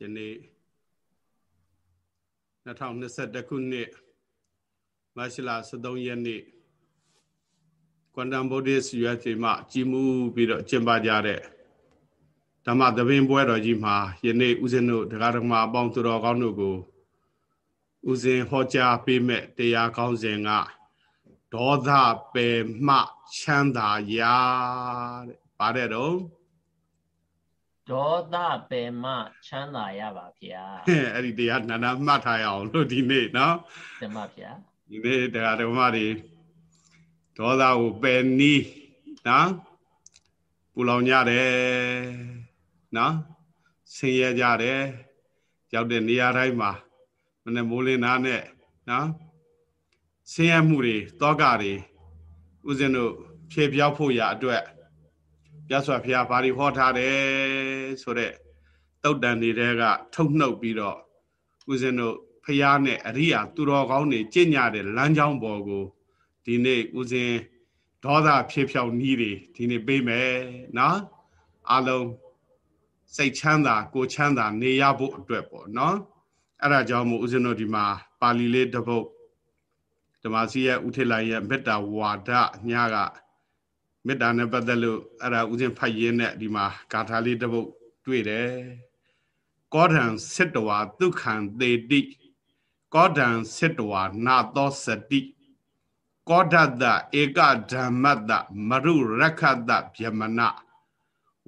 ယနေ့2021ခုနှစ်မတ်လ23ရက်နေ့ကွမ်တမ်ဗုဒ္ဓဆရာချိန်မှကြီးမှုပြီးတော့ကျင်းပကြတဲ့ဓမ္မသဘင်ပွဲတော်ကြီးမှာယနေ့ဦးဇင်းတို့တရားဓမ္မအပေါင်းသူတော်ကောင်းတို့ကိုဦးဇင်းဟောကြားပေးမဲ့တရားကောင်းစဉ်ကဒေါသပယ်မှချမ်းသာရာတဲ့ပါတယ်တော့ ဒေါသပယ်မှချမ်းသာရပါဗျာအဲ့ဒီတရားနာနာမှတ်ထားရအောင်လို့ဒီနေ့နော်တမဗျာဒီနေ့တရားဓမ္မတွေဒေါသကိုပယ်နီးနော်ပူလောင်ကြတယ်နော်ဆင်းရဲကြတယ်ရောက်တဲ့နေရာတိုင်းမှာမနေ့မိုးလင်းသားနဲ့နော်ဆင်းရဲမှုတွေတောကတွေဥစဉ်တို့ဖြေပြောက်ဖို့ရအတွက် ပြတ်စွာဘုရားဘာတွေဟောထားတယ်ဆိုတော့တုတ်တန်တွေကထုတ်နှုတ်ပြီးတော့ဦးဇင်းတို့ဖះနဲ့အရိယာသူတော်ကောင်းတွေကြင်ညာတဲ့လမ်းကြောင်းပေါ်ကိုဒီနေ့ဦးဇင်းဒေါသဖြေဖြောက်နီးတွေဒီနေ့ပေးမယ်နော်အလုံးစိတ်ချမ်းသာကိုချမ်းသာနေရဖို့အတွက်ပေါ့နော်အဲ့ဒါကြောင့်မို့ဦးဇင်းတို့ဒီမှာပါဠိလေးတစ်ပုဒ်ဓမ္မစီရဲ့ဥထိတ်လိုက်ရဲ့မေတ္တာဝါဒညက မေတ္တာနဲ့ပတ်သက်လို့အဲ့ဒါဥစဉ်ဖတ်ရင်းနဲ့ဒီမှာဂါထာလေးတစ်ပုဒ်တွေ့တယ်ကောဒံစစ်တဝါဒုက္ခံသေတိကောဒံစစ်တဝါနာသောစတိကောဒတဧကဓမ္မတမရုရခတဗျမန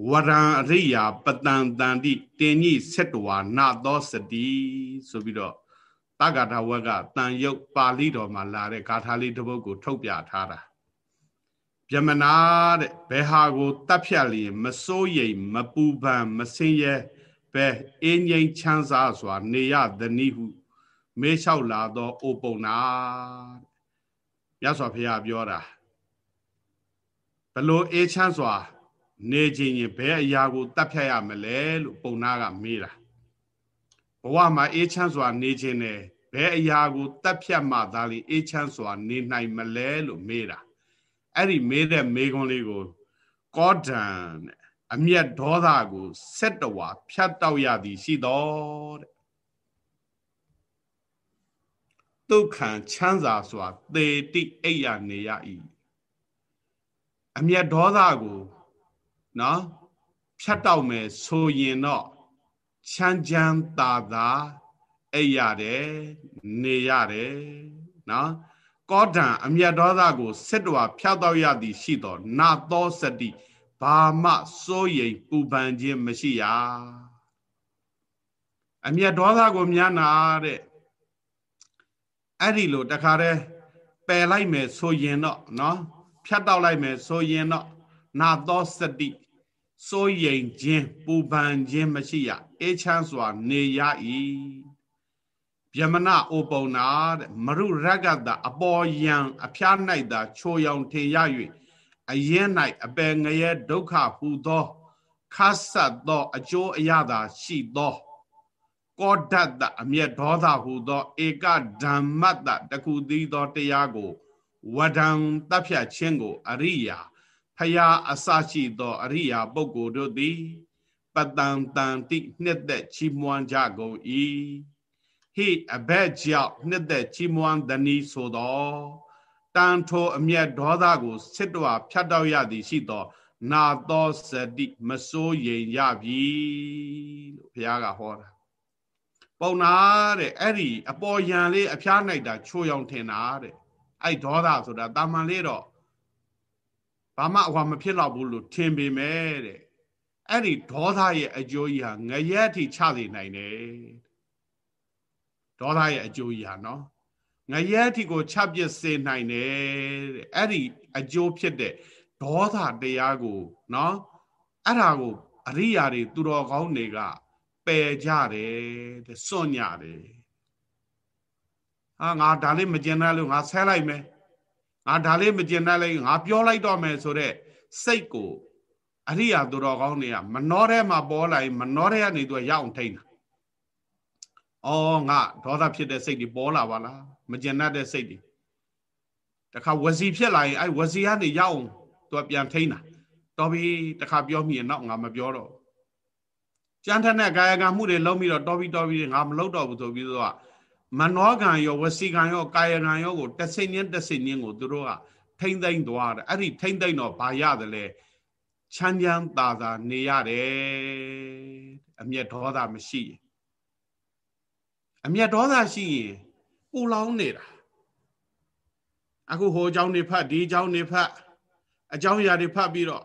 ဝရံအရိယာပတံတန်တိတင်ညိစစ်တဝါနာသောစတိဆိုပြီးတော့တက္ကထာဝကတန်ယုတ်ပါဠိတော်မှာလာတဲ့ဂါထာလေးတစ်ပုဒ်ကိုထုတ်ပြထားတာ ဗျမနာတဲ့ဘယ်ဟာကိုတတ်ဖြတ်လျင်မစိုးရိမ်မပူပန်မဆင်းရဲပဲအင်းငိမ့်ချမ်းသာစွာ နေရသနည်းဟု မေးလျှောက်လာသောအိုပုံနာရသော်ဖရာပြောတာဘလို့အေးချမ်းစွာ နေခြင်းရင်ဘယ်အရာကိုတတ်ဖြတ်ရမလဲလို့ပုံနာကမေးတာဘဝမှာအေးချမ်းစွာ နေခြင်းနဲ့ဘယ်အရာကိုတတ်ဖြတ်မှသာလျှင်အေးချမ်းစွာ နေနိုင်မလဲလို့မေးတာ အဲ့ဒီမေးတဲ့မေးခွန်းလေးကိုကောဒံတဲ့အမျက်ဒေါသကိုစက်တဝါဖြတ်တောက်ရသည်ရှိတော်တဲ့ဒုက္ခံချမ်းသာစွာသေတိအိယာနေရ၏အမျက်ဒေါသကိုနော်ဖြတ်တောက်မယ်ဆိုရင်တော့ချမ်းချမ်းသာသာအိပ်ရတယ်နေရတယ်နော် ကောဒံအမျက်ဒေါသကိုစစ်တော်ဖျောက်တော့ရသည်ရှိတော်နာသောစတိဘာမှစိုးရိမ်ပူပန်ခြင်းမရှိရအမျက်ဒေါသကိုများနာတဲ့အဲ့ဒီလိုတခါတည်းပယ်လိုက်မယ်ဆိုရင်တော့နော်ဖြတ်တောက်လိုက်မယ်ဆိုရင်တော့နာသောစတိစိုးရိမ်ခြင်းပူပန်ခြင်းမရှိရအေးချမ်းစွာနေရ၏ ယမနအိုပုံနာတဲ့မရုရကတအပေါ်ယံအဖျား၌သာချိုရောင်ထင်ရ၍အရင်၌အပယ်ငရဲဒုက္ခဟူသောခါဆတ်သောအကျိုးအရသာရှိသောကောဒတ္တအမျက်ဒေါသဟူသောဧကဓမ္မတ္တတခုသီးသောတရားကိုဝဒံတပ်ဖြတ်ခြင်းကိုအရိယာဖယားအစရှိသောအရိယာပုဂ္ဂိုလ်တို့သည်ပတံတန်တိနှစ်သက်ချီးမွမ်းကြကုန်၏ ဟိအဘက်ကြောင့်နှစ်သက်ချီးမွမ်းသနည်းဆိုသောတန်ထိုအမျက်ဒေါသကိုစစ်တော်ဖြတ်တောက်ရသည်ရှိသော နာသောစတိမစိုးရိမ်ရပြီလို့ဘုရားကဟောတာပုံနာတဲ့အဲ့ဒီအပေါ်ယံလေးအဖျားနိုင်တာချိုးရောင်ထင်တာတဲ့အဲ့ဒေါသဆိုတာတာမန်လေးတော့ဘာမှအကွာမဖြစ်တော့ဘူးလို့ထင်ပေမဲ့တဲ့အဲ့ဒီဒေါသရဲ့အကျိုးကြီးဟာငရဲအထိချစေနိုင်တယ် ဒေါသရဲ့အကျိုးကြီးဟာနော်ငရဲအထိကိုချပစ်စေနိုင်တယ်တဲ့အဲ့ဒီအကျိုးဖြစ်တဲ့ဒေါသတရားကိုနော်အဲ့ဒါကိုအရိယာတွေသူတော်ကောင်းတွေကပယ်ကြတယ်တဲ့စွန့်ညတယ်ဟာငါဒါလေးမကျင်တတ်လို့ငါဆဲလိုက်မယ်ငါဒါလေးမကျင်တတ်လိုက်ငါပြောလိုက်တော့မယ်ဆိုတော့စိတ်ကိုအရိယာသူတော်ကောင်းတွေကမနှောထဲမှာပေါ်လာရင်မနှောထဲကနေသူကရအောင်ထိန်းတာ အော်ငါဒေါသဖြစ်တဲ့စိတ်တွေပေါ်လာပါလားမကျင်တတ်တဲ့စိတ်တွေတခါဝစီဖြစ်လာရင်အဲဝစီကနေရအောင်သူကပြန်ထိန်းတာတော်ပြီတခါပြောမိရင်တော့ငါမပြောတော့ကြမ်းထက်တဲ့ကာယကံမှုတွေလုံးပြီးတော့တော်ပြီးတော်ပြီးငါမလုပ်တော့ဘူးဆိုပြီးတော့မနောကံရောဝစီကံရောကာယကံရောကိုတစ်စိမ့်ချင်းတစ်စိမ့်ချင်းကိုသူတို့ကထိမ့်သိမ့်သွားတယ်အဲ့ဒီထိမ့်သိမ့်တော့ဘာရတယ်လဲချမ်းချမ်းသာသာနေရတယ်အမျက်ဒေါသမရှိရင် အမျက်ဒေါသရှိရင်ပူလောင်နေတာအခုဟိုအကြောင်းနေဖတ်ဒီအကြောင်းနေဖတ်အကြောင်းအရာတွေဖတ်ပြီးတော့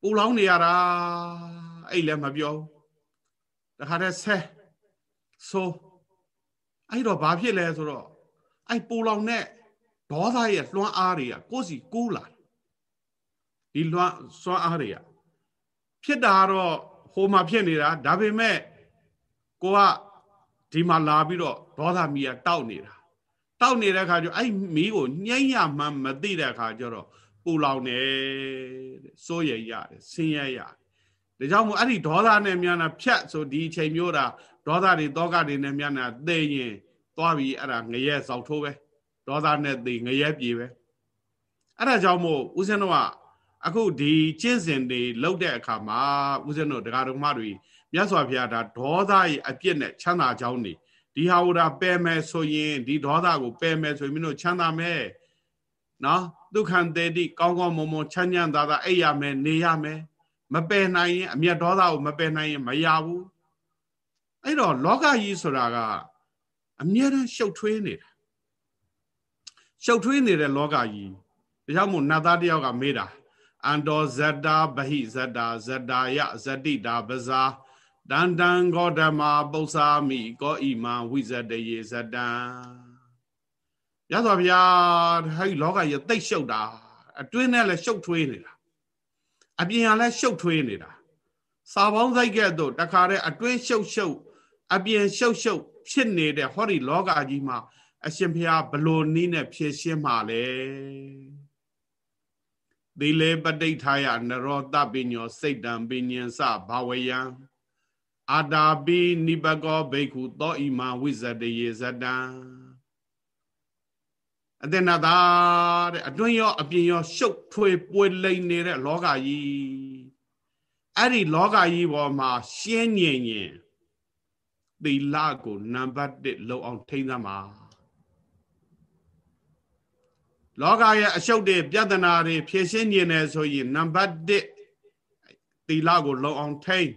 ပူလောင်နေရတာအဲ့လည်းမပြောတခါတည်းဆဲဆိုအဲ့တော့ဘာဖြစ်လဲဆိုတော့အဲ့ပူလောင်တဲ့ဒေါသရဲ့လွှမ်းအားတွေကကိုယ်စီကူးလာဒီလွှမ်းစွမ်းအားတွေကဖြစ်တာတော့ဟိုမှာဖြစ်နေတာဒါပေမဲ့ကိုက ဒီမှာလာပြီးတော့ဒေါသမီးကတောက်နေတာတောက်နေတဲ့အခါကျအဲ့မီးကိုညှိမ့်ရမှမသိတဲ့အခါကျတော့ပူလောင်နေစိုးရရတယ်ဆင်းရဲရတယ်ဒါကြောင့်မို့အဲ့ဒီဒေါသနဲ့မြန်တာဖြတ်ဆိုဒီအချိန်မျိုးတာဒေါသတွေတောကတွေနဲ့မြန်တာသိရင်သွားပြီးအဲ့ဒါငရဲစောက်ထိုးပဲဒေါသနဲ့သိငရဲပြေပဲအဲ့ဒါကြောင့်မို့ဦးဇင်းတို့ကအခုဒီကျင့်စဉ်တွေလောက်တဲ့အခါမှာဦးဇင်းတို့တရားတော်မတွေ မြတ်စွာဘုရားဒါဒေါသရဲ့အပြစ်နဲ့ချမ်းသာကြောင်းနေဒီဟာဝဒပယ်မယ်ဆိုရင်ဒီဒေါသကိုပယ်မယ်ဆိုရင်မင်းတို့ချမ်းသာမယ်နော်ဒုက္ခံတေတိကောင်းကောင်းမွန်မွန်ချမ်းချမ်းသာသာအိပ်ရမယ်နေရမယ်မပယ်နိုင်ရင်အမျက်ဒေါသကိုမပယ်နိုင်ရင်မရဘူးအဲ့တော့လောကကြီးဆိုတာကအမြဲတမ်းရှုပ်ထွေးနေတာရှုပ်ထွေးနေတဲ့လောကကြီးဒါကြောင့်မို့နတ်သားတယောက်ကမေးတာအန္တောဇတ္တာဗဟိဇတ္တာဇတ္တာယဇတိတာပဇာ တန်တံဂေါတမပု္ပ္စာမိကောဣမံဝိဇတယေဇတံရသော်ဗျာဟဲ့လောကကြီးသိပ်ရှုပ်တာအတွင်းနဲ့လည်းရှုပ်ထွေးနေတာအပြင်ကလည်းရှုပ်ထွေးနေတာစာပေါင်းစိုက်ကဲ့သို့တခါတည်းအတွင်းရှုပ်ရှုပ်အပြင်ရှုပ်ရှုပ်ဖြစ်နေတဲ့ဟောဒီလောကကြီးမှာအရှင်ဘုရားဘလို့နည်းနဲ့ဖြည့်ရှင်းမှာလဲသီလေပဋိဌာယနရောတပညောစိတ်တံပညံစဘာဝယံ အာတာပိနိပကောဘိက္ခုသောဣမံဝိဇတယေဇတံအတ္တနာတာတဲ့အတွင်းရောအပြင်ရောရှုပ်ထွေပွေလိန်နေတဲ့လောကကြီးအဲ့ဒီလောကကြီးပေါ်မှာရှင်းညင်ညင်သီလကိုနံပါတ်1လုံအောင်ထိန်းသမှာလောကရဲ့အရှုပ်တွေပြဿနာတွေဖြေရှင်းညင်တယ်ဆိုရင်နံပါတ်1သီလကိုလုံအောင်ထိန်း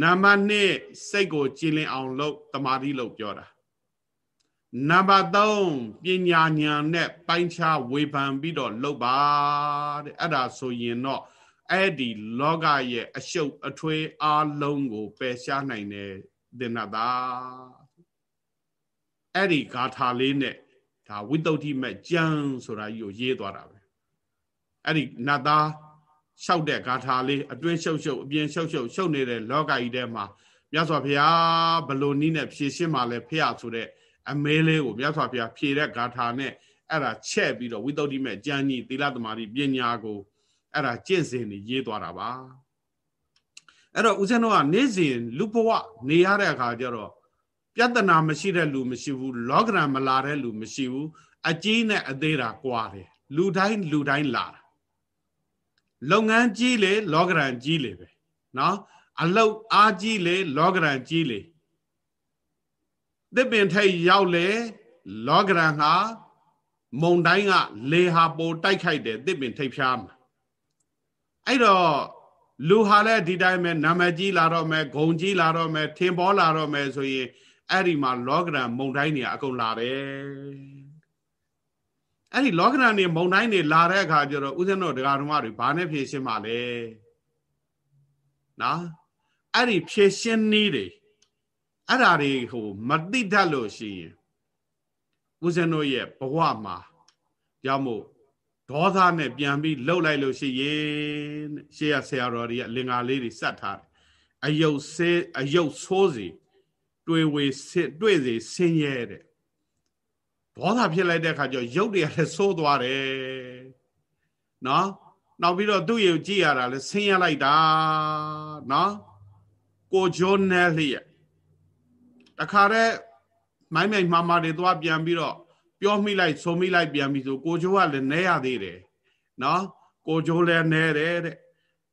နံပါတ်2စိတ်ကိုကြည်လင်အောင်လုပ်တမာတိလုပ်ပြောတာနံပါတ်3ပညာဉာဏ်နဲ့ပိုင်းခြားဝေဖန်ပြီးတော့လုပ်ပါတဲ့အဲ့ဒါဆိုရင်တော့အဲ့ဒီလောကရဲ့အရှုပ်အထွေးအားလုံးကိုပယ်ရှားနိုင်တယ်သင်္နတာအဲ့ဒီဂါထာလေးနဲ့ဒါဝိတုဒ္ဓိမဲ့ကြံဆိုတာကြီးကိုရေးသွားတာပဲအဲ့ဒီနတ်သား လျှောက်တဲ့ဂါထာလေးအတွင်းရှုပ်ရှုပ်အပြင်ရှုပ်ရှုပ်ရှုပ်နေတဲ့လောကကြီးထဲမှာမြတ်စွာဘုရားဘလို့နီးနဲ့ဖြည့်ရှင်းမှလဲဖះဆိုတဲ့အမဲလေးကိုမြတ်စွာဘုရားဖြည့်တဲ့ဂါထာနဲ့အဲ့ဒါချက်ပြီးတော့ဝိသုဒ္ဓိမဲ့ကြံကြီးသီလသမารိပညာကိုအဲ့ဒါကျင့်စဉ်နေရေးသွားတာပါအဲ့တော့ဦးဇင်းတို့ကနေ့စဉ်လူဘဝနေရတဲ့အခါကျတော့ပြဿနာမရှိတဲ့လူမရှိဘူးလောကရန်မလာတဲ့လူမရှိဘူးအကြီးနဲ့အသေးတာကွာတယ်လူတိုင်းလူတိုင်းလာတာ လုပ်ငန်းကြီးလေလောကရန်ကြီးလေပဲနော်အလုတ်အားကြီးလေလောကရန်ကြီးလေသစ်ပင်ထိတ်ရောက်လေလောကရန်ဟာမုံတိုင်းကလေဟာပိုတိုက်ခိုက်တယ်သစ်ပင်ထိတ်ဖျားမှာအဲ့တော့လူဟာလည်းဒီတိုင်းပဲနာမည်ကြီးလာတော့မယ်ဂုံကြီးလာတော့မယ်ထင်ပေါ်လာတော့မယ်ဆိုရင်အဲ့ဒီမှာလောကရန်မုံတိုင်းတွေအကုန်လာတယ် အဲ့ဒီလောကရန်တွေမုံတိုင်းတွေလာတဲ့အခါကျတော့ဥစဉ်တို့ဒကာဓမ္မတွေဘာနဲ့ဖြည့်ရှင်းပါလဲနော်အဲ့ဒီဖြည့်ရှင်းနည်းတွေအဲ့ဓာတွေဟိုမတိတတ်လို့ရှိရင်ဥစဉ်တို့ရဲ့ဘဝမှာရောက်မို့ဒေါသနဲ့ပြန်ပြီးလှုပ်လိုက်လို့ရှိရင်ရှေ့ရဆရာတော်တွေကအလင်္ကာလေးတွေစက်ထားတယ်အယုတ်ဆဲအယုတ်ဆိုးစီတွေ့ဝေတွေ့စီဆင်းရဲတဲ့ ဒေါသဖြစ်လိုက်တဲ့အခါကျရုပ်တွေကလည်းဆိုးသွားတယ်နော်နောက်ပြီးတော့သူ့ရုပ်ကြည့်ရတာလဲဆင်းရဲလိုက်တာနော်ကိုဂျိုးနဲလျက်တခါတည်းမိုင်းမြိုင်မှားမှားတွေသွားပြန်ပြီးတော့ပြောမိလိုက်ဆိုမိလိုက်ပြန်ပြီဆိုကိုကျိုးကလည်းနဲရသေးတယ်နော်ကိုကျိုးလည်းနဲတယ်တဲ့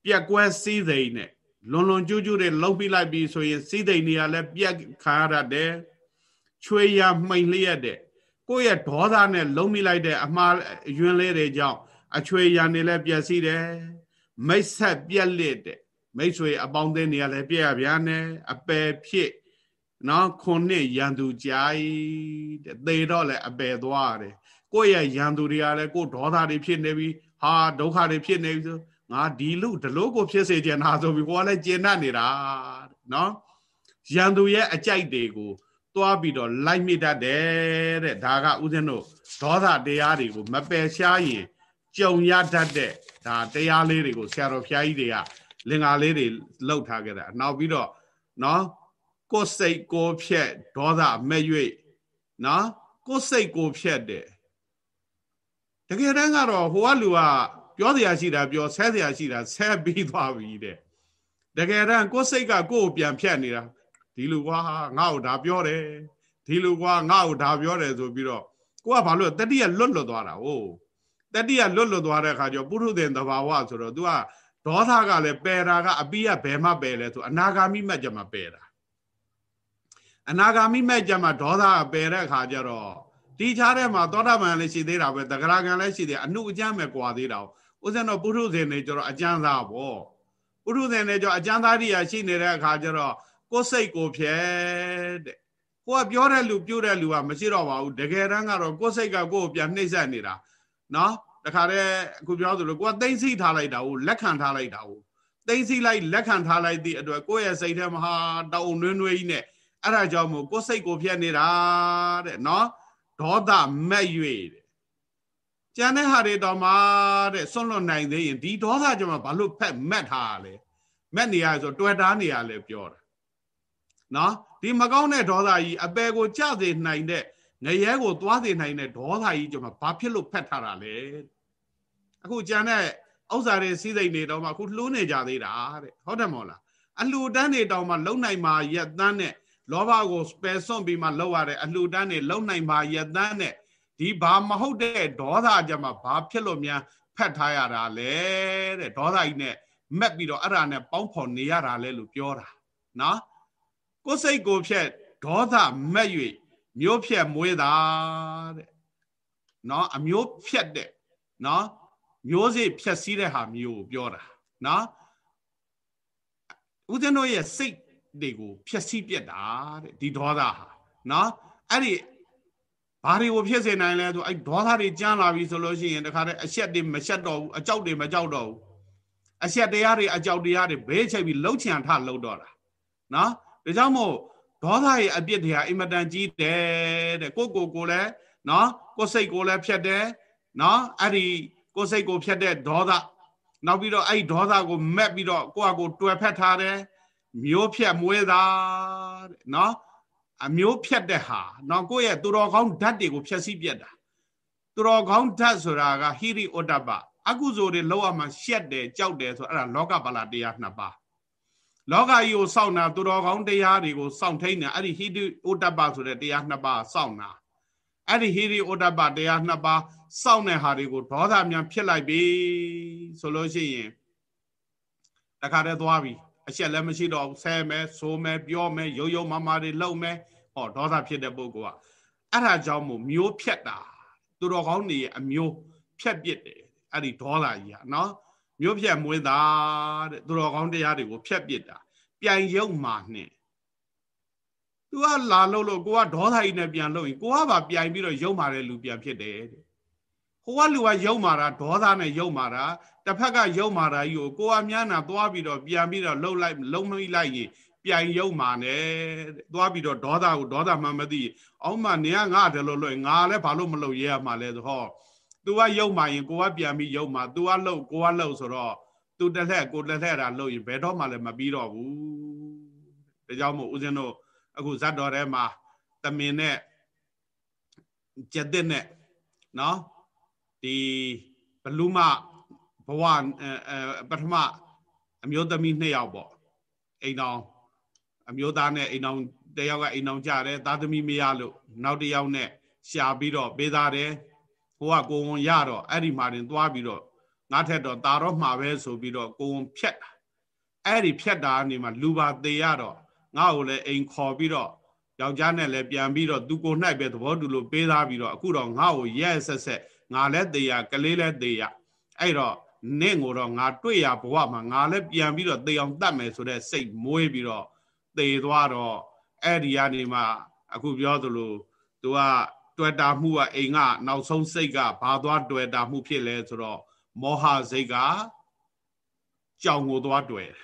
ပြက်ကွဲစည်းစိမ်နဲ့လွန်လွန်ကျူးကျူးတွေလှုပ်ပြီးလိုက်ပြီးဆိုရင်စိတ်သိနေရလဲပြက်ခါရတဲ့ချွေရမှိန်လျက်တဲ့ ကိုယ့်ရဲ့ဒေါသနဲ့လုံးမိလိုက်တဲ့အမှားယွင်းလေးတွေကြောင့်အချွေရနေလဲပျက်စီးတယ်မိတ်ဆက်ပြက်လက်တဲ့မိတ်ဆွေအပေါင်းအသင်းတွေကလည်းပြက်ရဗျာနဲ့အပယ်ဖြစ်နော်ခုနှစ်ရန်သူကြိုက်တဲ့သေတော့လည်းအပယ်သွားတယ်ကိုယ့်ရဲ့ရန်သူတွေကလည်းကိုယ်ဒေါသတွေဖြစ်နေပြီဟာဒုက္ခတွေဖြစ်နေပြီဆိုငါဒီလူဒလို့ကိုဖြစ်စေချင်တာဆိုပြီးကိုကလည်းကျင်တတ်နေတာနော်ရန်သူရဲ့အကြိုက်တွေကို သွားပြီးတော့လိုက်မိတတ်တယ်တဲ့ဒါကဥစဉ်တို့ဒေါသတရားတွေကိုမပယ်ရှားရင်ကြုံရတတ်တဲ့ဒါတရားလေးတွေကိုဆရာတော်ဘုရားကြီးတွေကလင်္ကာလေးတွေလှုပ်ထားခဲ့တာနောက်ပြီးတော့နော်ကိုယ်စိတ်ကိုဖြက်ဒေါသမဲ့၍နော်ကိုယ်စိတ်ကိုဖြက်တယ်တကယ်တမ်းကတော့ဟိုကလူကပြောစရာရှိတာပြောဆဲစရာရှိတာဆဲပြီးသွားပြီတဲ့တကယ်တမ်းကိုယ်စိတ်ကကိုယ်ကိုပြန်ဖြတ်နေတာ ဒီလူကွာငါ့ကိုဒါပြောတယ်ဒီလူကွာငါ့ကိုဒါပြောတယ်ဆိုပြီးတော့ကိုကဘာလို့တတိယလွတ်လွတ်သွားတာဟုတ်တတိယလွတ်လွတ်သွားတဲ့အခါကျပုရုသေသဘာဝဆိုတော့ तू ကဒေါသကလည်းပယ်တာကအပိယဘယ်မှပယ်လဲဆိုအနာဂါမိမက်ကြမှာပယ်တာအနာဂါမိမက်ကြမှာဒေါသပယ်တဲ့အခါကျတော့ဒီချားထဲမှာသောတာပန်လည်းရှိသေးတာပဲတဂရကံလည်းရှိသေးအနုအကျမ်းပဲကွာသေးတာဥစ္စာတော့ပုထုဇဉ်တွေကျတော့အကျမ်းသားပေါ့ပုထုဇဉ်တွေကျတော့အကျမ်းသားတွေကရှိနေတဲ့အခါကျတော့ ကိုယ်စိတ်ကိုဖြဲတဲ့ကိုကပြောတဲ့လူပြုတဲ့လူကမရှိတော့ပါဘူးတကယ်တမ်းကတော့ကိုယ်စိတ်ကကိုယ်ကိုပြန်နှိမ့်ဆက်နေတာနော်တခါတည်းအခုပြောသလိုကိုကသိမ့်စီထားလိုက်တာကိုလက်ခံထားလိုက်တာကိုသိမ့်စီလိုက်လက်ခံထားလိုက်သည့်အတွက်ကိုယ့်ရဲ့စိတ်ထဲမှာဟာတောင်းနွေးနွေးကြီးနဲ့အဲ့ဒါကြောင့်မို့ကိုယ်စိတ်ကိုဖြဲနေတာတဲ့နော်ဒေါသမက်၍တဲ့ကျန်တဲ့ဟာတွေတော့မှတဲ့ဆွန့်လွတ်နိုင်သေးရင်ဒီဒေါသကြောင့်ဘာလို့ဖက်မက်ထားရလဲမက်နေရဆိုတွေ့တာနေရလဲပြောတာ နော်ဒီမကောင်းတဲ့ဒေါသကြီးအပယ်ကိုကြစေနိုင်တဲ့ငရဲကိုသွားစေနိုင်တဲ့ဒေါသကြီးကြောင့်ဘာဖြစ်လို့ဖက်ထားတာလဲအခုကြံတဲ့ဥစ္စာတွေစည်းစိမ်တွေတော့မှအခုလှူးနေကြသေးတာတဲ့ဟုတ်တယ်မဟုတ်လားအလှူတန်းတွေတောင်မှလုံနိုင်မှာရက်တန်းနဲ့လောဘကိုပယ်စွန့်ပြီးမှလောက်ရတဲ့အလှူတန်းတွေလုံနိုင်မှာရက်တန်းနဲ့ဒီဘာမဟုတ်တဲ့ဒေါသကြမှာဘာဖြစ်လို့များဖက်ထားရတာလဲတဲ့ဒေါသကြီးနဲ့မက်ပြီးတော့အဲ့ဒါနဲ့ပေါင်းဖော်နေရတာလဲလို့ပြောတာနော် ကိုယ်စိတ်ကိုဖြက်ဒေါသမက်၍မျိုးဖြက်မွေးတာတဲ့နော်အမျိုးဖြက်တဲ့နော်မျိုးစေ့ဖြက်စီးတဲ့ဟာမျိုးကိုပြောတာနော်ဦးဇင်းတို့ရဲ့စိတ်တွေကိုဖြက်စီးပြက်တာတဲ့ဒီဒေါသဟာနော်အဲ့ဒီဘာတွေကိုဖြစ်စေနိုင်လဲဆိုအဲ့ဒေါသတွေကြမ်းလာပြီဆိုလို့ရှိရင်တခါတည်းအဆက်တွေမဆက်တော့ဘူးအကြောက်တွေမကြောက်တော့ဘူးအဆက်တရားတွေအကြောက်တရားတွေဘေးချိတ်ပြီးလှုပ်ချံထလှုပ်တော့တာနော် ဒါကြောင့်မို့ဒေါသရဲ့အပြစ်တွေဟာအင်မတန်ကြီးတယ်တဲ့ကိုကိုကိုလည်းနော်ကိုစိတ်ကိုလည်းဖြတ်တယ်နော်အဲ့ဒီကိုစိတ်ကိုဖြတ်တဲ့ဒေါသနောက်ပြီးတော့အဲ့ဒီဒေါသကိုမက်ပြီးတော့ကိုယ့်အကိုတွယ်ဖက်ထားတယ်မျိုးဖြတ်မွေးတာတဲ့နော်အမျိုးဖြတ်တဲ့ဟာနော်ကိုယ့်ရဲ့သူတော်ကောင်းဓာတ်တွေကိုဖြတ်စည်းပြတ်တာသူတော်ကောင်းဓာတ်ဆိုတာကဟိရိဩတ္တပအကုသိုလ်တွေလောက်အောင်မှရှက်တယ်ကြောက်တယ်ဆိုအဲ့ဒါလောကပါဠတရားနှစ်ပါး လောကကြီးကိုစောင့်တာသူတော်ကောင်းတရားတွေကိုစောင့်ထိန်နေအဲ့ဒီဟိရိဩတ္တပဆိုတဲ့တရားနှစ်ပါးစောင့်တာအဲ့ဒီဟိရိဩတ္တပတရားနှစ်ပါးစောင့်တဲ့ဟာတွေကိုဒေါသများဖြစ်လိုက်ပြီဆိုလို့ရှိရင်တခါတည်းသွားပြီအချက်လည်းမရှိတော့ဘူးဆဲမယ်ဆိုမယ်ပြောမယ်ရုံရုံမာမာတွေလှုပ်မယ်ဟောဒေါသဖြစ်တဲ့ပုဂ္ဂိုလ်ကအဲ့ဒါကြောင့်မို့မျိုးဖြတ်တာသူတော်ကောင်းတွေအမျိုးဖြတ်ပစ်တယ်အဲ့ဒီဒေါသကြီးကနော် မျိုးဖြတ်မွေးတာတဲ့သူတော်ကောင်းတရားတွေကိုဖြတ်ပစ်တာပြိုင်ရုံမာနဲ့သူကလာလို့လို့ကိုကဒေါသကြီးနဲ့ပြန်လို့ရင်ကိုကပါပြိုင်ပြီးတော့ရုံမာတဲ့လူပြန်ဖြစ်တယ်တဲ့ဟိုကလူကယုံမာတာဒေါသနဲ့ယုံမာတာတစ်ဖက်ကယုံမာတာကြီးကိုကိုကမြန်းတာသွားပြီးတော့ပြန်ပြီးတော့လှုပ်လိုက်လုံးမိလိုက်ရင်ပြိုင်ယုံမာနဲ့သွားပြီးတော့ဒေါသကိုဒေါသမှမသိအောင်မနေကငါတယ်လို့လို့ငါလည်းဘာလို့မလုပ်ရဲရမှာလဲဆိုဟော तू ကယုံမာရင်ကိုကပြန်ပြီးယုံမာ तू ကလှုပ်ကိုကလှုပ်ဆိုတော့ तू တစ်လှက်ကိုတစ်လှက်တာလှုပ်ရင်ဘယ်တော့မှလည်းမပြီးတော့ဘူးဒါကြောင့်မို့ဦးဇင်းတို့အခုဇတ်တော်ထဲမှာတမင်နဲ့ကျက်တဲ့နဲ့နော်ဒီဘလူးမဘဝပထမအမျိုးသမီးနှစ်ယောက်ပေါ့အိမ်တော်အမျိုးသားနဲ့အိမ်တော်တယောက်ကအိမ်တော်ကြတယ်သားသမီးမရလို့နောက်တစ်ယောက်နဲ့ရှာပြီးတော့ပေးသားတယ် ဟိုကကိုဝန်ရတော့အဲ့ဒီမှာတင်သွားပြီးတော့ငါထက်တော့ตาတော့မှာပဲဆိုပြီးတော့ကိုဝန်ဖြတ်တာ အဲ့ဒီဖြတ်တာနေမှာလူပါသေးရတော့ငါ့ကိုလည်းအိမ်ခေါ်ပြီးတော့ယောက်ျားနဲ့လည်းပြန်ပြီးတော့သူကိုနှိုက်ပဲသဘောတူလို့ပေးသားပြီးတော့အခုတော့ငါ့ကိုရဲဆက်ဆက်ငါလည်းသေးရကလေးလည်းသေးရအဲ့တော့နင့်ကိုတော့ငါတွေ့ရဘဝမှာငါလည်းပြန်ပြီးတော့သေအောင်တတ်မယ်ဆိုတဲ့စိတ်မွေးပြီးတော့သေသွားတော့အဲ့ဒီကနေမှအခုပြောသလို तू က တွေ့တာမှုကအိမ်ကနောက်ဆုံးစိတ်ကဘာသွားတွေ့တာမှုဖြစ်လဲဆိုတော့မောဟစိတ်ကကြောင်ကိုသွားတွေ့တယ်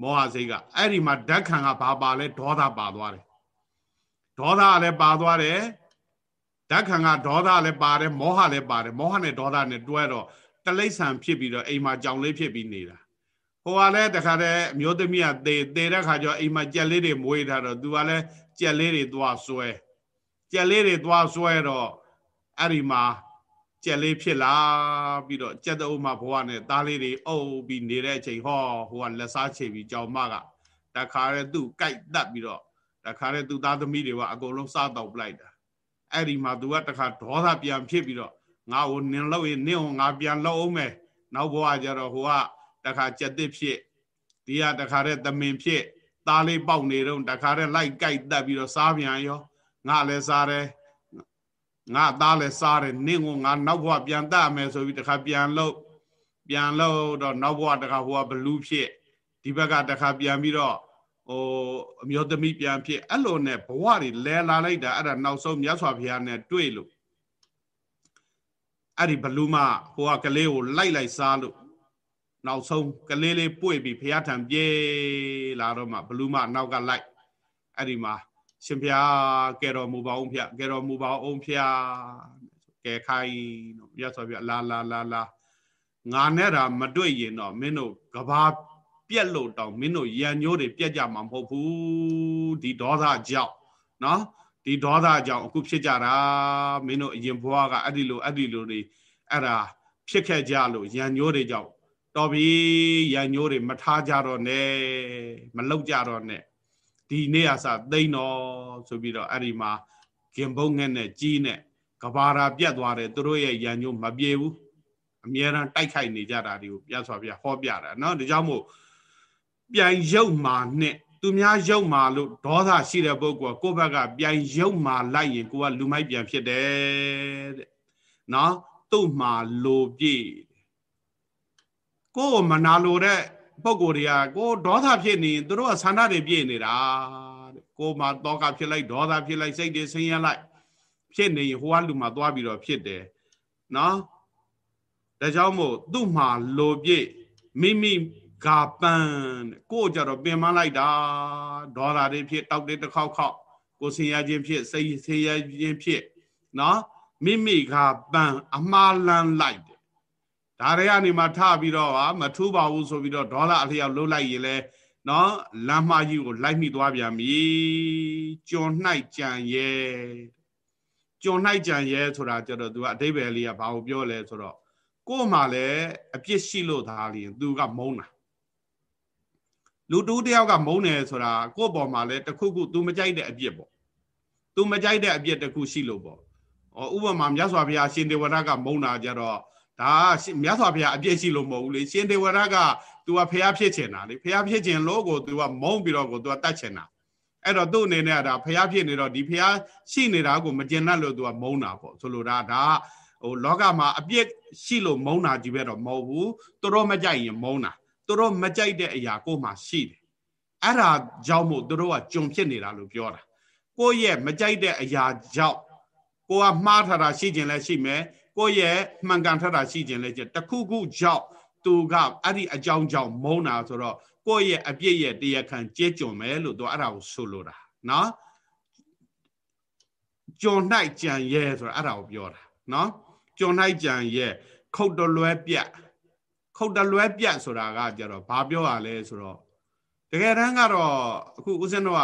မောဟစိတ်ကအဲ့ဒီမှာဓာတ်ခံကဘာပါလဲဒေါသပါသွားတယ်ဒေါသလည်းပါသွားတယ်ဓာတ်ခံကဒေါသလည်းပါတယ်မောဟလည်းပါတယ်မောဟနဲ့ဒေါသနဲ့တွဲတော့တလိษံဖြစ်ပြီးတော့အိမ်မှာကြောင်လေးဖြစ်ပြီးနေတာဟိုကလည်းတခါတည်းမျိုးသမီးကသေသေတဲ့ခါကျတော့အိမ်မှာကြက်လေးတွေမွေးထားတော့သူကလည်းကြက်လေးတွေသွားဆွဲ ကြက်လေးတွေသွားဆွဲတော့အဲ့ဒီမှာကြက်လေးဖြစ်လာပြီးတော့ကြက်တုံးမှာဘဝနဲ့သားလေးတွေအုပ်ပြီးနေတဲ့အချိန်ဟောဟိုကလက်စားချိန်ပြီးကြောင်မကတခါတည်းသူ့ကြိုက်တတ်ပြီးတော့တခါတည်းသူ့သားသမီးတွေကအကုန်လုံးစားတော့ပလိုက်တာအဲ့ဒီမှာသူကတခါဒေါသပြန်ဖြစ်ပြီးတော့ငါ့ကိုနင်လို့ရင်နင့်ကိုငါပြန်လို့အောင်မယ်နောက်ဘဝကျတော့ဟိုကတခါကြက်တစ်ဖြစ်ဒီကတခါတည်းသမင်ဖြစ်သားလေးပေါက်နေတော့တခါတည်းလိုက်ကြိုက်တတ်ပြီးတော့စားပြန်ရော ငါလည်းစားတယ်ငါသားလည်းစားတယ်နင့်ကိုငါနောက်ဘဝပြန်တတ်မယ်ဆိုပြီးတခါပြန်လို့ပြန်လို့တော့နောက်ဘဝတခါဟိုကဘလူးဖြစ်ဒီဘက်ကတခါပြန်ပြီးတော့ဟိုအမျိုးသမီးပြန်ဖြစ်အဲ့လိုနဲ့ဘဝတွေလဲလာလိုက်တာအဲ့ဒါနောက်ဆုံးမြတ်စွာဘုရားနဲ့တွေ့လို့အဲ့ဒီဘလူးမဟိုကကလေးကိုလိုက်လိုက်စားလို့နောက်ဆုံးကလေးလေးပွေ့ပြီးဘုရားထံပြေးလာတော့မှဘလူးမနောက်ကလိုက်အဲ့ဒီမှာ ရှင်ဘုရားကဲတော်မူပါအောင်ဖျကဲတော်မူပါအောင်ဖျကဲခိုင်းတော့မြတ်စွာဘုရားလာလာလာလာငါနဲ့တာမတွေ့ရင်တော့မင်းတို့ကဘာပြက်လို့တောင်မင်းတို့ရံညိုးတွေပြက်ကြမှာမဟုတ်ဘူးဒီဒေါသကြောင့်နော်ဒီဒေါသကြောင့်အခုဖြစ်ကြတာမင်းတို့အရင်ဘဝကအဲ့ဒီလိုအဲ့ဒီလိုတွေအဲ့ဒါဖြစ်ခဲ့ကြလို့ရံညိုးတွေကြောင့်တော်ပြီရံညိုးတွေမထားကြတော့နဲ့မလောက်ကြတော့နဲ့ ဒီနေ့အစသိမ့်တော်ဆိုပြီးတော့အဲ့ဒီမှာဂင်ဘုံငက်နဲ့ကြီးနဲ့ကဘာရာပြတ်သွားတယ်သူတို့ရဲ့ရံညိုးမပြေဘူးအမြဲတမ်းတိုက်ခိုက်နေကြတာတွေကိုပြတ်စွာပြဟောပြတာเนาะဒါကြောင့်မို့ပြန်ရုပ်မာနဲ့သူများရုပ်မာလို့ဒေါသရှိတဲ့ပုဂ္ဂိုလ်ကိုယ့်ဘက်ကပြန်ရုပ်မာလိုက်ရင်ကိုကလူမိုက်ပြန်ဖြစ်တယ်တဲ့နော်သူ့မှာလိုပြည့်ကိုယ်မနာလိုတဲ့ ပုဂ္ဂိုလ်တွေကကိုဒေါသဖြစ်နေသူတို့ကဆန္ဒတွေပြည့်နေတာတဲ့ကိုမှတောကဖြစ်လိုက်ဒေါသဖြစ်လိုက်စိတ်တွေဆင်းရဲလိုက်ဖြစ်နေရင်ဟိုကလူမှသွားပြီးတော့ဖြစ်တယ်နော်ဒါကြောင့်မို့သူ့မှာလိုပြည့်မိမိဂါပန်ကိုကြတော့ပင်မလိုက်တာဒေါသတွေဖြစ်တောက်တွေတစ်ခေါက်ခေါက်ကိုဆင်ရခြင်းဖြစ်စိတ်ဆင်ရခြင်းဖြစ်နော်မိမိကပန်အမှားလန်းလိုက်တယ် ဒါတွေကနေမှထပြီးတော့ဟာမထူးပါဘူးဆိုပြီးတော့ဒေါသအလျောက်လှုပ်လိုက်ရင်လဲနော်လမ်းမကြီးကိုလိုက်မိသွားပြန်ပြီကျွန်၌ကြံရဲ့ကျွန်၌ကြံရဲ့ဆိုတာကျတော့သူကအတိဘယ်လေးကဘာကိုပြောလဲဆိုတော့ကို့မှာလည်းအပြစ်ရှိလို့ဒါလျင်သူကမုန်းတာလူတူးတယောက်ကမုန်းတယ်ဆိုတာကိုယ့်ပေါ်မှာလည်းတခုခု तू မကြိုက်တဲ့အပြစ်ပေါ့ तू မကြိုက်တဲ့အပြစ်တခုရှိလို့ပေါ့ဩဥပမာမြတ်စွာဘုရားရှင်ဒေဝရကမုန်းတာကြတော့ ဒါမြတ်စွာဘုရားအပြစ်ရှိလို့မဟုတ်ဘူးလေရှင်ဒေဝရက तू ကဖះဖြစ်ချင်တာလေဖះဖြစ်ချင်လို့ကို तू ကမုန်းပြီးတော့ကို तू ကတတ်ချင်တာအဲ့တော့သူ့အနေနဲ့ကဒါဖះဖြစ်နေတော့ဒီဖះရှိနေတာကိုမကျင်တတ်လို့ तू ကမုန်းတာပေါ့ဆိုလိုတာဒါဟိုလောကမှာအပြစ်ရှိလို့မုန်းတာကြီးပဲတော့မဟုတ်ဘူးသူတို့မကြိုက်ရင်မုန်းတာသူတို့မကြိုက်တဲ့အရာကိုမှရှိတယ်အဲ့ဒါကြောင့်မို့သူတို့ကကြုံဖြစ်နေတာလို့ပြောတာကိုယ့်ရဲ့မကြိုက်တဲ့အရာကြောင့်ကိုကမှားထားတာရှိခြင်းလည်းရှိမယ် ကိုယ့်ရဲ့မှန်ကန်ထားတာရှိခြင်းလည်းရှိတခုခုကြောင့်သူကအဲ့ဒီအကြောင်းကြောင့်မုန်းတာဆိုတော့ကိုယ့်ရဲ့အပြစ်ရဲ့တရားခံကြဲကြုံမယ်လို့သူအဲ့ဒါကိုဆိုလိုတာနော်ကြုံ၌ကြံရဲဆိုတာအဲ့ဒါကိုပြောတာနော်ကြုံ၌ကြံရဲခုတ်တလွဲပြတ်ခုတ်တလွဲပြတ်ဆိုတာကကြတော့ဘာပြောရလဲဆိုတော့တကယ်တမ်းကတော့အခုဦးဇင်းတို့က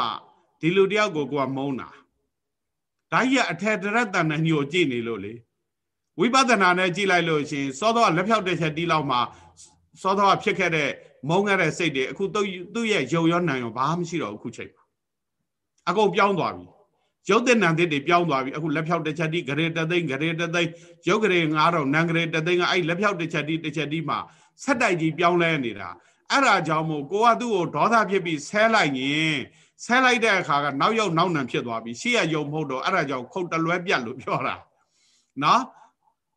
ဒီလူတယောက်ကိုကိုကမုန်းတာဒါကြီးကအထက်တရတန်နဲ့ညိုကြည့်နေလို့လေ ဝိပဿနာနဲ့ကြည့်လိုက်လို့ရှင်စောသောလက်ဖြောက်တဲ့ချက်တီးလောက်မှာစောသောဖြစ်ခဲ့တဲ့မုန်းခဲ့တဲ့စိတ်တွေအခုသူ့ရဲ့ရုပ်ရောနာရောဘာမှမရှိတော့ဘူးအခုချိန်မှာအကုန်ပြောင်းသွားပြီရုပ်တဲ့နံတဲ့တွေပြောင်းသွားပြီအခုလက်ဖြောက်တစ်ချက်တီးဂရေတသိန်းဂရေတသိန်းရုပ်ဂရေ9000နံဂရေတသိန်းကအဲ့လက်ဖြောက်တစ်ချက်တီးတစ်ချက်တီးမှာဆက်တိုက်ကြီးပြောင်းလဲနေတာအဲ့ဒါကြောင့်မို့ကိုကသူ့ကိုဒေါသဖြစ်ပြီးဆဲလိုက်ရင်ဆဲလိုက်တဲ့အခါကနောက်ရောက်နောက်နံဖြစ်သွားပြီရှေ့ရယုံမဟုတ်တော့အဲ့ဒါကြောင့်ခုတ်တလွဲပြတ်လို့ပြောတာနော်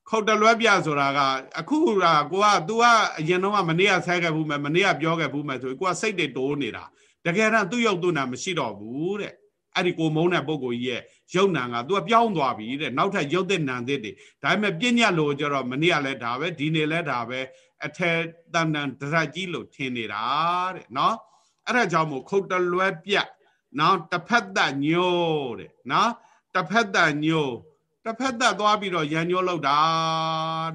ခုတ်တလွဲပြဆိုတာကအခုကကိုက तू ကအရင်တော့မနေ့ကဆဲခဲ့ဘူးမယ်မနေ့ကပြောခဲ့ဘူးမယ်ဆိုကိုကစိတ်တွေတိုးနေတာတကယ်တော့သူ့ရုပ်သူ့နာမရှိတော့ဘူးတဲ့အဲ့ဒီကိုမုန်းတဲ့ပုံကိုကြီးရဲ့ရုပ်နာက तू ကပြောင်းသွားပြီတဲ့နောက်ထပ်ရုပ်တဲ့နာတဲ့တွေဒါပေမဲ့ပြဉ္ညတ်လို့ကြတော့မနေ့ကလည်းဒါပဲဒီနေ့လည်းဒါပဲအထက်တန်တန်ဒရကြီးလို့ထင်နေတာတဲ့နော်အဲ့ဒါကြောင့်မို့ခုတ်တလွဲပြတ်နော်တစ်ဖက်သက်ညို့တဲ့နော်တစ်ဖက်သက်ညို့ တစ်ဖက်သက်သွားပြီးတော့ရန်ညို့လောက်တာ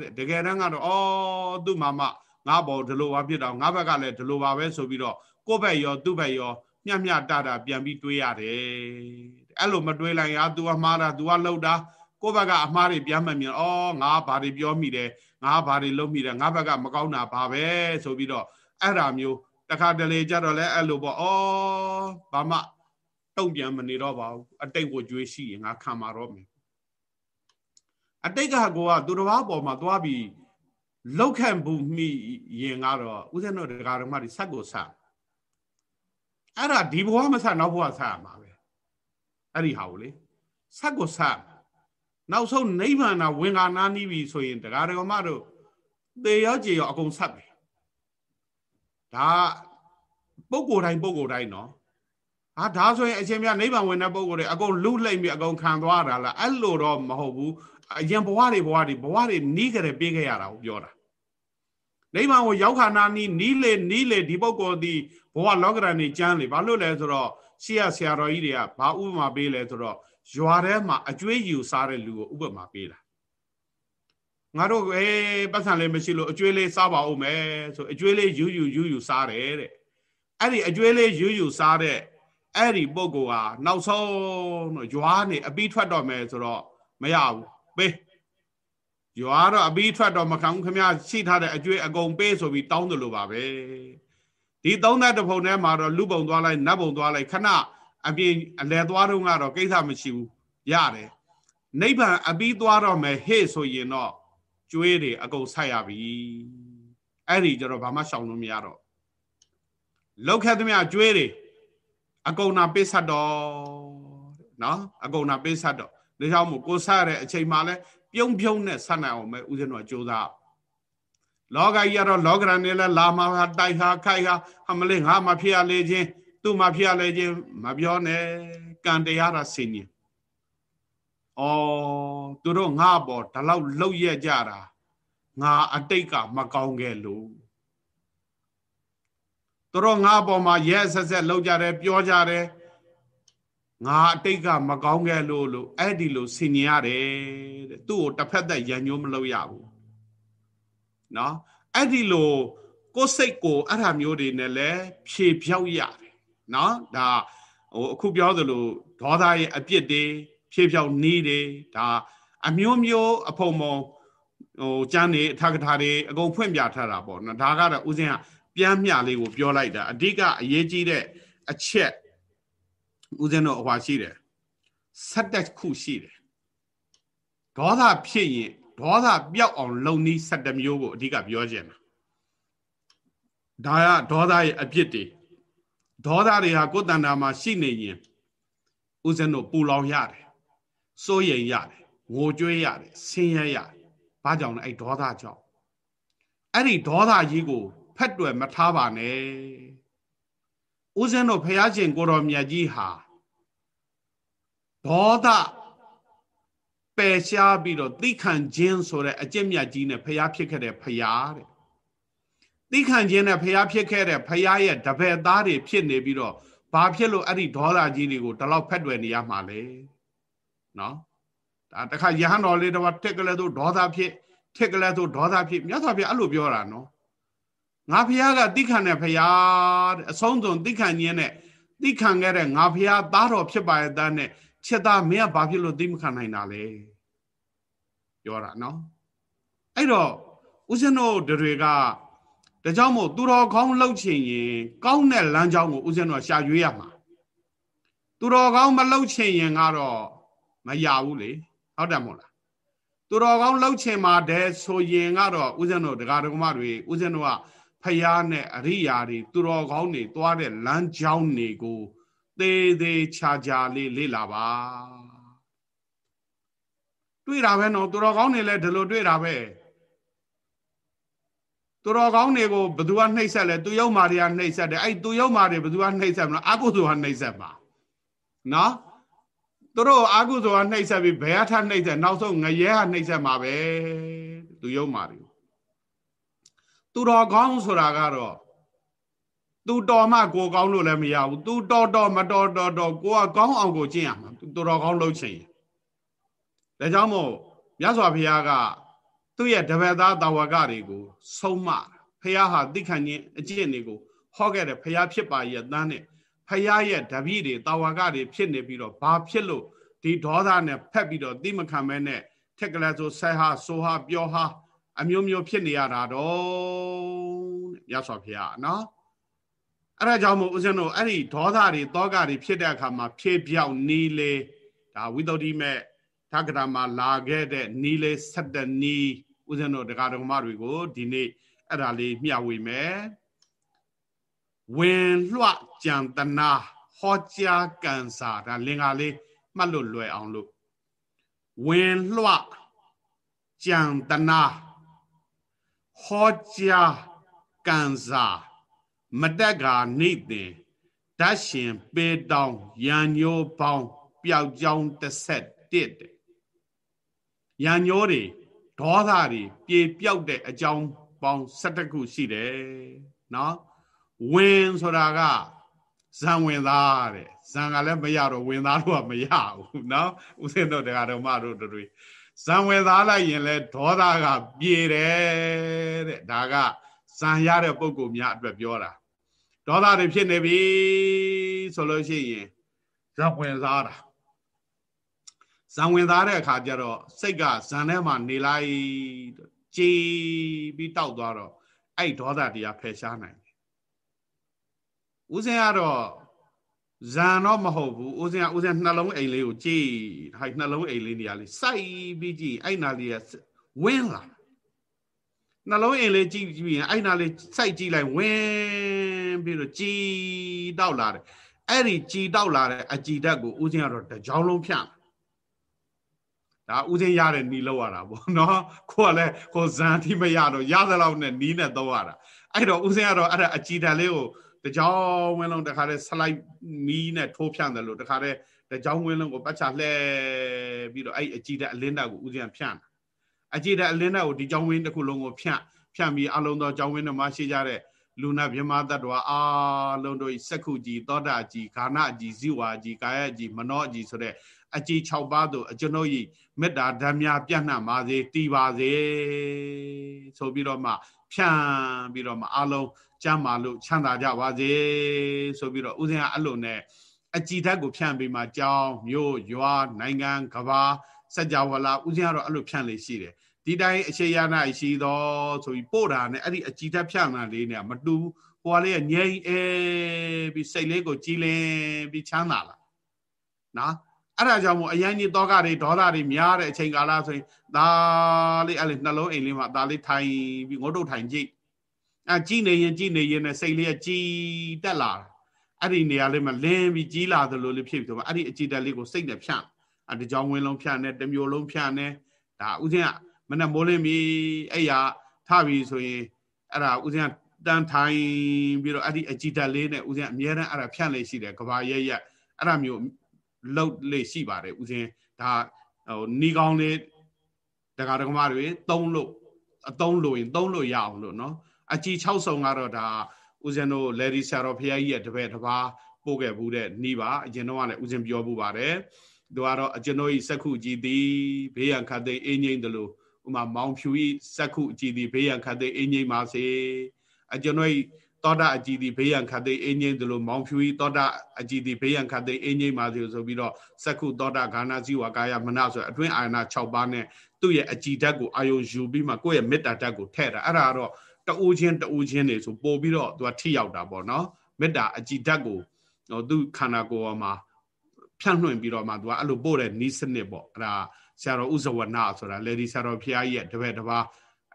တဲ့တကယ်တမ်းကတော့အော်သူ့မမငါဘောဒီလိုပါဖြစ်တော့ငါဘက်ကလည်းဒီလိုပါပဲဆိုပြီးတော့ကိုယ့်ဘက်ရောသူ့ဘက်ရောမျှမျှတတာပြန်ပြီးတွေးရတယ်အဲ့လိုမတွေးလိုက်ရ तू အမှားတာ तू ကလှုပ်တာကိုယ့်ဘက်ကအမှားတွေပြန်မှမြင်အော်ငါဘာတွေပြောမိတယ်ငါဘာတွေလုပ်မိတယ်ငါဘက်ကမကောင်းတာဘာပဲဆိုပြီးတော့အဲ့ဒါမျိုးတခါတလေကြတော့လဲအဲ့လိုပေါ့ဩဘာမှတုံ့ပြန်မနေတော့ပါဘူးအတိတ်ကိုကြွေးရှိရင်ငါခံမှာတော့မယ် အတိတ်ကကိုကသူတစ်ပါးပေါ်မှာသွားပြီးလောက်ခံဘူးမိရင်ကတော့ဥစဉ်တို့ဒကာတော်မတွေဆက်ကိုဆက်အဲ့ဒါဒီဘဝမဆက်နောက်ဘဝဆက်ရမှာပဲအဲ့ဒီဟာကိုလေဆက်ကိုဆက်နောက်ဆုံးနိဗ္ဗာန်ဝင်္ဂာနာနီးပြီဆိုရင်ဒကာတော်မတို့သေရောကြေရောအကုန်ဆက်ပဲဒါပုဂ္ဂိုလ်တိုင်းပုဂ္ဂိုလ်တိုင်းနော်ဟာဒါဆိုရင်အရှင်မြတ်နိဗ္ဗာန်ဝင်တဲ့ပုဂ္ဂိုလ်တွေအကုန်လူလှိမ့်ပြီးအကုန်ခံသွားတာလားအဲ့လိုတော့မဟုတ်ဘူး အရင်ဘဝတွေဘဝတွေဘဝတွေနီးကြတယ်ပြေးခဲ့ရတာကိုပြောတာနိဗ္ဗာန်ကိုရောက်ခါနာနီးနီးလေနီးလေဒီပုဂ္ဂိုလ်ဒီဘဝလောကရန်နေကျမ်းလေဘာလို့လဲဆိုတော့ရှေ့ရဆရာတော်ကြီးတွေကဘာဥပမာပေးလဲဆိုတော့ရွာထဲမှာအကျွေးယူစားတဲ့လူကိုဥပမာပေးတာငါတို့အဲပတ်စံလေးမရှိလို့အကျွေးလေးစားပါဦးမယ်ဆိုအကျွေးလေးယူယူယူယူစားတယ်တဲ့အဲ့ဒီအကျွေးလေးယူယူစားတဲ့အဲ့ဒီပုံကောဟာနောက်ဆုံးတော့ရွာနေအပြီးထွက်တော့မယ်ဆိုတော့မရဘူး ပေးရွာတော့အပြီးထွက်တော့မခံဘူးခမရှိထားတဲ့အကျွေးအကုန်ပေးဆိုပြီးတောင်းတယ်လို့ပါပဲဒီသုံးသက်တဖုံထဲမှာတော့လူပုံသွားလိုက်နတ်ပုံသွားလိုက်ခဏအပြင်အလဲသွားတော့ကတော့ကိစ္စမရှိဘူးရတယ်နိဗ္ဗာန်အပြီးသွားတော့မယ်ဟေ့ဆိုရင်တော့ကျွေးတွေအကုန်ဆက်ရပြီအဲ့ဒီကျတော့ဘာမှရှောင်လို့မရတော့လောက်ခက်သမျှကျွေးတွေအကုန်နာပိတ်ဆက်တော့နော်အကုန်နာပိတ်ဆက်တော့ ဒါကြောင့်မို့ကိုဆက်ရတဲ့အချိန်မှလဲပြုံးပြုံးနဲ့ဆက်နိုင်အောင်ပဲဦးဇင်းတို့ကကြိုးစားလောကကြီးကတော့လောကရန်နေလဲလာမှာတိုက်ဟာခိုက်ဟာအမလေးငါမဖြစ်ရလေချင်းသူ့မဖြစ်ရလေချင်းမပြောနဲ့ကံတရားတာဆင်ញင်ဩသူတို့ငါပေါ်ဒီလောက်လှုပ်ရက်ကြတာငါအတိတ်ကမကောင်းခဲ့လို့သူတို့ငါပေါ်မှာရဲဆက်ဆက်လှုပ်ကြတယ်ပြောကြတယ် ငါအတိတ်ကမကောင်းခဲ့လို့လို့အဲ့ဒီလိုဆင်ញင်ရတယ်တဲ့သူ့ကိုတစ်ဖက်သက်ရန်ညိုးမလုပ်ရဘူးနော်အဲ့ဒီလိုကိုယ်စိတ်ကိုအဲ့ဒါမျိုးတွေနဲ့လည်းဖြေဖြောက်ရတယ်နော်ဒါဟိုအခုပြောသလိုဒေါသရဲ့အပြစ်တွေဖြေဖြောက်နေတယ်ဒါအမျိုးမျိုးအဖုံမုံဟိုကျမ်းတွေအထကထာတွေအကုန်ဖွင့်ပြထားတာပေါ့နော်ဒါကတော့ဦးဇင်းကပြန်မျှလေးကိုပြောလိုက်တာအဓိကအရေးကြီးတဲ့အချက် ဦးဇင်းတို့အဟွာရှိတယ်ဆက်တက်ခုရှိတယ်ဒေါသဖြစ်ရင်ဒေါသပျောက်အောင်လုံနည်း7မျိုးကိုအဓိကပြောခြင်းတာဒါကဒေါသရဲ့အပြစ်တွေဒေါသတွေဟာကိုယ်တဏ္ဍာမှာရှိနေရင်ဦးဇင်းတို့ပူလောင်ရတယ်စိုးရိမ်ရတယ်ငိုကြွေးရတယ်ဆင်းရဲရတယ်ဘာကြောင့်လဲအဲ့ဒေါသကြောင့်အဲ့ဒီဒေါသကြီးကိုဖက်တွယ်မထားပါနဲ့ ဦးဇင်းတို့ဖះရှင်ကိုတော်မြတ်ကြီးဟာဒေါသပယ်ရှားပြီးတော့သိခံခြင်းဆိုတဲ့အကျင့်မြတ်ကြီးနဲ့ဖះဖြစ်ခဲ့တဲ့ဖះတဲ့သိခံခြင်းနဲ့ဖះဖြစ်ခဲ့တဲ့ဖះရဲ့တပည့်သားတွေဖြစ်နေပြီးတော့ဘာဖြစ်လို့အဲ့ဒီဒေါသကြီးတွေကိုဒီလောက်ဖက်တွယ်နေရမှာလဲနော်ဒါတခါယဟန်တော်လေးတော့ထက်ကလေးတို့ဒေါသဖြစ်ထက်ကလေးတို့ဒေါသဖြစ်မြတ်စွာဘုရားအဲ့လိုပြောတာနော် ငါဖះကတိခံတဲ့ဖះတဲ့အဆုံးစုံတိခံခြင်းနဲ့တိခံခဲ့တဲ့ငါဖះသားတော်ဖြစ်ပါရဲ့သားနဲ့ချက်သားမင်းကဘာဖြစ်လို့တိမခံနိုင်တာလဲပြောတာနော်အဲ့တော့ဦးဇင်းတို့တွေကဒါကြောင့်မို့သူတော်ကောင်းလှုပ်ချင်ရင်ကောင်းတဲ့လမ်းကြောင်းကိုဦးဇင်းတို့ရှာရွေးရမှာသူတော်ကောင်းမလှုပ်ချင်ရင်ကတော့မရဘူးလေဟုတ်တယ်မို့လားသူတော်ကောင်းလှုပ်ချင်ပါတဲ့ဆိုရင်ကတော့ဦးဇင်းတို့ဒကာဒကမတွေဦးဇင်းတို့က ဖယားနဲ့အရိယာတွေသူတော်ကောင်းတွေသွားတဲ့လမ်းကြောင်းတွေကိုသေးသေးချာချာလေးလေ့လာပါတွေ့တာပဲနော်သူတော်ကောင်းတွေလည်းဒီလိုတွေ့တာပဲသူတော်ကောင်းတွေကိုဘသူကနှိပ်ဆက်လဲသူယုံမာတွေကနှိပ်ဆက်တယ်အဲ့သူယုံမာတွေဘသူကနှိပ်ဆက်မလားအကုသိုလ်ကနှိပ်ဆက်ပါနော်သူတို့အာကုသိုလ်ကနှိပ်ဆက်ပြီးဘယ်အထနှိပ်ဆက်နောက်ဆုံးငရဲကနှိပ်ဆက်မှာပဲသူယုံမာတွေ သူတော်ကောင်းဆိုတာကတော့သူတော်မှကိုကောင်းလို့လည်းမရဘူးသူတော်တော်မတော်တော်တော်ကိုကကောင်းအောင်ကိုကျင့်ရမှာသူတော်ကောင်းလုပ်ချင်ရင်ဒါကြောင့်မို့မြတ်စွာဘုရားကသူ့ရဲ့တပည့်သားတာဝကတွေကိုဆုံးမဖះဟာသိခံခြင်းအကျင့်တွေကိုဟောခဲ့တယ်ဖះဖြစ်ပါရဲ့တန်းနဲ့ဖះရဲ့ဓပိတွေတာဝကတွေဖြစ်နေပြီးတော့ဘာဖြစ်လို့ဒီဒေါသနဲ့ဖက်ပြီးတော့သိမခံမဲနဲ့ထက်ကလေးဆိုဆဲဟာဆိုဟာပြောဟာ အမျိုးမျိုးဖြစ်နေရတာတော့ရသော်ဖះနော်အဲ့ဒါကြောင့်မို့ဦးဇင်းတို့အဲ့ဒီဒေါသတွေတောကတွေဖြစ်တဲ့အခါမှာဖြေပြောက်နီးလေဒါဝိသုဒ္ဓိမဲ့ထက္ကရာမှာလာခဲ့တဲ့နီးလေဆက်တဲ့နီးဦးဇင်းတို့တရားတော်မတွေကိုဒီနေ့အဲ့ဒါလေးမျှဝေမယ်ဝင်လွှကြံတနာဟောကြားကန်စာဒါလင်္ကာလေးမှတ်လို့လွယ်အောင်လို့ဝင်လွှကြံတနာ ဟောကြားကန်စာမတက်ကာနေတင်ဓာတ်ရှင်ပေတောင်ရံညိုးပေါင်းပျောက်ကြောင်းတစ်ဆက်တစ်တဲ့ရံညိုးတွေဒေါသတွေပြေပြောက်တဲ့အကြောင်းပေါင်း17ခုရှိတယ်နော်ဝင်ဆိုတာကဇံဝင်သားတဲ့ဇံကလည်းမရတော့ဝင်သားတော့မရဘူးနော်ဦးစင်းတို့တရားတော်မတို့တို့ ဇံဝင်သားလိုက်ရင်လဲဒေါသကပြေတယ်တဲ့ဒါကဇံရတဲ့ပုံကိုများအတွက်ပြောတာဒေါသတွေဖြစ်နေပြီဆိုလို့ရှိရင်ဇံဝင်သားတာဇံဝင်သားတဲ့အခါကျတော့စိတ်ကဇံထဲမှာနေလိုက်ကြည်ပြီးတောက်သွားတော့အဲ့ဒေါသတရားဖယ်ရှားနိုင်တယ်ဦးစင်ကတော့ ဇံတော့မဟုတ်ဘူးဦးစင်ကဦးစင်နှလုံးအိမ်လေးကိုကြည်ဟိုက်နှလုံးအိမ်လေးနေရာလေးစိုက်ပြီးကြည်အဲ့နာလေးကဝင်းလာနှလုံးအိမ်လေးကြည့်ပြီးရင်အဲ့နာလေးစိုက်ကြည့်လိုက်ဝင်းပြီးတော့ကြည်တောက်လာတယ်အဲ့ဒီကြည်တောက်လာတဲ့အကြည်ဓာတ်ကိုဦးစင်ကတော့တကြောင်လုံးဖြန့်ဒါဥစဉ်ရတဲ့နီးလောက်ရတာပေါ့နော်ကိုကလည်းကိုဇန်တိမရတော့ရသလောက်နဲ့နီးနဲ့တော့ရတာအဲ့တော့ဥစဉ်ကတော့အဲ့ဒါအကြည်တန်လေးကို တကြောင်ဝင်းလုံးတခါတည်းဆလိုက်မီးနဲ့ထိုးဖြန့်တယ်လို့တခါတည်းတကြောင်ဝင်းလုံးကိုပတ်ချလှဲပြီးတော့အဲ့အကြည်တဲ့အလင်းဓာတ်ကိုဥစဉ်ဖြန့်အကြည်တဲ့အလင်းဓာတ်ကိုဒီကြောင်ဝင်းတစ်ခုလုံးကိုဖြန့်ဖြန့်ပြီးအလုံးသောကြောင်ဝင်းတွေမှာရှိကြတဲ့လူနာမြမတ္တဝါအာလုံးတို့စက္ခုကြီးသောတာကြီးခန္ဓာကြီးဇိဝါကြီးကာယကြီးမနောကြီးဆိုတဲ့အကြည်6ပါးသို့အကျွန်ုပ်ဤမေတ္တာဓမ္မပြန့်နှံ့ပါစေတည်ပါစေဆိုပြီးတော့မှ ဖြန့်ပြီးတော့မှအလုံးကျမ်းမာလို့ချမ်းသာကြပါစေဆိုပြီးတော့ဥစဉ်ကအဲ့လိုနဲ့အကြည်ဓာတ်ကိုဖြန့်ပြီးမှကြောင်းမြို့ရွာနိုင်ငံကဘာစัจ java လာဥစဉ်ကတော့အဲ့လိုဖြန့်လေရှိတယ်ဒီတိုင်းအရှိယနာရှိသောဆိုပြီးပို့တာနဲ့အဲ့ဒီအကြည်ဓာတ်ဖြန့်တာလေးနဲ့မတူဟိုကလေးကငြိမ်အဲပြီးစိတ်လေးကိုကြည်လင်ပြီးချမ်းသာလာနော် အဲ့ဒါကြောင့်မို့အရင်ကြီးတောကတွေဒေါသတွေများတဲ့အချိန်ကာလဆိုရင်ဒါလေးအဲ့လေနှလုံးအိမ်လေးမှာဒါလေးထိုင်ပြီးငုတ်တုတ်ထိုင်ကြည့်အဲကြည်နေရင်ကြည်နေရင်နဲ့စိတ်လေးကကြည်တက်လာအဲ့ဒီနေရာလေးမှာလင်းပြီးကြီးလာသလိုလေးဖြစ်ပြီးတော့အဲ့ဒီအကြည်တက်လေးကိုစိတ်နဲ့ဖြန့်အတကြောင်ဝင်းလုံးဖြန့်နေတမျိုးလုံးဖြန့်နေဒါဥစဉ်ကမနဲ့မိုးလင်းပြီးအဲ့ရထပြီးဆိုရင်အဲ့ဒါဥစဉ်ကတန်းထိုင်ပြီးတော့အဲ့ဒီအကြည်တက်လေးနဲ့ဥစဉ်အမြဲတမ်းအဲ့ဒါဖြန့်လေးရှိတယ်ကဘာရဲ့ရက်အဲ့ဒါမျိုး လှုပ်လေရှိပါတယ်ဦးဇင်းဒါဟိုနီကောင်းလေးတက္ကရာဓမ္မတွေသုံးလို့အသုံးလို့ရင်သုံးလို့ရအောင်လို့နော်အကြည်6ဆုံကတော့ဒါဦးဇင်းတို့လေဒီဆရာတော်ဖရာကြီးရဲ့တပည့်တစ်ပါးပို့ခဲ့ဘူးတဲ့နှီးပါအရင်တော့ကလည်းဦးဇင်းပြောဘူးပါတယ်သူကတော့အကျွန်ုပ်ဤစက္ခုကြည်သည်ဘေးရန်ခတ်သိအင်းငိမ့်တယ်လို့ဥမာမောင်ဖြူဤစက္ခုကြည်သည်ဘေးရန်ခတ်သိအင်းငိမ့်ပါစေအကျွန်ုပ် သောတာအကြည်ဒီဘေးရန်ခတ်သိအင်းငိမ့်သလိုမောင်ဖြူဤသောတာအကြည်ဒီဘေးရန်ခတ်သိအင်းငိမ့်ပါစေဆိုပြီးတော့စက္ခုသောတာဂါနာဇီဝကာယမနဆိုအတွင်းအာရဏ6ပါးနဲ့သူ့ရဲ့အကြည်ဓာတ်ကိုအာယုံယူပြီးမှကိုယ့်ရဲ့မေတ္တာဓာတ်ကိုထည့်တာအဲ့ဒါကတော့တူးချင်းတူးချင်းနေဆိုပို့ပြီးတော့သူကထိရောက်တာပေါ့နော်မေတ္တာအကြည်ဓာတ်ကိုသူခန္ဓာကိုယ်မှာဖြန့်လွှင့်ပြီးတော့မှသူကအဲ့လိုပို့တဲ့နီးစနစ်ပေါ့အဲ့ဒါဆရာတော်ဥဇဝနာဆိုတာလေဒီဆရာတော်ဖျားကြီးရဲ့တပည့်တစ်ပါး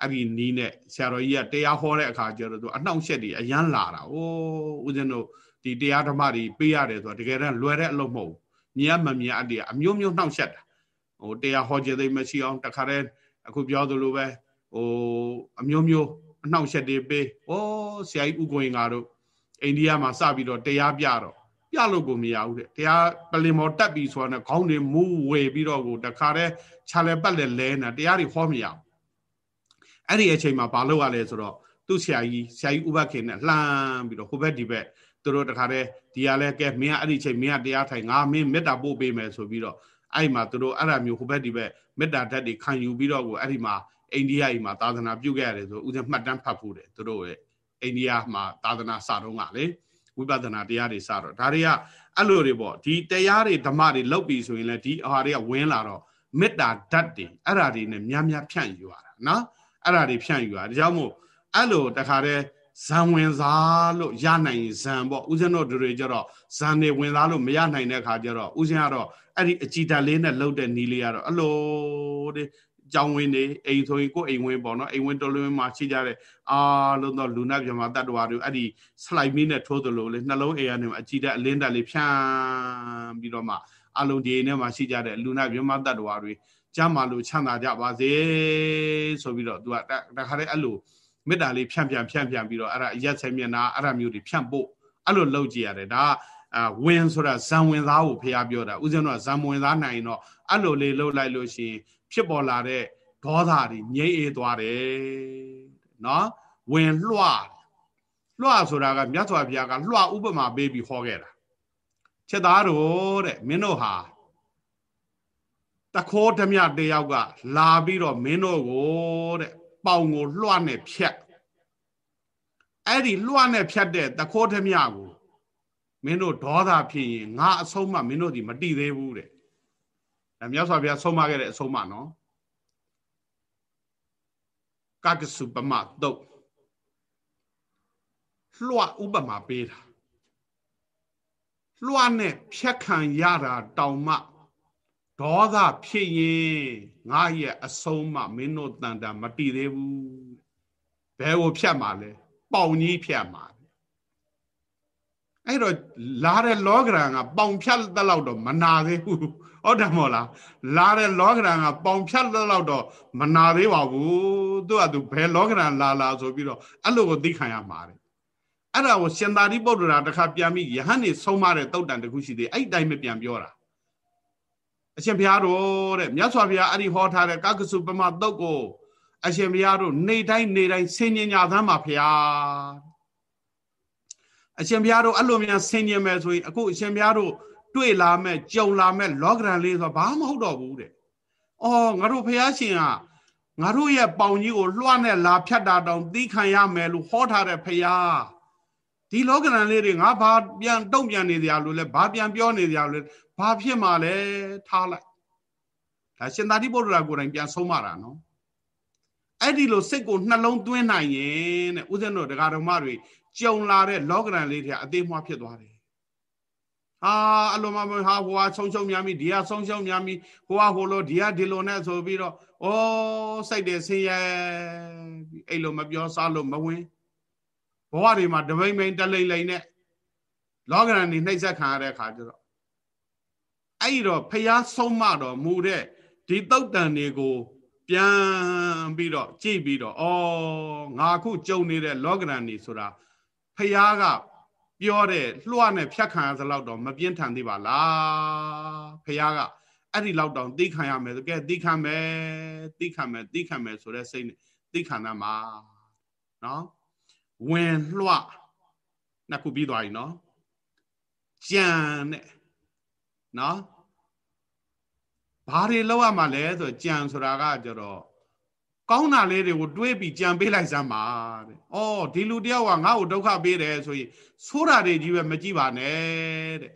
အဲ့ဒီနီးနဲ့ဆရာတော်ကြီးကတရားဟောတဲ့အခါကျတော့သူအနှောင့်အယှက်တွေအရန်လာတာ။အိုးဦးဇင်းတို့ဒီတရားဓမ္မတွေပေးရတယ်ဆိုတော့တကယ်တမ်းလွယ်တဲ့အလုပ်မဟုတ်ဘူး။မြင်ရမမြင်အတည်းအမျိုးမျိုးနှောင့်ယှက်တာ။ဟိုတရားဟောခြင်းသိမရှိအောင်တခါတည်းအခုပြောသလိုပဲဟိုအမျိုးမျိုးအနှောင့်ယှက်တွေပေး။အိုးဆရာကြီးဥက္ကိုရင်ကတော့အိန္ဒိယမှာစပြီးတော့တရားပြတော့ပြလို့ကိုမရဘူးတဲ့တရားပလင်မော်တက်ပြီးဆိုတော့ခေါင်းတွေမူးဝေပြီးတော့ကိုတခါတည်းခြာလဲပတ်လဲလဲနေတရားတွေဟောမရဘူး အဲ့ဒီအချိန်မှာဘာလုပ်ရလဲဆိုတော့သူ့ဆရာကြီးဆရာကြီးဥပခင်နဲ့လှမ်းပြီးတော့ဟိုဘက်ဒီဘက်သူတို့တခါတည်းဒီကလည်းကဲမင်းကအဲ့ဒီချိန်မင်းကတရားထိုင်ငါမင်းမေတ္တာပို့ပေးမယ်ဆိုပြီးတော့အဲ့မှာသူတို့အဲ့ဒါမျိုးဟိုဘက်ဒီဘက်မေတ္တာဓာတ်တွေခံယူပြီးတော့ကိုအဲ့ဒီမှာအိန္ဒိယကြီးမှာသာသနာပြုခဲ့ရတယ်ဆိုဦးဇင်းမှတ်တမ်းဖတ်ဖို့တယ်သူတို့ရဲ့အိန္ဒိယမှာသာသနာစတော့ကလေဝိပဿနာတရားတွေစတော့ဒါတွေကအဲ့လိုတွေပေါ့ဒီတရားတွေဓမ္မတွေလောက်ပြီဆိုရင်လည်းဒီအာဟာတွေကဝင်လာတော့မေတ္တာဓာတ်တွေအဲ့ဓာတွေနဲ့များများဖြန့်ယူရတာနော် အဲ့ဓာတွေဖြန့်ယူရဒါကြောင့်မို့အဲ့လိုတခါတည်းဇံဝင်စားလို့ရနိုင်ဇံပေါ့ဦးဇင်းတို့တွေကြတော့ဇံနေဝင်စားလို့မရနိုင်တဲ့ခါကျတော့ဦးဇင်းကတော့အဲ့ဒီအကြည်ဓာတ်လေးနဲ့လှုပ်တဲ့နီးလေးကတော့အလိုတဲ့ကြောင်းဝင်းနေအိမ်ဆိုရင်ကိုယ်အိမ်ဝင်းပေါ့နော်အိမ်ဝင်းတော်လွင်မှာရှိကြတဲ့အာလုံးတော့လူနာပြမတတ္တဝါတွေအဲ့ဒီစလိုက်မီးနဲ့ထိုးသလိုလေနှလုံးအိမ်ကနေအကြည်ဓာတ်အလင်းဓာတ်လေးဖြန်းပြီးတော့မှအလုံးဒီအိမ်ထဲမှာရှိကြတဲ့လူနာပြမတတ္တဝါတွေ ကြမ်းမာလို့ချမ်းသာကြပါစေဆိုပြီးတော့သူကတခါတည်းအဲ့လိုမေတ္တာလေးဖြန့်ဖြန့်ဖြန့်ဖြန့်ပြီးတော့အဲ့ဒါရက်ဆက်မျက်နာအဲ့ဒါမျိုးတွေဖြန့်ဖို့အဲ့လိုလုပ်ကြည့်ရတယ်ဒါအာဝင်ဆိုတာဇံဝင်သားကိုဖះပြောတာဥစဉ်တော့ဇံဝင်သားနိုင်တော့အဲ့လိုလေးလှုပ်လိုက်လို့ရှိရင်ဖြစ်ပေါ်လာတဲ့ဒေါသတွေငြိမ့်အေးသွားတယ်နော်ဝင်လွှလွှဆိုတာကမြတ်စွာဘုရားကလွှဥပမာပေးပြီးဟောခဲ့တာချက်သားတို့တဲ့မင်းတို့ဟာ တခိုးဓမြတယောက်ကလာပြီးတော့မင်းတို့ကိုတဲ့ပေါင်ကိုလွှနဲ့ဖြတ်အဲ့ဒီလွှနဲ့ဖြတ်တဲ့တခိုးဓမြကိုမင်းတို့ဒေါသဖြစ်ရင်ငါအဆုံးမမင်းတို့ဒီမတိသေးဘူးတဲ့ဒါမြတ်စွာဘုရားဆုံးမခဲ့တဲ့အဆုံးမနော်ကကစုပမတုတ်လွှဥပမာပေးတာလွှနဲ့ဖြတ်ခံရတာတောင်မှ ဒေါသဖြစ်ရင်ငါရဲ့အဆုံးမမင်းတို့တန်တာမတည်သေးဘူးဘယ်ကိုဖြတ်မှာလဲပေါင်ကြီးဖြတ်မှာအဲ့တော့လာတဲ့လောကရန်ကပေါင်ဖြတ်တဲ့လောက်တော့မနာသေးဘူးဟုတ်တယ်မို့လားလာတဲ့လောကရန်ကပေါင်ဖြတ်တဲ့လောက်တော့မနာသေးပါဘူးသူကသူဘယ်လောကရန်လာလာဆိုပြီးတော့အဲ့လိုကိုသိခံရမှာတဲ့အဲ့ဒါကိုရှင်သာရိပုတ္တရာတခါပြန်ပြီးယဟန်နေဆုံးမတဲ့တုတ်တန်တခုရှိသေးအဲ့တိုင်းပဲပြန်ပြောတာ အရှင်ဘုရားတို့တဲ့မြတ်စွာဘုရားအဲ့ဒီဟောထားတဲ့ကကစုပမတုတ်ကိုအရှင်ဘုရားတို့နေတိုင်းနေတိုင်းဆင်ញင်ညာသမ်းပါဘုရားအရှင်ဘုရားတို့အဲ့လိုများဆင်ញင်မယ်ဆိုရင်အခုအရှင်ဘုရားတို့တွေ့လာမဲ့ကြုံလာမဲ့လောကရန်လေးဆိုဘာမဟုတ်တော့ဘူးတဲ့။အော်ငါတို့ဘုရားရှင်ကငါတို့ရဲ့ပေါင်ကြီးကိုလွှမ်းနဲ့လာဖြတ်တာတောင်သီးခံရမယ်လို့ဟောထားတဲ့ဘုရားဒီလောကရန်လေးတွေငါဘာပြန်တုံ့ပြန်နေကြလို့လဲဘာပြန်ပြောနေကြလို့ ဘာဖြစ်မှလဲထားလိုက်ဒါရှင်သာတိပုတ္တရာကိုယ်တိုင်ပြန်ဆုံးမတာနော်အဲ့ဒီလိုစိတ်ကိုနှလုံးသွင်းနိုင်ရင်တဲ့ဦးဇင်းတို့တရားတော်မတွေကြုံလာတဲ့လောကရန်လေးတွေအသေးမွားဖြစ်သွားတယ်ဟာအလိုမမဟာဟိုဟာဆုံးရှုံးများမိဒီဟာဆုံးရှုံးများမိဟိုဟာဟိုလိုဒီဟာဒီလိုနဲ့ဆိုပြီးတော့ဩစိတ်တွေဆင်းရဲအဲ့လိုမပြောစားလို့မဝင်ဘဝတွေမှာတပိမ့်ပိမ့်တလိမ့်လိမ့်နဲ့လောကရန်နေနှိမ့်ဆက်ခံရတဲ့ခါကျတော့ အဲ့တော့ဖះဆုံးမတော်မူတဲ့ဒီတုတ်တန်တွေကိုပြန်ပြီးတော့ကြည့်ပြီးတော့ဩငါခုကြုံနေတဲ့လောကရန်နေဆိုတာဖះကပြောတဲ့လွှတ်နဲ့ဖြတ်ခံရသလောက်တော့မပြင်းထန်သေးပါလားဖះကအဲ့ဒီလောက်တောင်သိခံရမယ်ကဲသိခံမယ်သိခံမယ်သိခံမယ်ဆိုတဲ့စိတ်နဲ့သိခံတတ်မှာနော်ဝင်လွှတ်နှစ်ခုပြီးသွားပြီနော်ကြံတဲ့ နော်ဘာတွေလောက်ရမှာလဲဆိုကြံဆိုတာကကြတော့ကောင်းတာလေးတွေကိုတွေးပြီးကြံပေးလိုက်စမ်းပါတဲ့။အော်ဒီလူတယောက်ကငါ့ကိုဒုက္ခပေးတယ်ဆိုရင်ဆိုးတာတွေကြီးပဲမကြည့်ပါနဲ့တဲ့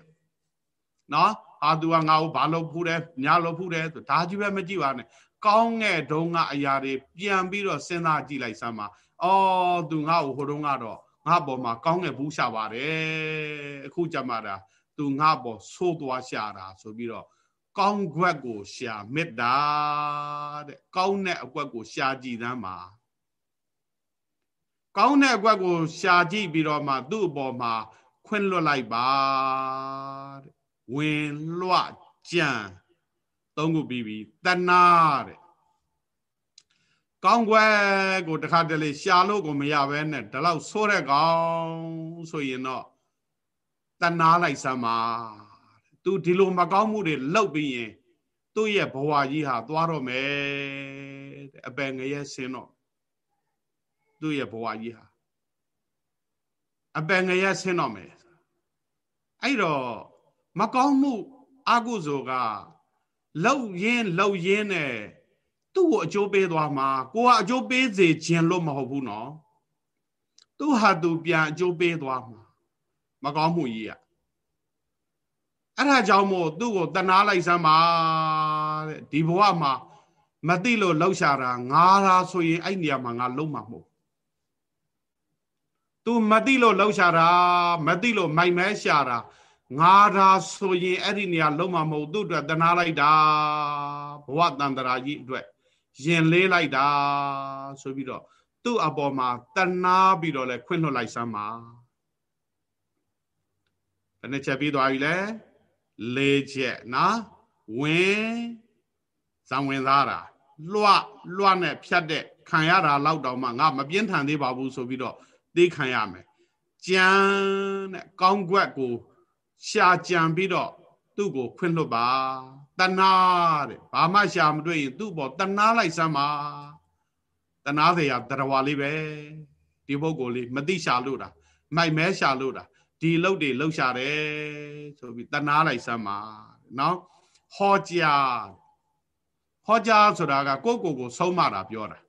။နော်အာသူကငါ့ကိုဘာလို့ဖူးတယ်ညာလို့ဖူးတယ်ဆိုဒါကြီးပဲမကြည့်ပါနဲ့။ကောင်းတဲ့ဒုံကအရာတွေပြန်ပြီးတော့စဉ်းစားကြည့်လိုက်စမ်းပါ။အော်သူငါ့ကိုဟိုတုန်းကတော့ငါ့ပေါ်မှာကောင်းတဲ့ဘူးရှာပါတယ်။အခုကြမှာတာ သူငါ့ပေါ်ဆိုးသွားရှာတာဆိုပြီးတော့ကောင်းခွက်ကိုရှာမေတ္တာတဲ့ကောင်းတဲ့အကွက်ကိုရှာကြည်သမ်းပါကောင်းတဲ့အကွက်ကိုရှာကြည့်ပြီးတော့မှသူ့အပေါ်မှာခွင့်လွတ်လိုက်ပါတဲ့ဝင်လွှကြံသုံးခုပြီးပြီတဏှာတဲ့ကောင်းကွယ်ကိုတခါတလေရှာလို့ကိုမရဘဲနဲ့ဒီလောက်ဆိုးတဲ့ကောင်ဆိုရင်တော့ တဏှာလိုက်စမ်းပါသူဒီလိုမကောင်းမှုတွေလုပ်ပြီးရင်သူ့ရဲ့ဘဝကြီးဟာသွားတော့မယ်တဲ့အပယ်ငရဲဆင်းတော့သူ့ရဲ့ဘဝကြီးဟာအပယ်ငရဲဆင်းတော့မယ်အဲ့တော့မကောင်းမှုအကုသိုလ်ကလှုပ်ရင်းလှုပ်ရင်းနဲ့သူ့ကိုအကျိုးပေးသွားမှာကိုကအကျိုးပေးစေခြင်းလို့မဟုတ်ဘူးနော်သူဟာသူပြန်အကျိုးပေးသွားမှာ မကောင်းမှုကြီးอ่ะအဲ့ဒါကြောင့်မို့သူ့ကိုတနာလိုက်စမ်းပါတဲ့ဒီဘဝမှာမသိလို့လှောက်ရှာတာငါသာဆိုရင်အဲ့နေရာမှာငါလုံးမှာမဟုတ်သူမသိလို့လှောက်ရှာတာမသိလို့မိုက်မဲရှာတာငါသာဆိုရင်အဲ့ဒီနေရာလုံးမှာမဟုတ်သူ့အတွက်တနာလိုက်တာဘဝတန်တရာကြီးအတွက်ရင်လေးလိုက်တာဆိုပြီးတော့သူ့အပေါ်မှာတနာပြီးတော့လဲခွင့်လွှတ်လိုက်စမ်းပါ ဘယ်နှချက်ပြီးသွားပြီလဲလေးချက်နော်ဝင်ဇံဝင်သားတာလွှလွှနဲ့ဖြတ်တဲ့ခံရတာလောက်တောင်မှငါမပြင်းထန်သေးပါဘူးဆိုပြီးတော့သိခံရမယ်ကြံတဲ့ကောင်းကွက်ကိုရှာကြံပြီးတော့သူ့ကိုခွင့်လွတ်ပါတဏှာတဲ့ဘာမှရှာမတွေ့ရင်သူ့ပေါ်တဏှာလိုက်စမ်းပါတဏှာစရာတရဝါလေးပဲဒီပုဂ္ဂိုလ်လေးမသိရှာလို့တာမိုက်မဲရှာလို့တာ ဒီလုတ်တွေလှုပ်ရှာတယ်ဆိုပြီးတဏှာလိုက်စမ်းပါနော်ဟောကြားဟောကြားဆိုတာကကိုယ့်ကိုယ်ကိုဆုံးမတာပြောတာ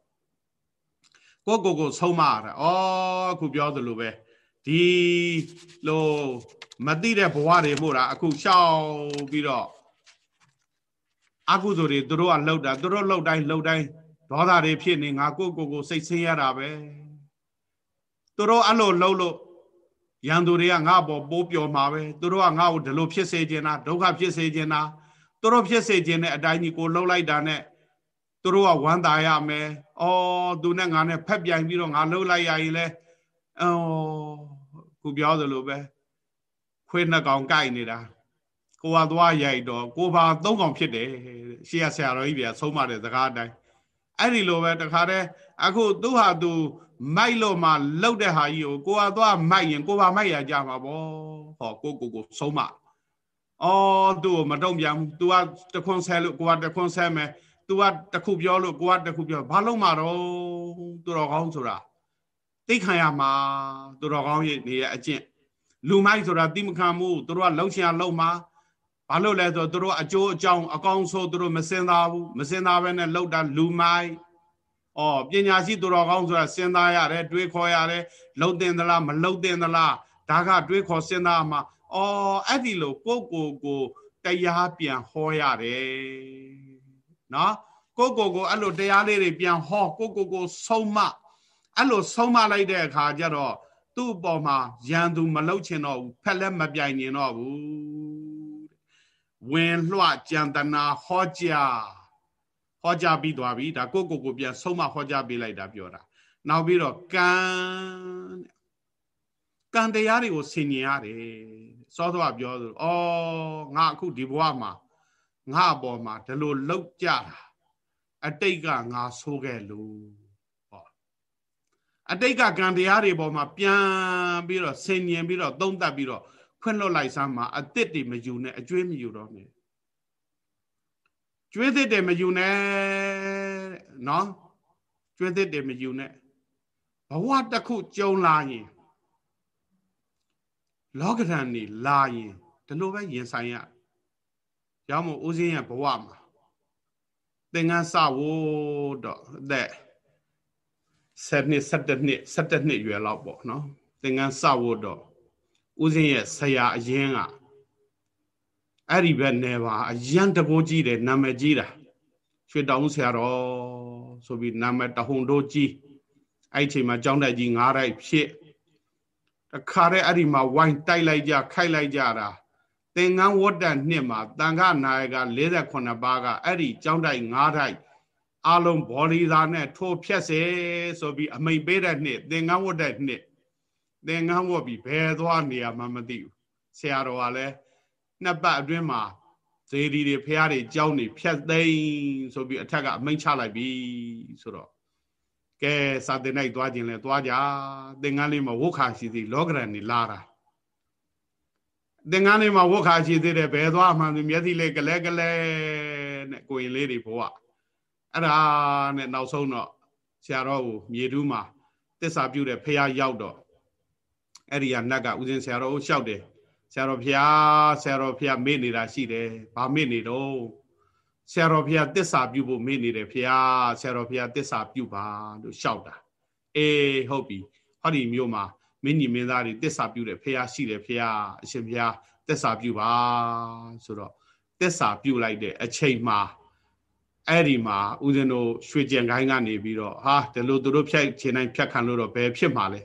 ကိုယ့်ကိုယ်ကိုဆုံးမတာဩအခုပြောသလိုပဲဒီလိုမသိတဲ့ဘဝတွေမို့တာအခုရှောက်ပြီးတော့အကုသိုလ်တွေသူတို့ကလှုပ်တာသူတို့လှုပ်တိုင်းလှုပ်တိုင်းဒေါသတွေဖြစ်နေငါကိုကိုကိုစိတ်ဆင်းရတာပဲသူတို့အဲ့လိုလှုပ်လို့ ရန်သူတွေကငါ့ဘောပိုးပျော်မှာပဲသူတို့ကငါ့ကိုဒီလိုဖြစ်စေခြင်းတာဒုက္ခဖြစ်စေခြင်းတာသူတို့ဖြစ်စေခြင်းတဲ့အတိုင်းကြီးကိုလှုပ်လိုက်တာနဲ့သူတို့ကဝမ်းသာရမယ်။အော်သူနဲ့ငါနဲ့ဖက်ပြိုင်ပြီးတော့ငါလှုပ်လိုက်ရရင်လဲအော်ခုပြောသလိုပဲခွေးနှစ်ကောင်ကြိုက်နေတာကိုကသွားရိုက်တော့ကိုပါသုံးကောင်ဖြစ်တယ်ရှေ့ရဆရာတော်ကြီးပြဆုံးမတဲ့စကားအတိုင်းအဲ့ဒီလိုပဲတခါတည်းအခုသူ့ဟာသူ မိုက်လို့မှလှုပ်တဲ့ဟာကြီးကိုကိုကသွားမိုက်ရင်ကိုပါမိုက်ရကြမှာပေါ့ဟောကိုကိုကိုဆုံးမအော်သူ့ကိုမတုံ့ပြန်ဘူး तू ကတခွန်းဆဲလို့ကိုကတခွန်းဆဲမယ် तू ကတခုပြောလို့ကိုကတခုပြောဘာလို့မှာတော့သူတော်ကောင်းဆိုတာသိခံရမှာသူတော်ကောင်းရဲ့နေရအကျင့်လူမိုက်ဆိုတာတိမခံမှုသူတို့ကလှုပ်ရှားလှုပ်မှာဘာလို့လဲဆိုတော့သူတို့အကျိုးအကြောင်းအကောင်းဆိုသူတို့မစင်သားဘူးမစင်သားပဲနဲ့လှုပ်တာလူမိုက် ဩပညာရှိသူတော်ကောင်းဆိုတာစဉ်းစားရတယ်တွေးခေါ်ရတယ်လှုပ်တင်သလားမလှုပ်တင်သလားဒါကတွေးခေါ်စဉ်းစားမှာဩအဲ့ဒီလိုကိုကိုကိုတရားပြန်ဟောရတယ်နော်ကိုကိုကိုအဲ့လိုတရားလေးတွေပြန်ဟောကိုကိုကိုဆုံးမအဲ့လိုဆုံးမလိုက်တဲ့အခါကျတော့သူ့အပေါ်မှာရန်သူမလှုပ်ချင်တော့ဘူးဖက်လက်မပြိုင်ကျင်တော့ဘူးဝင်လွှကြံတနာဟောကြား ဟောကြားပြီးသွားပြီဒါကိုကိုကိုပြန်ဆုံးမဟောကြားပေးလိုက်တာပြောတာနောက်ပြီးတော့ကံကံတရားတွေကိုဆင်ញင်ရတယ်စောစောကပြောဆိုဩငါအခုဒီဘဝမှာငါအပေါ်မှာဒီလိုလောက်ကြတာအတိတ်ကငါဆိုးခဲ့လို့အတိတ်ကကံတရားတွေပေါ်မှာပြန်ပြီးတော့ဆင်ញင်ပြီးတော့သုံးသပ်ပြီးတော့ခွင့်လွတ်လိုက်စမ်းမှာအသစ်တွေမယူနဲ့အကျွေးမယူတော့နဲ့ ကျွေးသစ်တွေမယူနဲ့နော်ကျွေးသစ်တွေမယူနဲ့ဘဝတစ်ခုကြုံလာရင်လောကဓာတ်နေလာရင်ဒီလိုပဲရင်ဆိုင်ရရောက်မို့ဦးစင်းရဲ့ဘဝမှာသင်္ကန်းစဝိုးတော့အသက်7နှစ်17နှစ်17နှစ်ရွယ်လောက်ပေါ့နော်သင်္ကန်းစဝတ်တော့ဦးစင်းရဲ့ဆရာအရင်က အဲ့ဒီဘက်နေပါအရန်တကိုးကြီးတယ်နာမည်ကြီးတာရွှေတောင်ဆရာတော်ဆိုပြီးနာမည်တဟုန်တို့ကြီးအဲ့ချိန်မှာကြောင်းတိုက်ကြီး၅တိုက်ဖြစ်တခါတည်းအဲ့ဒီမှာဝိုင်းတိုက်လိုက်ကြခိုက်လိုက်ကြတာသင်္ကန်းဝတ်တန်နှစ်မှာတန်ခနာယက48ပါးကအဲ့ဒီကြောင်းတိုက်၅တိုက်အလုံးဘောလီသာနဲ့ထိုးဖြက်စေဆိုပြီးအမိန်ပေးတဲ့နှစ်သင်္ကန်းဝတ်တဲ့နှစ်သင်္ကန်းဝတ်ပြီးဘယ်သွားနေရမှမသိဘူးဆရာတော်ကလည်း နှစ်ပတ်အတွင်းမှာဇေဒီတွေဖះတွေကြောင်းနေဖြတ်သိမ်းဆိုပြီးအထက်ကအမိန်ချလိုက်ပြီဆိုတော့ကဲစာတင်လိုက်သွားခြင်းလဲသွားကြသင်္ကန်းလေးမှာဝုခါရှိသေးလောကရန်နေလာတာသင်္ကန်းလေးမှာဝုခါရှိသေးတယ်ဘယ်သွားမှန်းသူမျက်စိလေးကလဲကလဲနဲ့ကိုရင်လေးတွေဘဝအဲ့ဒါနဲ့နောက်ဆုံးတော့ဆရာတော်ကိုမြေတူးမှာတစ္ဆာပြုတဲ့ဖះရောက်တော့အဲ့ဒီကနတ်ကဥစဉ်ဆရာတော်ကိုလျှောက်တယ် ဆရာတော်ဖះဆရာတော်ဖះမေ့နေတာရှိတယ်ဘာမေ့နေတော့ဆရာတော်ဖះတစ္ဆာပြုဖို့မေ့နေတယ်ဖះဆရာတော်ဖះတစ္ဆာပြုပါလို့လျှောက်တာအေးဟုတ်ပြီဟောဒီမျိုးမှာမင်းညီမင်းသားတွေတစ္ဆာပြုတယ်ဖះရှိတယ်ဖះအရှင်ဖះတစ္ဆာပြုပါဆိုတော့တစ္ဆာပြုလိုက်တဲ့အချိန်မှာအဲ့ဒီမှာဦးဇင်းတို့ရွှေကြံခိုင်းကနေပြီးတော့ဟာဒီလိုသူတို့ဖြတ်ခြေနိုင်ဖြတ်ခံလို့တော့ဘယ်ဖြစ်မှာလဲ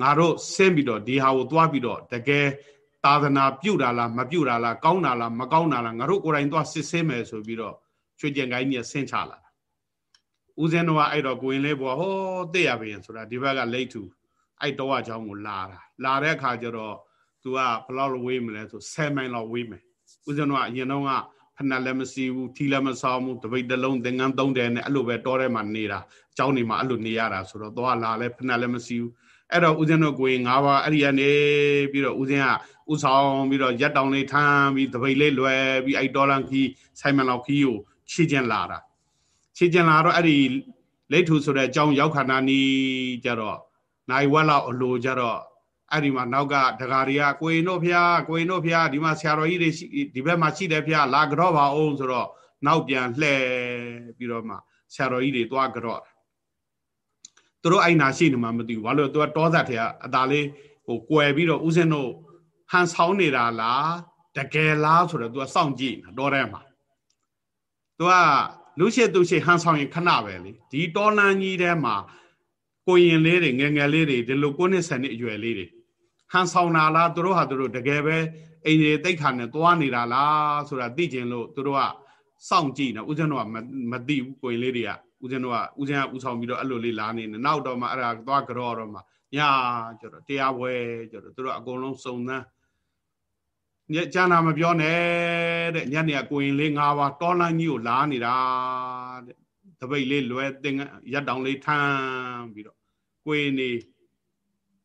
ငါတို့ဆင်းပြီးတော့ဒီဟာကိုသွားပြီးတော့တကယ် သာသနာပြုတာလားမပြုတာလားကောင်းတာလားမကောင်းတာလားငါတို့ကိုယ်တိုင်သွားစစ်ဆေးမယ်ဆိုပြီးတော့ရွှေကြံခိုင်းကြီးဆင်းချလာဦးဇင်းတို့ကအဲ့တော့ကိုရင်လေးဘောဟောသိရပါရင်ဆိုတာဒီဘက်ကလိတ်ထူအဲ့တော့အကြောင်းကိုလာတာလာတဲ့အခါကျတော့ तू ကဘယ်လောက်ဝေးမလဲဆို10မိုင်လောက်ဝေးမယ်ဦးဇင်းတို့ကအရင်တော့ကဖဏလည်းမစီဘူးထီလည်းမဆောင်ဘူးတပိတ်တလုံးသင်္ကန်းသုံးတယ်နဲ့အဲ့လိုပဲတောထဲမှာနေတာအเจ้าနေမှာအဲ့လိုနေရတာဆိုတော့သွားလာလဲဖဏလည်းမစီဘူးအဲ့တော့ဦးဇင်းတို့ကိုရင်၅ပါးအဲ့ဒီကနေပြီးတော့ဦးဇင်းက ဥဆောင်ပြီးတော့ရက်တောင်လေးထမ်းပြီးတပိတ်လေးလွယ်ပြီးအဲ့တော်လန်ခီဆိုင်မန်လောက်ခီကိုခြေကျင်လာတာခြေကျင်လာတော့အဲ့ဒီလိတ်ထူဆိုတဲ့အကြောင်းရောက်ခန္ဓာနီးကြတော့နိုင်ဝက်လောက်အလိုကြတော့အဲ့ဒီမှာနောက်ကဒကာတွေကကိုရင်တို့ဖျားကိုရင်တို့ဖျားဒီမှာဆရာတော်ကြီးတွေဒီဘက်မှာရှိတယ်ဖျားလာကြော့ပါအောင်ဆိုတော့နောက်ပြန်လှည့်ပြီးတော့မှဆရာတော်ကြီးတွေသွားကြော့သူတို့အိုင်နာရှိနေမှမသိဘူးဘာလို့သူကတောသက်ထဲကအသာလေးဟိုကွယ်ပြီးတော့ဥစဉ်တို့ ဟန်ဆောင်နေတာလားတကယ်လားဆိုတော့သူကစောင့်ကြည့်တောထဲမှာသူကလူရှိသူရှိဟန်ဆောင်ရင်ခဏပဲလေဒီတောလန်းကြီးထဲမှာကိုရင်လေးတွေငယ်ငယ်လေးတွေဒီလိုကိုနှစ်ဆယ်နှစ်အရွယ်လေးတွေဟန်ဆောင်တာလားသူတို့ဟာသူတို့တကယ်ပဲအိမ်တွေတိတ်ခါနဲ့သွားနေတာလားဆိုတာသိကျင်လို့သူတို့ကစောင့်ကြည့်နေဦးဇင်းတို့ကမသိဘူးကိုရင်လေးတွေကဦးဇင်းတို့ကဦးဇင်းကဦးဆောင်ပြီးတော့အဲ့လိုလေးလာနေတယ်နောက်တော့မှအဲ့ဒါသွားကြောတော့မှညာကျတော့တရားပွဲကျတော့သူတို့အကုန်လုံးစုံစမ်းည ကျန်တာမပြောနဲ့တဲ့ညနေကကိုရင်လေး၅ပါးတောလန်းကြီးကိုလာနေတာတဲ့တပိတ်လေးလွယ်တင်ရက်တောင်လေးထမ်းပြီးတော့ကိုရင်နေ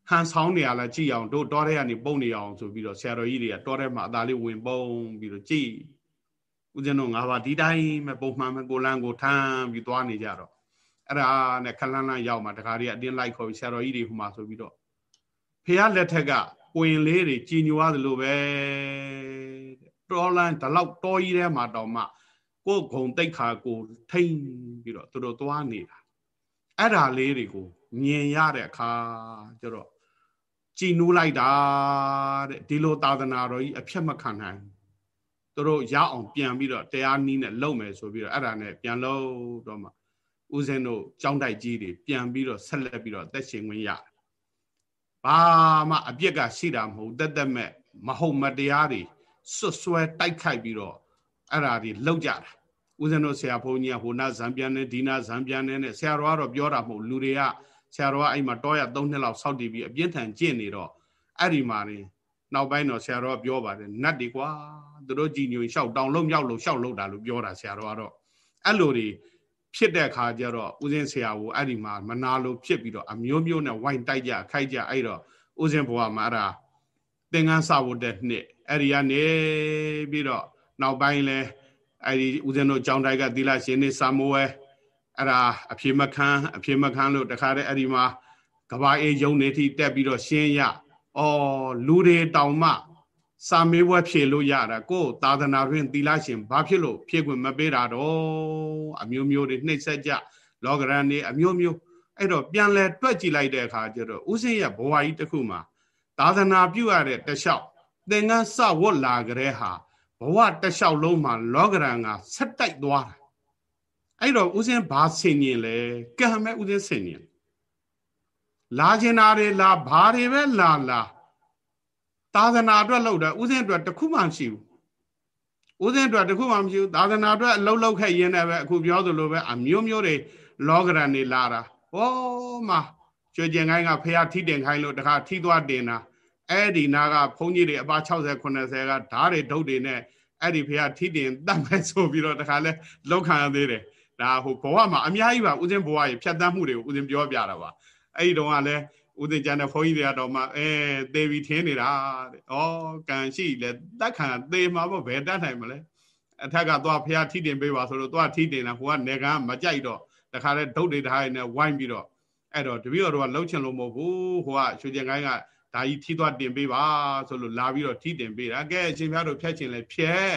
ဟန်ဆောင်နေရလားကြည့်အောင်တို့တောထဲကနေပုံနေအောင်ဆိုပြီးတော့ဆရာတော်ကြီးတွေကတောထဲမှာအသာလေးဝင်ပုံပြီးတော့ကြည့်ဦးဇင်းတို့ငါးပါးဒီတိုင်းပဲပုံမှန်ပဲကိုလန်းကိုထမ်းပြီးသွားနေကြတော့အဲ့ဒါနဲ့ခလန်းလန်းရောက်မှတခါတည်းအတင်းလိုက်ခေါ်ပြီးဆရာတော်ကြီးတွေဟိုမှာဆိုပြီးတော့ဖះလက်ထက်က ကိုရင်လေးတွေကြည်ညိုရသလိုပဲတော်လန်းဒီလောက်တော်ကြီးထဲမှာတောင်မှကိုယ်ဂုံတိတ်ခါကိုထိမ့်ပြီးတော့သူတို့သွားနေတာအဲ့ဒါလေးတွေကိုမြင်ရတဲ့အခါကျတော့ကြည်နူးလိုက်တာတဲ့ဒီလိုသာသနာတော်ကြီးအဖြတ်မခံနိုင်သူတို့ရအောင်ပြန်ပြီးတော့တရားနီးနဲ့လုံမယ်ဆိုပြီးတော့အဲ့ဒါနဲ့ပြန်လို့တော့မှဦးဇင်းတို့ကြောင်းတိုက်ကြီးတွေပြန်ပြီးတော့ဆက်လက်ပြီးတော့သက်ရှင်ဝင်ရ ဘာမှအပြစ်ကရှိတာမဟုတ်တက်တက်မဲ့မဟုတ်မတရားတွေဆွဆွဲတိုက်ခိုက်ပြီးတော့အဲ့ဒါတွေလောက်ကြတာဦးဇင်းတို့ဆရာဘုန်းကြီးကဟိုနာဇံပြန်နေဒီနာဇံပြန်နေနဲ့ဆရာတော်ကတော့ပြောတာမဟုတ်လူတွေကဆရာတော်ကအဲ့မှာတောရ3နှစ်လောက်စောက်တည်ပြီးအပြင်းထန်ကျင့်နေတော့အဲ့ဒီမှာနေနောက်ပိုင်းတော့ဆရာတော်ကပြောပါတယ်နတ်တွေကွာသူတို့ကြည်ညိုလျှောက်တောင်လုံးမြောက်လို့လျှောက်လို့တာလို့ပြောတာဆရာတော်ကတော့အဲ့လိုတွေ ဖြစ်တဲ့အခါကျတော့ဦးဇင်းဆရာကိုအဲ့ဒီမှာမနာလို့ဖြစ်ပြီးတော့အမျိုးမျိုးနဲ့ဝိုင်းတိုက်ကြခိုက်ကြအဲ့တော့ဦးဇင်းဘဝမှာအဲ့ဒါသင်္ကန်းစဖို့တဲ့နှစ်အဲ့ဒီကနေပြီးတော့နောက်ပိုင်းလဲအဲ့ဒီဦးဇင်းတို့ကြောင်းတိုက်ကသီလရှင်နေစာမိုးဝဲအဲ့ဒါအဖြေမခံအဖြေမခံလို့တခါတည်းအဲ့ဒီမှာကဘာအေးယုံနေထိတက်ပြီးတော့ရှင်းရအော်လူတွေတောင်မှ စာမေးပွဲဖြေလို့ရတာကိုယ်သာသနာတွင်သီလရှင်ဘာဖြစ်လို့ဖြေခွင့်မပေးတာတော့အမျိုးမျိုးတွေနှိမ့်ဆက်ကြလောကရန်တွေအမျိုးမျိုးအဲ့တော့ပြန်လဲတွက်ကြည့်လိုက်တဲ့အခါကျတော့ဥစဉ်ရဘဝကြီးတစ်ခုမှာသာသနာပြုရတဲ့တလျှောက်သင်္ကန်းစဝတ်လာကြတဲ့ဟာဘဝတလျှောက်လုံးမှာလောကရန်ကဆက်တိုက်သွားတာအဲ့တော့ဥစဉ်ဘာဆင်ញင်လဲကံမဲ့ဥစဉ်ဆင်ញင်လာကျင်တာတွေလာဘာတွေပဲလာလာ သာသနာအတွက်လုပ်တာဥစဉ်အတွက်တခုမှရှိဘူးဦးဇင်းအတွက်တခုမှမရှိဘူးသာသနာအတွက်အလုံးလောက်ခဲ့ရင်းနဲ့ပဲအခုပြောသလိုပဲအမျိုးမျိုးတွေလောကရန်နေလာတာဟောမှာကျွေကျင်ခိုင်းကဖះထိတင်ခိုင်းလို့တခါထိသွားတင်တာအဲ့ဒီနာကဘုန်းကြီးတွေအပါ60 90ကဓာတ်တွေဒုတ်တွေနဲ့အဲ့ဒီဖះထိတင်တတ်မဲ့ဆိုပြီးတော့တခါလဲလောက်ခံရသေးတယ်ဒါဟိုဘဝမှာအများကြီးပါဦးဇင်းဘဝကြီးဖြတ်တန်းမှုတွေကိုဦးဇင်းပြောပြတာပါအဲ့ဒီတုန်းကလည်း ဦးဇင်းကျန်တဲ့ဘုန်းကြီးတွေကတော့မှအဲသေပြီထင်းနေတာတဲ့ဩကံရှိလဲတက်ခံသေမှာပေါ့ဘယ်တတ်နိုင်မလဲအထက်ကသွားဖះထိတင်ပေးပါဆိုလို့သွားထိတင်တာဟိုကနေကမကြိုက်တော့တခါလဲဒုတ်တွေထားရနေဝိုင်းပြီးတော့အဲ့တော့တပည့်တော်တို့ကလှုပ်ချင်လို့မဟုတ်ဘူးဟိုကရွှေကျင်ကိုင်းကဒါကြီးထိသွားတင်ပေးပါဆိုလို့လာပြီးတော့ထိတင်ပေးတာကဲအရှင်ဖျားတို့ဖြတ်ချင်လဲဖြက်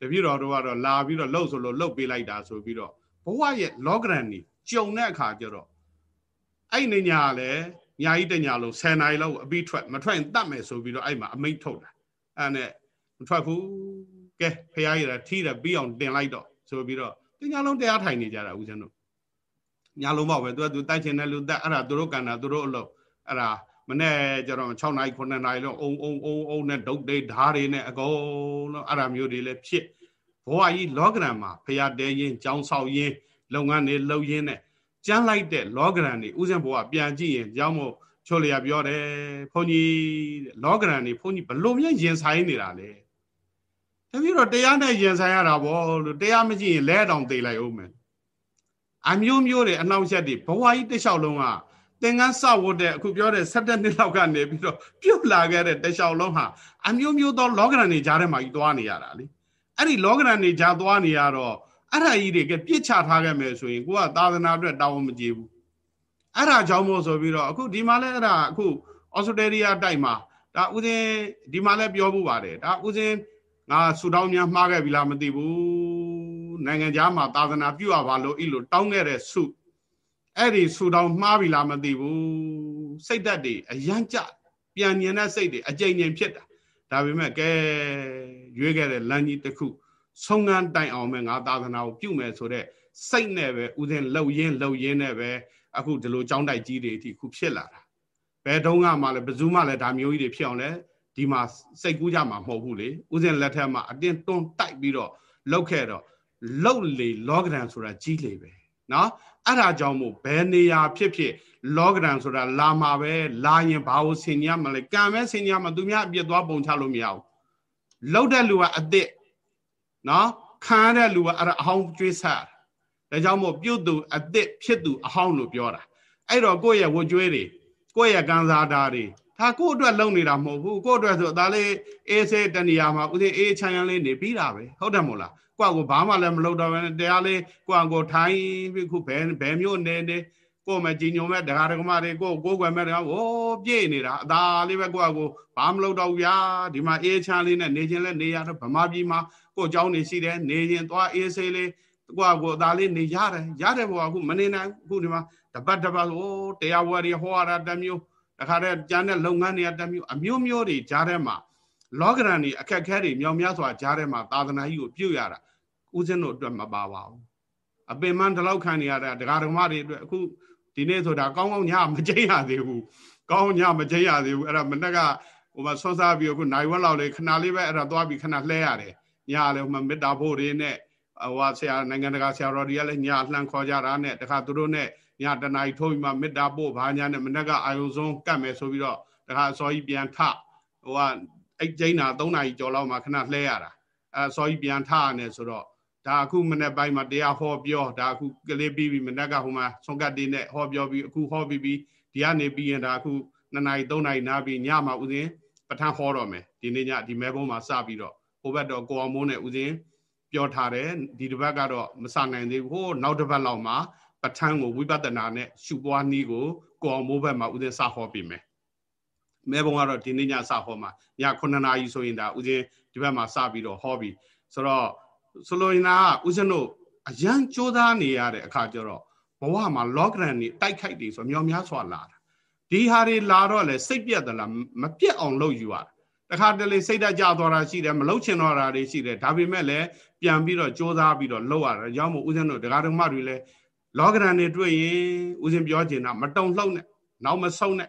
တပည့်တော်တို့ကတော့လာပြီးတော့လှုပ်ဆိုလို့လှုပ်ပေးလိုက်တာဆိုပြီးတော့ဘဝရဲ့လောကရန်ကြီးကြုံတဲ့အခါကျတော့အဲ့နေညာလည်း ညာကြီးတညာလုံး10နိုင်လောက်အပြီးထွက်မထွက်ရင်တတ်မယ်ဆိုပြီးတော့အဲ့မှာအမိတ်ထုတ်တာအဲ့နဲ့မထွက်ဘူးကဲဖះရည်ထိတယ်ပြီးအောင်တင်လိုက်တော့ဆိုပြီးတော့တညာလုံးတရားထိုင်နေကြတာဦးဇင်းတို့ညာလုံးပေါ့ပဲသူကသူတိုက်ချင်တဲ့လူတက်အဲ့ဒါသူတို့ကံတာသူတို့အလုပ်အဲ့ဒါမနေ့ကျတော့6နိုင်9နိုင်လုံးအုံအုံအုံအုံနဲ့ဒုတ်ဒိတ်ဓားတွေနဲ့အကုန်လုံးအဲ့ဒါမျိုးတွေလည်းဖြစ်ဘဝကြီးလောကရန်မှာဖရာတဲရင်ကြောင်းဆောက်ရင်လုပ်ငန်းတွေလုပ်ရင်းနဲ့ ကြမ်းလိုက်တဲ့လောကရန်တွေဥစဉ်ဘဝပြန်ကြည့်ရင်ကြောင်းမို့ချိုလျာပြောတယ်ဘုန်းကြီးလောကရန်တွေဘုန်းကြီးဘလို့မြင်ရင်ဆိုင်နေတာလဲတပည့်တော့တရားနဲ့ရင်ဆိုင်ရတာဗောလို့တရားမကြည့်ရင်လဲတောင်သေးလိုက်အောင်မယ်အမျိုးမျိုးတွေအနှောက်အယှက်တွေဘဝကြီးတစ်လျှောက်လုံးကသင်္ကန်းစဝတ်တဲ့အခုပြောတဲ့7နှစ်လောက်ကနေပြီးတော့ပြုတ်လာခဲ့တဲ့တစ်လျှောက်လုံးဟာအမျိုးမျိုးသောလောကရန်တွေကြားထဲမှာကြီးသွားနေရတာလေအဲ့ဒီလောကရန်တွေကြားသွားနေရတော့ အဲ့ဒါကြီးတွေကပြစ်ချထားခဲ့မယ်ဆိုရင်ကိုကသာသနာအတွက်တောင်းမကြည့်ဘူးအဲ့ဒါကြောင့်မို့ဆိုပြီးတော့အခုဒီမှာလဲအဲ့ဒါအခုဩစတြေးလျတိုက်မှာဒါဥစဉ်ဒီမှာလဲပြောမှုပါတယ်ဒါဥစဉ်ငါဆူတောင်းများမှားခဲ့ပြီလားမသိဘူးနိုင်ငံခြားမှာသာသနာပြုရပါလို့ဤလိုတောင်းခဲ့တဲ့ဆုအဲ့ဒီဆူတောင်းမှားပြီလားမသိဘူးစိတ်သက်တွေအယမ်းကြပြန်မြင်တဲ့စိတ်တွေအကြိမ်ကြိမ်ဖြစ်တာဒါပေမဲ့ကဲရွေးခဲ့တဲ့လမ်းကြီးတစ်ခု ဆုံးငန်းတိုင်အောင်မဲ့ငါသာသနာကိုပြုမယ်ဆိုတော့စိတ်နဲ့ပဲဥစဉ်လှုပ်ရင်းလှုပ်ရင်းနဲ့ပဲအခုဒီလိုကြောင်းတိုက်ကြီးတွေအထိခုဖြစ်လာတာဘယ်တုန်းကမှလည်းဘယ်သူမှလည်းဒါမျိုးကြီးတွေဖြစ်အောင်လဲဒီမှာစိတ်ကူးကြမှာမဟုတ်ဘူးလေဥစဉ်လက်ထက်မှာအတင်းတွန်းတိုက်ပြီးတော့လှုပ်ခဲ့တော့လှုပ်လေလောကဒန်ဆိုတာကြီးလေပဲเนาะအဲ့ဒါကြောင့်မို့ဘယ်နေရာဖြစ်ဖြစ်လောကဒန်ဆိုတာလာမှာပဲလာရင်ဘာလို့ဆင်ញမလဲကံပဲဆင်ញမှာသူများအပြစ်သွားပုံချလို့မရဘူးလှုပ်တဲ့လူကအစ်စ် နော်ခံရတဲ့လူကအဲ့ဒါအဟောင်းကျွေးဆပ်ဒါကြောင့်မို့ပြုတ်သူအစ်စ်ဖြစ်သူအဟောင်းလို့ပြောတာအဲ့တော့ကိုယ့်ရဲ့ဝတ်ကြွေးတွေကိုယ့်ရဲ့ကံစားတာတွေဒါကိုယ့်အတွက်လုံနေတာမဟုတ်ဘူးကိုယ့်အတွက်ဆိုဒါလေးအေးဆေးတဏီယာမှာဥစဉ်အေးချမ်းရမ်းလေးနေပြီးတာပဲဟုတ်တယ်မို့လားကိုယ့်ကိုဘာမှလည်းမလုပ်တော့ဘဲတရားလေးကိုယ့်ကိုထိုင်ပြီးခုဘယ်ဘယ်မျိုးနေနေကိုယ်မကြည်ညိုမဲ့ဒကာဒကမတွေကိုကိုယ်ကွယ်မဲ့ဒကာဟိုးပြည့်နေတာအသာလေးပဲကိုယ့်ကိုဘာမလုပ်တော့ဘူးဗျာဒီမှာအေးချမ်းလေးနဲ့နေခြင်းလဲနေရတော့ဗမာပြည်မှာ ကိုယ်เจ้าနေရှိတယ်နေရင်သွားအေးဆေးလေးကိုယ့်ကိုအသာလေးနေရတယ်ရတယ်ဘောအခုမနေနိုင်အခုဒီမှာတပတ်တပတ်ဟိုးတရားဝရီဟောရတာတမျိုးတခါတည်းကျန်တဲ့လုပ်ငန်းတွေကတမျိုးအမျိုးမျိုးတွေကြားထဲမှာလောကရန်တွေအခက်ခဲတွေမြောင်များစွာကြားထဲမှာသာသနာကြီးကိုပြုတ်ရတာဦးဇင်းတို့အတွက်မပါပါဘူးအပင်မန်းဒီလောက်ခံနေရတာဒကာဒကမတွေအတွက်အခုဒီနေ့ဆိုတာကောင်းကောင်းညမကြိတ်ရသေးဘူးကောင်းညမကြိတ်ရသေးဘူးအဲ့ဒါမနေ့ကဟိုမှာဆွမ်းစားပြီးအခုနိုင်ဝက်လောက်လေးခဏလေးပဲအဲ့ဒါသွားပြီးခဏလှဲရတယ် ညလည်းဟိုမှာမေတ္တာဖို့တွေနဲ့ဟိုဆရာနိုင်ငံတကာဆရာတော်တွေကလည်းညလှမ်းခေါ်ကြတာနဲ့တခါသူတို့နဲ့ညတနားထိုးပြီးမှမေတ္တာပို့ဘာညာနဲ့မနေ့ကအာယုံဆုံးကတ်မယ်ဆိုပြီးတော့တခါအစောကြီးပြန်ထဟိုကအဲ့ကျိန်းတာ3နာရီကျော်လောက်မှခဏလှဲရတာအဲစောကြီးပြန်ထရနေဆိုတော့ဒါအခုမနေ့ပိုင်းမှာတရားဟောပြောဒါအခုကလေးပြီးပြီမနေ့ကဟိုမှာဆုံးကတ်တေးနဲ့ဟောပြောပြီးအခုဟောပြီးပြီးဒီကနေပြီးရင်ဒါအခု2နာရီ3နာရီနားပြီးညမှာဥစဉ်ပဋ္ဌာန်းဟောတော့မယ်ဒီနေ့ညဒီမဲဘုံမှာစပြီးတော့ ဟိုဘက်တော့ကိုအောင်မိုးနဲ့ဥစဉ်ပြောထားတယ်ဒီတစ်ပတ်ကတော့မစနိုင်သေးဘူးဟိုနောက်တစ်ပတ်လောက်မှာပဋ္ဌာန်းကိုဝိပဿနာနဲ့ရှုပွားနည်းကိုကိုအောင်မိုးဘက်မှာဥစဉ်စဟောပြီးမယ်မဲဘုံကတော့ဒီနေ့ညစဟောမှာည9နာရီဆိုရင်ဒါဥစဉ်ဒီဘက်မှာစပြီးတော့ဟောပြီးဆိုတော့ဆိုလိုရင်ကဦးဇင်းတို့အရန်ကြိုးစားနေရတဲ့အခါကျတော့ဘဝမှာ log run နေတိုက်ခိုက်တွေဆိုမြောင်များစွာလာတာဒီဟာတွေလာတော့လေစိတ်ပြက်သလားမပြက်အောင်လုပ်ယူရတာ တခါတလေစိတ်ဓာတ်ကြသွားတာရှိတယ်မလုပ်ချင်တော့တာတွေရှိတယ်ဒါပေမဲ့လည်းပြန်ပြီးတော့ကြိုးစားပြီးတော့လုပ်ရတယ်ရောင်းမို့ဦးဇင်းတို့ဒကာဒကမတွေလည်း log run တွေတွေ့ရင်ဦးဇင်းပြောချင်တာမတုံလှုပ်နဲ့နောက်မဆုံးနဲ့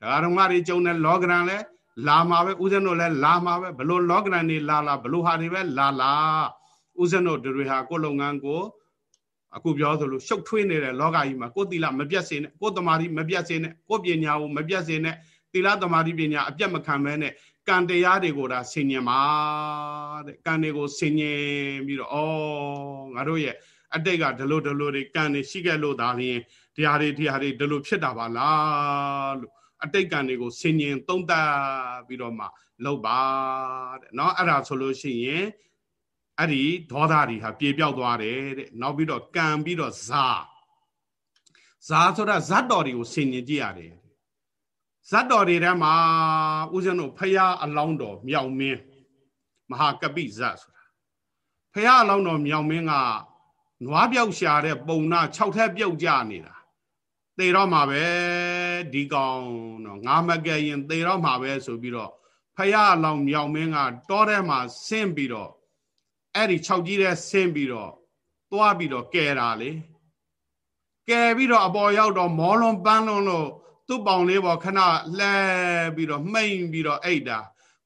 ဒကာဒကမတွေကြုံတဲ့ log run လဲလာမှာပဲဦးဇင်းတို့လည်းလာမှာပဲဘလို့လောကရန်နေလာလာဘလို့ဟာတွေပဲလာလာဦးဇင်းတို့တွေဟာကိုယ်လုပ်ငန်းကိုအခုပြောသလိုရှုပ်ထွေးနေတဲ့လောကကြီးမှာကိုယ်တိလမပြတ်စေနဲ့ကိုယ်တမာတိမပြတ်စေနဲ့ကိုယ်ပညာကိုမပြတ်စေနဲ့တိလတမာတိပညာအပြတ်မခံမဲနဲ့ ကံတရားတွေကိုဒါဆင်ញင်ပါတဲ့ကံတွေကိုဆင်ញင်ပြီးတော့ဩငါတို့ရဲ့အတိတ်ကဒလို့ဒလို့တွေကံတွေရှိခဲ့လို့ဒါလျင်တရားတွေတရားတွေဒလို့ဖြစ်တာပါလားလို့အတိတ်ကံတွေကိုဆင်ញင်သုံးသပ်ပြီးတော့မှလုပ်ပါတဲ့เนาะအဲ့ဒါဆိုလို့ရှိရင်အဲ့ဒီဒေါသတွေဟာပြေပြောက်သွားတယ်တဲ့နောက်ပြီးတော့ကံပြီးတော့ဇာဇာဆိုတာဇတ်တော်တွေကိုဆင်ញင်ကြည့်ရတယ် ဇတ်တော်တွေထဲမှာဦးဇင်းတို့ဖရာအလောင်းတော်မြောင်မင်းမဟာကပိဇတ်ဆိုတာဖရာအလောင်းတော်မြောင်မင်းကနွားပြောက်ရှာတဲ့ပုံနာ6ထက်ပြုတ်ကြနေတာသေတော့မှာပဲဒီကောင်တော့ငါမကဲရင်သေတော့မှာပဲဆိုပြီးတော့ဖရာအလောင်းမြောင်မင်းကတောထဲမှာဆင်းပြီးတော့အဲ့ဒီ6ကြီးတဲ့ဆင်းပြီးတော့သွားပြီးတော့ကဲတာလေကဲပြီးတော့အပေါ်ရောက်တော့မောလွန်ပန်းလွန်လို့ သူ့ပေါင်လေးပေါ်ခဏလှဲပြီးတော့မှိန်ပြီးတော့အိတ်တာ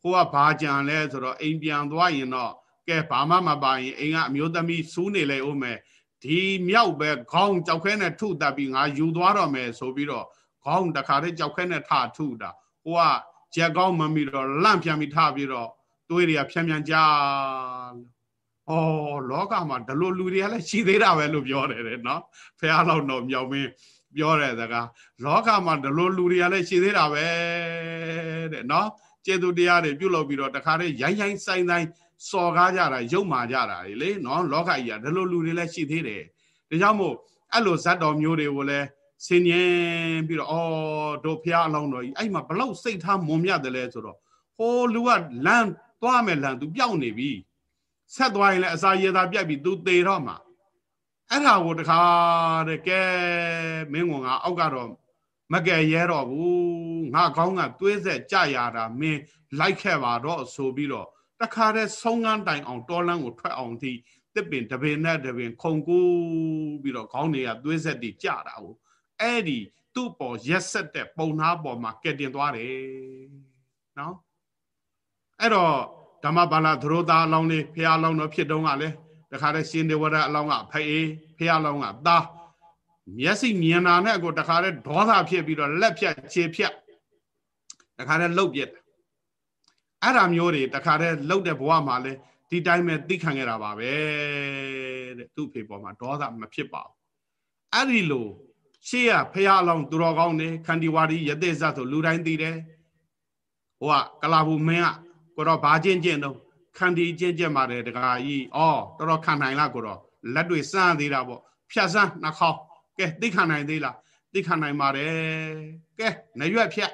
ဟိုကဘာကြံလဲဆိုတော့အိမ်ပြန်သွားရင်တော့ကဲဘာမှမပါရင်အိမ်ကအမျိုးသမီးစူးနေလေဦးမယ်ဒီမြောက်ပဲခေါင်းကြောက်ခဲနဲ့ထုတက်ပြီးငါယူသွားတော့မယ်ဆိုပြီးတော့ခေါင်းတခါတည်းကြောက်ခဲနဲ့ထထုတာဟိုကချက်ကောင်းမမီတော့လန့်ပြန်ပြီးထပြီးတော့သွေးတွေကဖြန်းဖြန်းကြဩလောကမှာဒလိုလူတွေကလည်းရှိသေးတာပဲလို့ပြောတယ်တဲ့နော်ဖះလောက်တော့မြောက်မင်း ပြောတဲ့စကားလောကမှာဒလိုလူတွေကလည်းရှိသေးတာပဲတဲ့နော်ကျေသူတရားတွေပြုလုပ်ပြီးတော့တခါတည်းရိုင်းရိုင်းဆိုင်ဆိုင်စော်ကားကြတာရုပ်မာကြတာလေနော်လောကကြီးကဒလိုလူတွေလည်းရှိသေးတယ်ဒါကြောင့်မို့အဲ့လိုဇတ်တော်မျိုးတွေကိုလည်းဆင်ញင်ပြီးတော့အော်တို့ဖះအလောင်းတော်ကြီးအဲ့မှာဘလောက်စိတ်ထားမွန်မြတ်တယ်လဲဆိုတော့ဟိုလူကလမ်းသွားမယ်လမ်းသူပြောင်းနေပြီဆက်သွားရင်လည်းအစာရေသာပြတ်ပြီးသူသေတော့မှာ အဲ့ဒါကိုတခါတဲ့ကဲမင်းကငါအောက်ကတော့မကယ်ရဲတော့ဘူးငါကောင်းကသွေးဆက်ကြရတာမင်းလိုက်ခဲ့ပါတော့ဆိုပြီးတော့တခါတဲ့ဆုံးကန်းတိုင်အောင်တော်လန်းကိုထွက်အောင်ဒီတစ်ပင်တပင်နဲ့တပင်ခုံကူးပြီးတော့ခေါင်းတွေကသွေးဆက်တွေကြတာကိုအဲ့ဒီသူ့ပေါ်ရက်ဆက်တဲ့ပုံနာပေါ်မှာကဲတင်သွားတယ်နော်အဲ့တော့ဓမ္မပါဠသရောသားအလောင်းလေးဖះအလောင်းတော့ဖြစ်တုံးကလည်း တခါတည်းရှင်ဒေဝရအလောင်းကဖေးဖះအလောင်းကသားမျက်စိမြင်တာနဲ့ကိုတခါတည်းဒေါသဖြစ်ပြီးတော့လက်ဖြတ်ခြေဖြတ်တခါတည်းလှုပ်ပြက်အဲ့ဒါမျိုးတွေတခါတည်းလှုပ်တဲ့ဘဝမှာလဲဒီတိုင်းပဲသိခံခဲ့တာပါပဲတဲ့သူ့ဖေပေါ်မှာဒေါသမဖြစ်ပါဘူးအဲ့ဒီလိုရှေ့ကဖះအလောင်းသူတော်ကောင်းနေခန္တီဝါဒီယသိဇတ်ဆိုလူတိုင်းသိတယ်ဟိုကကလာဘူးမင်းကကိုတော့ဘာချင်းချင်းတော့ ခန္တီချင်းချင်းပါတယ်တကာကြီးဩတော်တော်ခံနိုင်လားကိုတော့လက်တွေစမ်းသေးတာပေါ့ဖြတ်စမ်းနှာခေါင်းကဲသိခံနိုင်သေးလားသိခံနိုင်ပါတယ်ကဲနရွက်ဖြတ်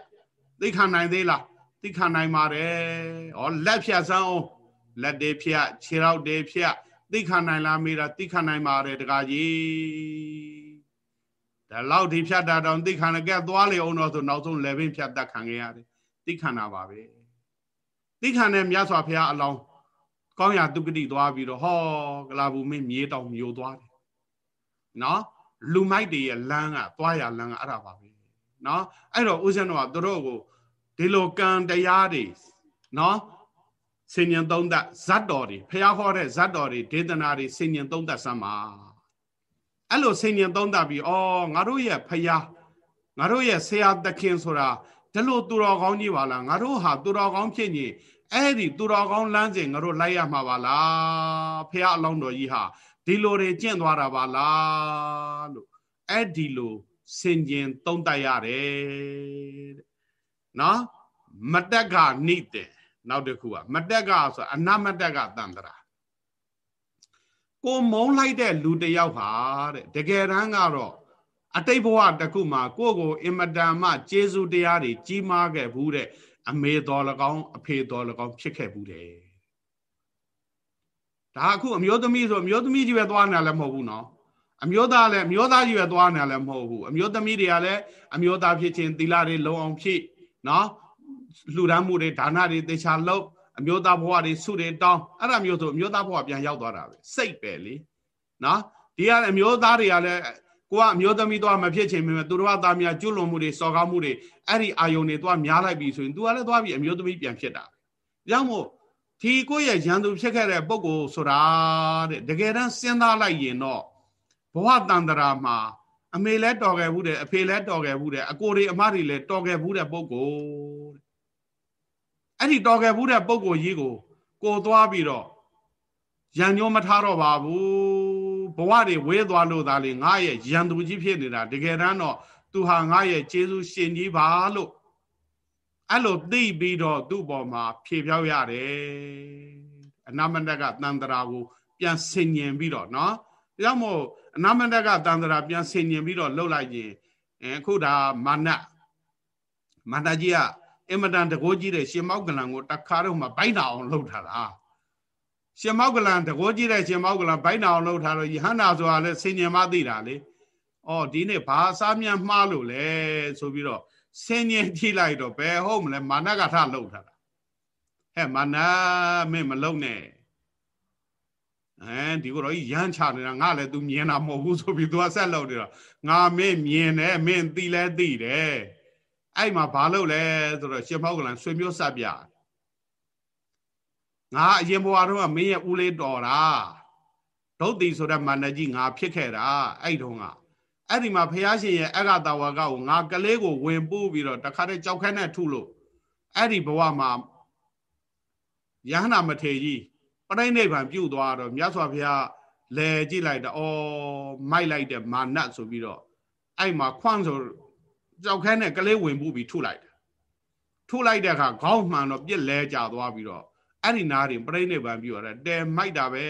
သိခံနိုင်သေးလားသိခံနိုင်ပါတယ်ဩလက်ဖြတ်စမ်းအောင်လက်တွေဖြတ်ခြေထောက်တွေဖြတ်သိခံနိုင်လားမေးတာသိခံနိုင်ပါတယ်တကာကြီးဒါလောက်ဒီဖြတ်တာတော့သိခံရကဲသွားလေအောင်တော့ဆိုနောက်ဆုံး level ဖြတ်တတ်ခံခဲ့ရတယ်သိခံတာပါပဲသိခံတဲ့မြတ်စွာဘုရားအလောင်း ကောင်းရာတုကတိသွားပြီးတော့ဟောကလာဘူးမင်းမြေတောင်မျိုးသွားတယ်နော်လူမိုက်တွေရဲ့လမ်းကသွားရလမ်းကအဲ့ဒါပါပဲနော်အဲ့တော့ဦးဇင်းတော်ကသူတို့ကိုဒီလိုကံတရားတွေနော်စင်ញံသုံးသက်ဇတ်တော်တွေဖះဟောတဲ့ဇတ်တော်တွေဒေသနာတွေစင်ញံသုံးသက်စမ်းပါအဲ့လိုစင်ញံသုံးသက်ပြီးဩငါတို့ရဲ့ဖះငါတို့ရဲ့ဆရာသခင်ဆိုတာဒီလိုသူတော်ကောင်းကြီးပါလားငါတို့ဟာသူတော်ကောင်းဖြစ်ရင် အဲ့ဒီသူတော်ကောင်းလမ်းစဉ်ငါတို့လိုက်ရမှာပါလားဖះအလောင်းတော်ကြီးဟာဒီလိုတွေကျင့်သွားတာပါလားလို့အဲ့ဒီလိုစင်ကျင်သုံးတတ်ရတယ်တဲ့နော်မတက်ကနိတဲ့နောက်တစ်ခုကမတက်ကဆိုအနမတက်ကတန်တရာကိုမုံလိုက်တဲ့လူတယောက်ဟာတဲ့တကယ်တမ်းကတော့အတိတ်ဘဝတခုမှာကိုယ့်ကိုအင်မတန်မှကျေးဇူးတရားတွေကြီးမားခဲ့ဘူးတဲ့ အမေတော်၎င်းအဖေတော်၎င်းဖြစ်ခဲ့ဘူးတဲ့ဒါအခုအမျိုးသမီးဆိုအမျိုးသမီးကြီးပဲသွားနေလည်းမဟုတ်ဘူးနော်အမျိုးသားလည်းအမျိုးသားကြီးပဲသွားနေလည်းမဟုတ်ဘူးအမျိုးသမီးတွေကလည်းအမျိုးသားဖြစ်ခြင်းသီလတွေလုံအောင်ဖြည့်နော်လှူဒန်းမှုတွေဒါနတွေတေချာလုပ်အမျိုးသားဘဝတွေစုတွေတောင်းအဲ့ဒါမျိုးဆိုအမျိုးသားဘဝပြန်ရောက်သွားတာပဲစိတ်ပဲလေနော်ဒီကအမျိုးသားတွေကလည်း ကိုကအမျိုးသမီးသွားမဖြစ်ချင်ပေမဲ့သူတို့ကသားများကျွလွန်မှုတွေစော်ကားမှုတွေအဲ့ဒီအာယုန်တွေသွားများလိုက်ပြီဆိုရင် तू ကလည်းသွားပြီးအမျိုးသမီးပြန်ဖြစ်တာ။ကြောင့်မို့ဒီကိုယ့်ရဲ့ရန်သူဖြစ်ခဲ့တဲ့ပုံကိုဆိုတာတဲ့တကယ်တမ်းစဉ်းစားလိုက်ရင်တော့ဘဝတန်တရာမှာအမေလည်းတော်ခဲ့ဘူးတဲ့အဖေလည်းတော်ခဲ့ဘူးတဲ့အကိုတွေအမတွေလည်းတော်ခဲ့ဘူးတဲ့ပုံကိုအဲ့ဒီတော်ခဲ့ဘူးတဲ့ပုံကိုကြီးကိုကိုသွားပြီးတော့ရန်ညိုးမထားတော့ပါဘူး ဘဝတွေဝဲသွားလို့သာလေငါရဲ့ရန်သူကြီးဖြစ်နေတာတကယ်တမ်းတော့သူဟာငါရဲ့ကျေးဇူးရှင်ကြီးပါလို့အဲ့လိုသိပြီးတော့သူ့ပေါ်မှာဖြေဖြောက်ရတယ်အနာမန္တကတန်တရာကိုပြန်ဆင်ញင်ပြီးတော့เนาะဒါကြောင့်မို့အနာမန္တကတန်တရာပြန်ဆင်ញင်ပြီးတော့လှုပ်လိုက်ရင်အခုဒါမာနမာနကြီးကအင်မတန်တကိုးကြီးတဲ့ရှင်မောက်ကလန်ကိုတခါတော့မှဘိုက်နာအောင်လှုပ်ထားတာ ရှင်မောက်ကလန်တကိုးကြီးတဲ့ရှင်မောက်ကလန်ဘိုက်နာအောင်လှုပ်ထားတော့ယဟန္တာဆိုတာလည်းဆင်ញင်မသိတာလေ။အော်ဒီနေ့ဘာစားမြန်မှားလို့လဲဆိုပြီးတော့ဆင်ញင်ကြည့်လိုက်တော့ဘယ်ဟုတ်မလဲမာနကထလှုပ်ထားတာ။ဟဲ့မာနမင်းမလုံနဲ့။အဲဒီကတော့ရမ်းချနေတာငါလည်း तू မြင်တာမဟုတ်ဘူးဆိုပြီး तू ကဆက်လုပ်နေတော့ငါမင်းမြင်တယ်မင်းသိလဲသိတယ်။အဲ့မှာဘာလုပ်လဲဆိုတော့ရှင်မောက်ကလန်ဆွေမျိုးဆက်ပြ ငါအရင်ဘဝတုန်းကမင်းရဲ့ဦးလေးတော်တာဒုတ်တိဆိုတဲ့မန္တကြီးငါဖြစ်ခဲ့တာအဲ့တုန်းကအဲ့ဒီမှာဖះရှင်ရဲ့အဂတဝါကကိုငါကလေးကိုဝင်ပို့ပြီးတော့တခါတည်းကြောက်ခဲနဲ့ထုလို့အဲ့ဒီဘဝမှာယဟနာမထေကြီးပရိနိဗ္ဗာန်ပြုတ်သွားတော့မြတ်စွာဘုရားလဲကြည့်လိုက်တော့အော်မိုက်လိုက်တဲ့မာနတ်ဆိုပြီးတော့အဲ့မှာခွန့်ဆိုကြောက်ခဲနဲ့ကလေးဝင်ပူပြီးထုလိုက်တာထုလိုက်တဲ့အခါခေါင်းမှန်တော့ပြစ်လဲကျသွားပြီးတော့ အဲ့ဒီနားရင်ပြိဋိဘံပြီးတော့တဲမိုက်တာပဲ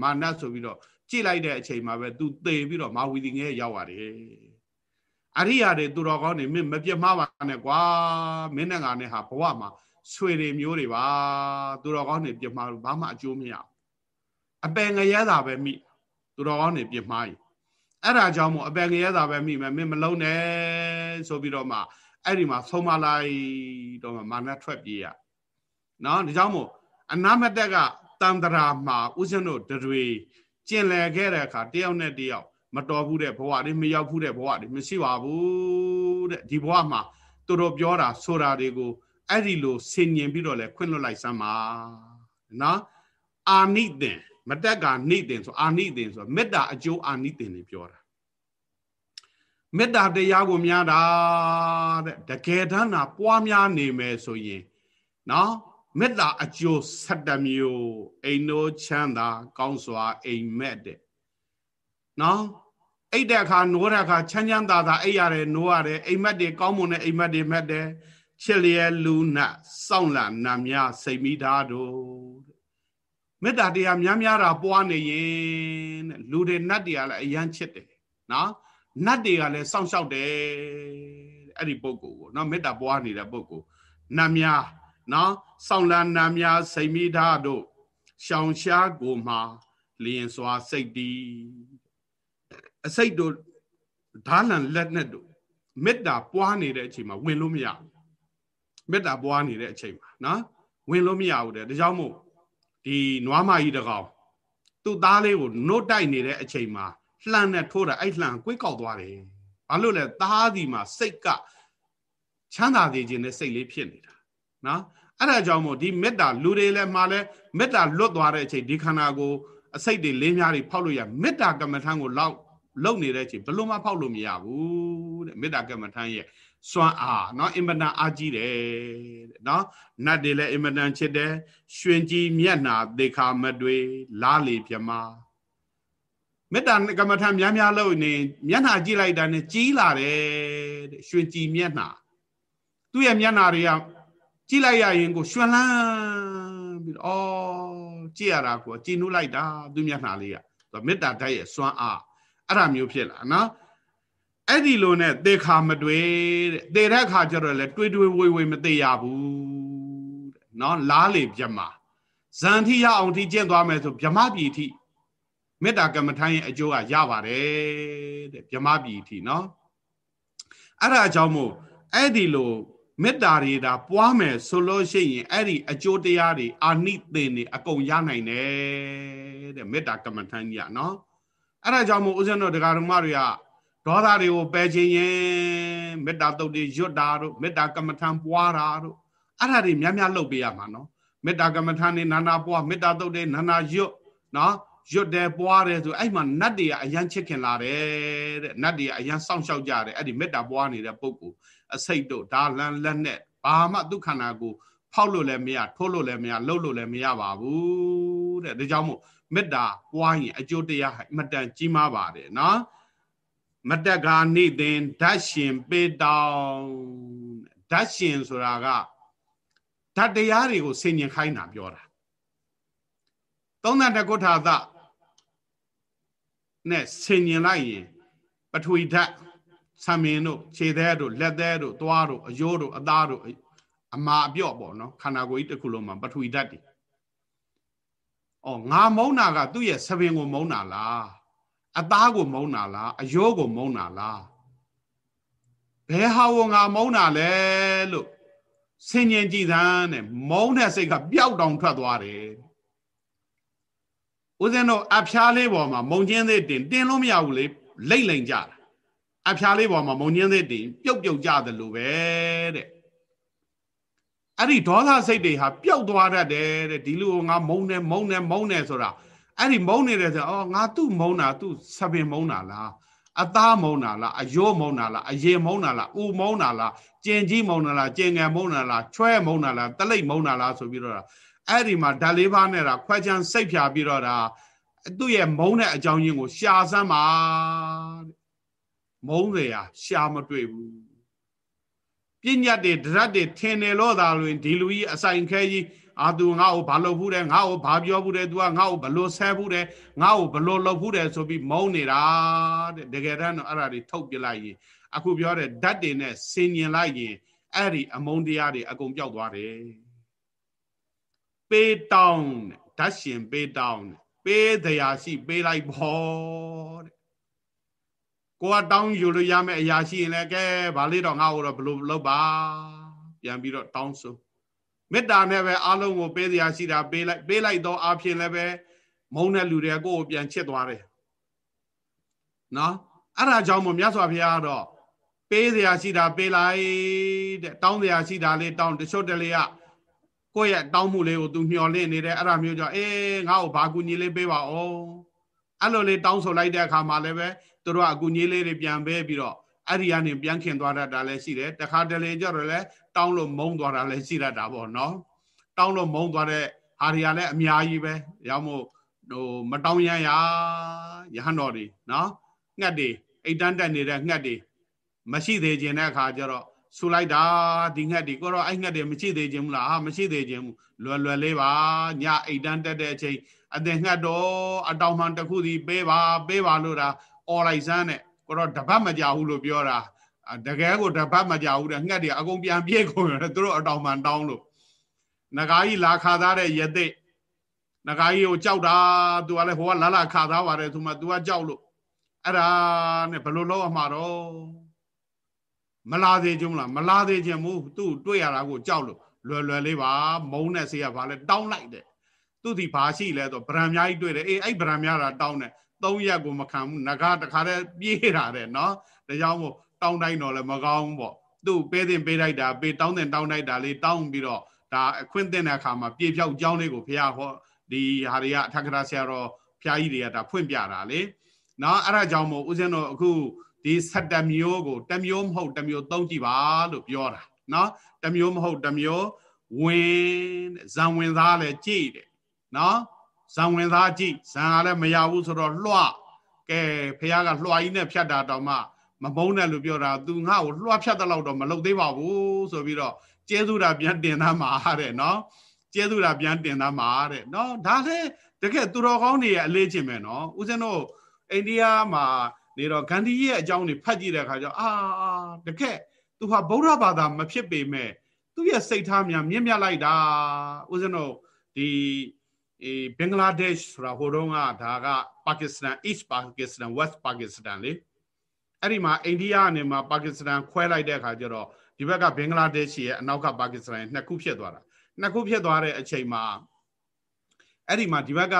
မာနဆိုပြီးတော့ကြိလိုက်တဲ့အချိန်မှာပဲသူသေပြီးတော့မာဝီဒီငယ်ရောက်ရတယ်အရိယာတွေသူတော်ကောင်းတွေမင်းမပြတ်မှားပါနဲ့ကွာမင်းနဲ့ငါနဲ့ဟာဘဝမှာဆွေတွေမျိုးတွေပါသူတော်ကောင်းတွေပြတ်မှားလို့ဘာမှအကျိုးမရအပယ်ငရဲတာပဲမိသူတော်ကောင်းတွေပြတ်မှားရင်အဲ့ဒါကြောင့်မို့အပယ်ငရဲတာပဲမိမယ်မင်းမလုံးနဲ့ဆိုပြီးတော့မှအဲ့ဒီမှာဆုံးမလိုက်တော့မှမာနထွက်ပြေးရနော်ဒါကြောင့်မို့ အနာမတက်ကတန်တရာမှာဥစဉ်တို့တွေကျင်လည်ခဲ့တဲ့အခါတယောက်နဲ့တယောက်မတော်ဘူးတဲ့ဘဝတွေမရောက်ဘူးတဲ့ဘဝတွေမရှိပါဘူးတဲ့ဒီဘဝမှာသူတို့ပြောတာဆိုတာတွေကိုအဲ့ဒီလိုဆင်ញင်ပြီးတော့လဲခွင့်လွတ်လိုက်စမ်းပါနော်အာနိသင်မတက်ကာနိသင်ဆိုအာနိသင်ဆိုမေတ္တာအကျိုးအာနိသင်တွေပြောတာမေတ္တာတရားကိုများတာတဲ့တကယ်တမ်းသာပွားများနေမယ်ဆိုရင်နော် မေတ္တာအကျိုး7မျိုးအိမ်တို့ချမ်းသာ ကောင်းစွာအိမ်မက်တဲ့နော်အိတ်တဲ့အခါနိုးတဲ့အခါချမ်းချမ်းသာသာအိတ်ရတယ်နိုးရတယ်အိမ်မက်တွေကောင်းမွန်တဲ့အိမ်မက်တွေမက်တယ်ချစ်လျက်လူနတ်စောင့်လာနတ်များစိတ်မိသားတို့မေတ္တာတရားများများတာပွားနေရင်တဲ့လူတွေနတ်တွေကလည်းအယမ်းချစ်တယ်နော်နတ်တွေကလည်းစောင့်ရှောက်တယ်အဲ့ဒီပုဂ္ဂိုလ်ကိုနော်မေတ္တာပွားနေတဲ့ပုဂ္ဂိုလ်နတ်များ နော်စောင့်လာနတ်များစိတ်မိသားတို့ရှောင်ရှားကိုမှာလျင်စွာစိတ်တီးအစိတ်တို့ဓာလန်လက်နဲ့တို့မေတ္တာပွားနေတဲ့အချိန်မှာဝင်လို့မရဘူးမေတ္တာပွားနေတဲ့အချိန်မှာနော်ဝင်လို့မရဘူးတဲ့ဒါကြောင့်မို့ဒီနွားမကြီးတကောင်သူ့သားလေးကိုနှုတ်တိုက်နေတဲ့အချိန်မှာလှမ်းနဲ့ထိုးတာအဲ့လှမ်းကွေးကောက်သွားတယ်ဘာလို့လဲသားဒီမှာစိတ်ကချမ်းသာစေခြင်းနဲ့စိတ်လေးဖြစ်နေတာ နော်အဲ့ဒါကြောင့်မို့ဒီမေတ္တာလူတွေလည်းမှာလဲမေတ္တာလွတ်သွားတဲ့အချိန်ဒီခန္ဓာကိုအစိတ်တွေလေးများတွေဖောက်လို့ရမေတ္တာကမ္မထံကိုလောက်လုံနေတဲ့အချိန်ဘလို့မှဖောက်လို့မရဘူးတဲ့မေတ္တာကမ္မထံရဲ့စွမ်းအားเนาะအင်မတန်အားကြီးတယ်တဲ့เนาะနတ်တွေလည်းအင်မတန်ချစ်တယ်ရွှင်ကြည်မျက်နာသေခါမတွေလားလေပြမမေတ္တာကမ္မထံများများလို့နေမျက်နှာကြည့်လိုက်တာနဲ့ကြီးလာတယ်တဲ့ရွှင်ကြည်မျက်နှာသူ့ရဲ့မျက်နှာတွေက ကြည့်လိုက်ရရင်ကိုရွှင်လန်းပြီးတော့အော်ကြည့်ရတာကိုကြည်နူးလိုက်တာသူ့မျက်နှာလေးကသူမေတ္တာဓာတ်ရဲ့စွမ်းအားအဲ့ဒါမျိုးဖြစ်လာနော်အဲ့ဒီလိုနဲ့သေခါမတွေ့တဲ့သေတဲ့အခါကျတော့လေတွေးတွေးဝေးဝေးမသေးရဘူးတဲ့နော်လားလေပြမဇန်ထိရအောင်ထိကျင့်သွားမယ်ဆိုဗြမပြည်ထိမေတ္တာကမ္မထမ်းရဲ့အကျိုးကရပါတယ်တဲ့ဗြမပြည်ထိနော်အဲ့ဒါကြောင့်မို့အဲ့ဒီလို မေတ္တာတွေဒါပွားမယ်ဆိုလို့ရှိရင်အဲ့ဒီအကျိုးတရားတွေအာနိသင်တွေအကုန်ရနိုင်တယ်တဲ့မေတ္တာကမ္မထမ်းကြီးอ่ะเนาะအဲ့ဒါကြောင့်မို့ဦးဇင်းတို့ဒကာဓမ္မတွေက ဒေါသတွေကိုပယ်ခြင်းရင်မေတ္တာတုတ်တွေရွတ်တာတို့မေတ္တာကမ္မထံပွားတာတို့အဲ့ဒါတွေများများလုပ်ပေးရမှာနော်မေတ္တာကမ္မထံနေနာနာပွားမေတ္တာတုတ်တွေနာနာရွတ်နော်ရွတ်တယ်ပွားတယ်ဆိုအဲ့မှာနတ်တွေကအယမ်းချစ်ခင်လာတယ်တဲ့နတ်တွေကအယမ်းစောင့်ရှောက်ကြတယ်အဲ့ဒီမေတ္တာပွားနေတဲ့ပုဂ္ဂိုလ် အစိတ်တို့ဒါလန်လက်နဲ့ဘာမှဒုက္ခနာကိုဖောက်လို့လည်းမရထိုးလို့လည်းမရလှုပ်လို့လည်းမရပါဘူးတဲ့ဒါကြောင့်မို့မေတ္တာပွားရင်အကျိုးတရားအမတန်ကြီးမားပါတယ်နော်မတက္ကာနိသင်ဓာတ်ရှင်ပေတောင်ဓာတ်ရှင်ဆိုတာကဓာတ်တရားတွေကိုဆင်ញင်ခိုင်းတာပြောတာသုံးသတကုဋ္ဌာသနဲ့ဆင်ញင်လိုက်ရင်ပထဝီဓာတ် ဆံမင်းတို့ခြေသေးတို့လက်သေးတို့သွားတို့အယိုးတို့အသားတို့အမာအပြော့ပေါ့နော်ခန္ဓာကိုယ်ကြီးတစ်ခုလုံးမှာပထဝီဓာတ်တွေအော်ငါမုန်းတာကသူ့ရဲ့ဆပင်ကိုမုန်းတာလားအသားကိုမုန်းတာလားအယိုးကိုမုန်းတာလားဘယ်ဟာကိုငါမုန်းတာလဲလို့ဆင်ញင်ကြည့်သမ်းတဲ့မုန်းတဲ့စိတ်ကပျောက်တောင်ထွက်သွားတယ်ဦးဇင်းတို့အဖျားလေးပေါ်မှာမုံချင်းသေးတင်တင်လို့မရဘူးလေလိမ့်လိမ့်ကြတာ အဖျားလေးပေါ်မှာမုံချင်းသေးတင်ပြုတ်ပြုတ်ကြတယ်လို့ပဲတဲ့အဲ့ဒီဒေါသစိတ်တွေဟာပျောက်သွားတတ်တယ်တဲ့ဒီလူကငါမုံနေမုံနေမုံနေဆိုတာအဲ့ဒီမုံနေတယ်ဆိုအော်ငါသူ့မုံတာသူ့ဆပင်မုံတာလားအသားမုံတာလားအယိုးမုံတာလားအရေမုံတာလားဥမုံတာလားကျင်ကြီးမုံတာလားကျင်ငယ်မုံတာလားချွဲမုံတာလားတလိပ်မုံတာလားဆိုပြီးတော့အဲ့ဒီမှာဓာလေးပါးနဲ့တာခွဲချမ်းစိတ်ဖြာပြီးတော့ဒါသူ့ရဲ့မုံတဲ့အကြောင်းရင်းကိုရှာစမ်းပါတဲ့ မုံတွေဟာရှာမတွေ့ဘူးပညာတွေဓာတ်တွေထင်တယ်လို့သာလို့ဒီလူကြီးအဆိုင်ခဲကြီးအာသူငါ့ကိုဘာလုပ်ဘူးတယ်ငါ့ကိုဘာပြောဘူးတယ် तू ကငါ့ကိုဘလို့ဆဲဘူးတယ်ငါ့ကိုဘလို့လုပ်ဘူးတယ်ဆိုပြီးမုန်းနေတာတဲ့တကယ်တမ်းတော့အဲ့ဒါတွေထုတ်ပြလိုက်ရင်အခုပြောတဲ့ဓာတ်တွေနဲ့ဆင်ញင်လိုက်ရင်အဲ့ဒီအမုန်းတရားတွေအကုန်ပျောက်သွားတယ်ပေးတောင်းဓာတ်ရှင်ပေးတောင်းပေးတရားရှိပေးလိုက်ဖို့တဲ့ ကိုကတောင်းယူလို့ရမယ့်အရာရှိရင်လည်းကဲဗာလေးတော့ငါ့ကိုတော့ဘလို့လုပ်ပါပြန်ပြီးတော့တောင်းဆိုမေတ္တာနဲ့ပဲအားလုံးကိုပေးတရားရှိတာပေးလိုက်ပေးလိုက်တော့အဖြစ်လည်းပဲမုန်းတဲ့လူတွေကိုယ်ကိုပြန်ချစ်သွားတယ်နော်အဲ့ဒါကြောင့်မို့မြတ်စွာဘုရားကတော့ပေးစရာရှိတာပေးလိုက်တဲ့တောင်းစရာရှိတာလေးတောင်းတချို့တလေကကိုယ့်ရဲ့တောင်းမှုလေးကိုသူမျှော်လင့်နေတယ်အဲ့ဒါမျိုးကြောင့်အေးငါ့ကိုဘာကူညီလေးပေးပါအောင်အဲ့လိုလေးတောင်းဆိုလိုက်တဲ့အခါမှာလည်းပဲ သူတို့ကအကူညီလေးတွေပြန်ပေးပြီးတော့အဲ့ဒီကနေပြန်ခင်သွားတတ်တာလည်းရှိတယ်တခါတလေကြတော့လည်းတောင်းလို့မုန်းသွားတာလည်းရှိတတ်တာပေါ့နော်တောင်းလို့မုန်းသွားတဲ့ဟာတွေကလည်းအများကြီးပဲရောက်မို့ဟိုမတောင်းရရရဟန်းတော်တွေနော်ငှက်တွေအိတ်တန်းတက်နေတဲ့ငှက်တွေမရှိသေးခြင်းတဲ့အခါကျတော့ဆူလိုက်တာဒီငှက်ဒီကိုတော့အဲ့ငှက်တွေမရှိသေးခြင်းမလားဟာမရှိသေးခြင်းလွယ်လွယ်လေးပါညအိတ်တန်းတက်တဲ့အချိန်အသင်ငှက်တော့အတောင်မှန်တစ်ခုစီပေးပါပေးပါလို့တာ អော်လိုက်စမ်းနဲ့ကိုတော့တပတ်မကြဘူးလို့ပြောတာတကယ်ကိုတပတ်မကြဘူးတဲ့ငှက်တွေအကုန်ပြန်ပြေးကုန်တယ်သူတို့အတောင်မှန်တောင်းလို့နဂါကြီးလာခါသားတဲ့ရသိနဂါကြီးကိုကြောက်တာသူကလည်းဟိုကလာလာခါသားပါတယ်သူမှသူကကြောက်လို့အဲ့ဒါနဲ့ဘယ်လိုလုပ်အမှာတော့မလာသေးကြုံလားမလာသေးခြင်းမို့သူ့တွေ့ရတာကိုကြောက်လို့လွယ်လွယ်လေးပါမုံနဲ့ဆေးရပါလဲတောင်းလိုက်တယ်သူ့ဒီဘာရှိလဲဆိုဗရံများကြီးတွေ့တယ်အေးအဲ့ဗရံများတာတောင်းတယ် ၃ရက်ကိုမခံဘူးငကားတခါတည်းပြေးတာတဲ့နော်ဒါကြောင့်မို့တောင်းတိုင်းတော့လည်းမကောင်းဘူးပေါ့သူ့ပေးတင်ပေးလိုက်တာပေးတောင်းတင်တောင်းလိုက်တာလေးတောင်းပြီးတော့ဒါအခွင့်တင်တဲ့အခါမှာပြေဖြောက်ကြောင်းလေးကိုဖះဟောဒီဟာတွေကအထက်ကရာဆရာတော်ဖះကြီးတွေကဒါဖွင့်ပြတာလေနော်အဲ့ဒါကြောင့်မို့ဦးဇင်းတို့အခုဒီဆက်တမျိုးကိုတမျိုးမဟုတ်တမျိုးသုံးကြည့်ပါလို့ပြောတာနော်တမျိုးမဟုတ်တမျိုးဝင်ဇံဝင်သားလည်းကြည့်တယ်နော် ဇံဝင်သားကြည့်ဇံကလည်းမရဘူးဆိုတော့လွှကဲဖះကလွှကြီးနဲ့ဖြတ်တာတောင်မှမမုန်းတယ်လို့ပြောတာ तू ငါ့ကိုလွှဖြတ်တဲ့လောက်တော့မလုပ်သေးပါဘူးဆိုပြီးတော့ကျဲစုတာပြန်တင်သားမှာတဲ့နော်ကျဲစုတာပြန်တင်သားမှာတဲ့နော်ဒါလည်းတကယ်သူတော်ကောင်းတွေရဲ့အလေးချင်းပဲနော်ဦးဇင်းတို့အိန္ဒိယမှာနေတော့ဂန္ဒီရဲ့အကြောင်းတွေဖတ်ကြည့်တဲ့အခါကျတော့အာတကယ်သူဟာဗုဒ္ဓဘာသာမဖြစ်ပေမဲ့သူ့ရဲ့စိတ်ထားများမြင့်မြတ်လိုက်တာဦးဇင်းတို့ဒီ အေးဘင်္ဂလားဒေ့ရှ်ဆိုတာဟိုတုန်းကဒါကပါကစ္စတန် East Pakistan West Pakistan လေအဲ့ဒီမှာအိန္ဒိယအနေမှာပါကစ္စတန်ခွဲလိုက်တဲ့အခါကျတော့ဒီဘက်ကဘင်္ဂလားဒေ့ရှ်ရဲ့အနောက်ကပါကစ္စတန်နှစ်ခုဖြစ်သွားတာနှစ်ခုဖြစ်သွားတဲ့အချိန်မှာအဲ့ဒီမှာဒီဘက်က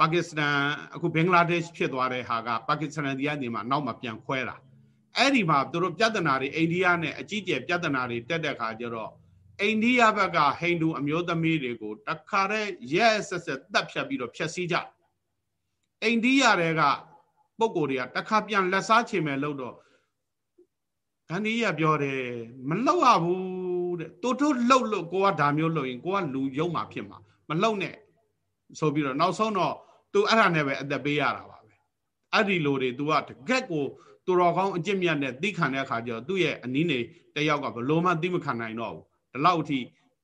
ပါကစ္စတန်အခုဘင်္ဂလားဒေ့ရှ်ဖြစ်သွားတဲ့ဟာကပါကစ္စတန်ဒီကနေမှနောက်မှပြန်ခွဲတာအဲ့ဒီမှာသူတို့ပြဿနာတွေအိန္ဒိယနဲ့အကြီးကျယ်ပြဿနာတွေတက်တဲ့ခါကျတော့ အိန္ဒိယဘက်ကဟိန္ဒူအမျိုးသမီးတွေကိုတခါတည်းရဲဆက်ဆက်တတ်ဖြတ်ပြီးတော့ဖျက်ဆီးကြအိန္ဒိယတွေကပုံကိုယ်တွေကတခါပြန်လက်စားချေမယ်လို့တော့ဂန္ဓီရပြောတယ်မလောက်ရဘူးတဲ့တိုးတိုးလှုပ်လို့ကိုကဒါမျိုးလှုပ်ရင်ကိုကလူယုံမှာဖြစ်မှာမလှုပ်နဲ့ဆိုပြီးတော့နောက်ဆုံးတော့ तू အဲ့ဒါနဲ့ပဲအသက်ပေးရတာပါပဲအဲ့ဒီလိုတွေ तू ကတကက်ကိုသူတော်ကောင်းအကျင့်မြတ်နဲ့သိခံတဲ့အခါကျတော့သူ့ရဲ့အနည်းနေတယောက်ကဘလို့မှသိမခံနိုင်တော့ဘူး ဒီလောက်အထိ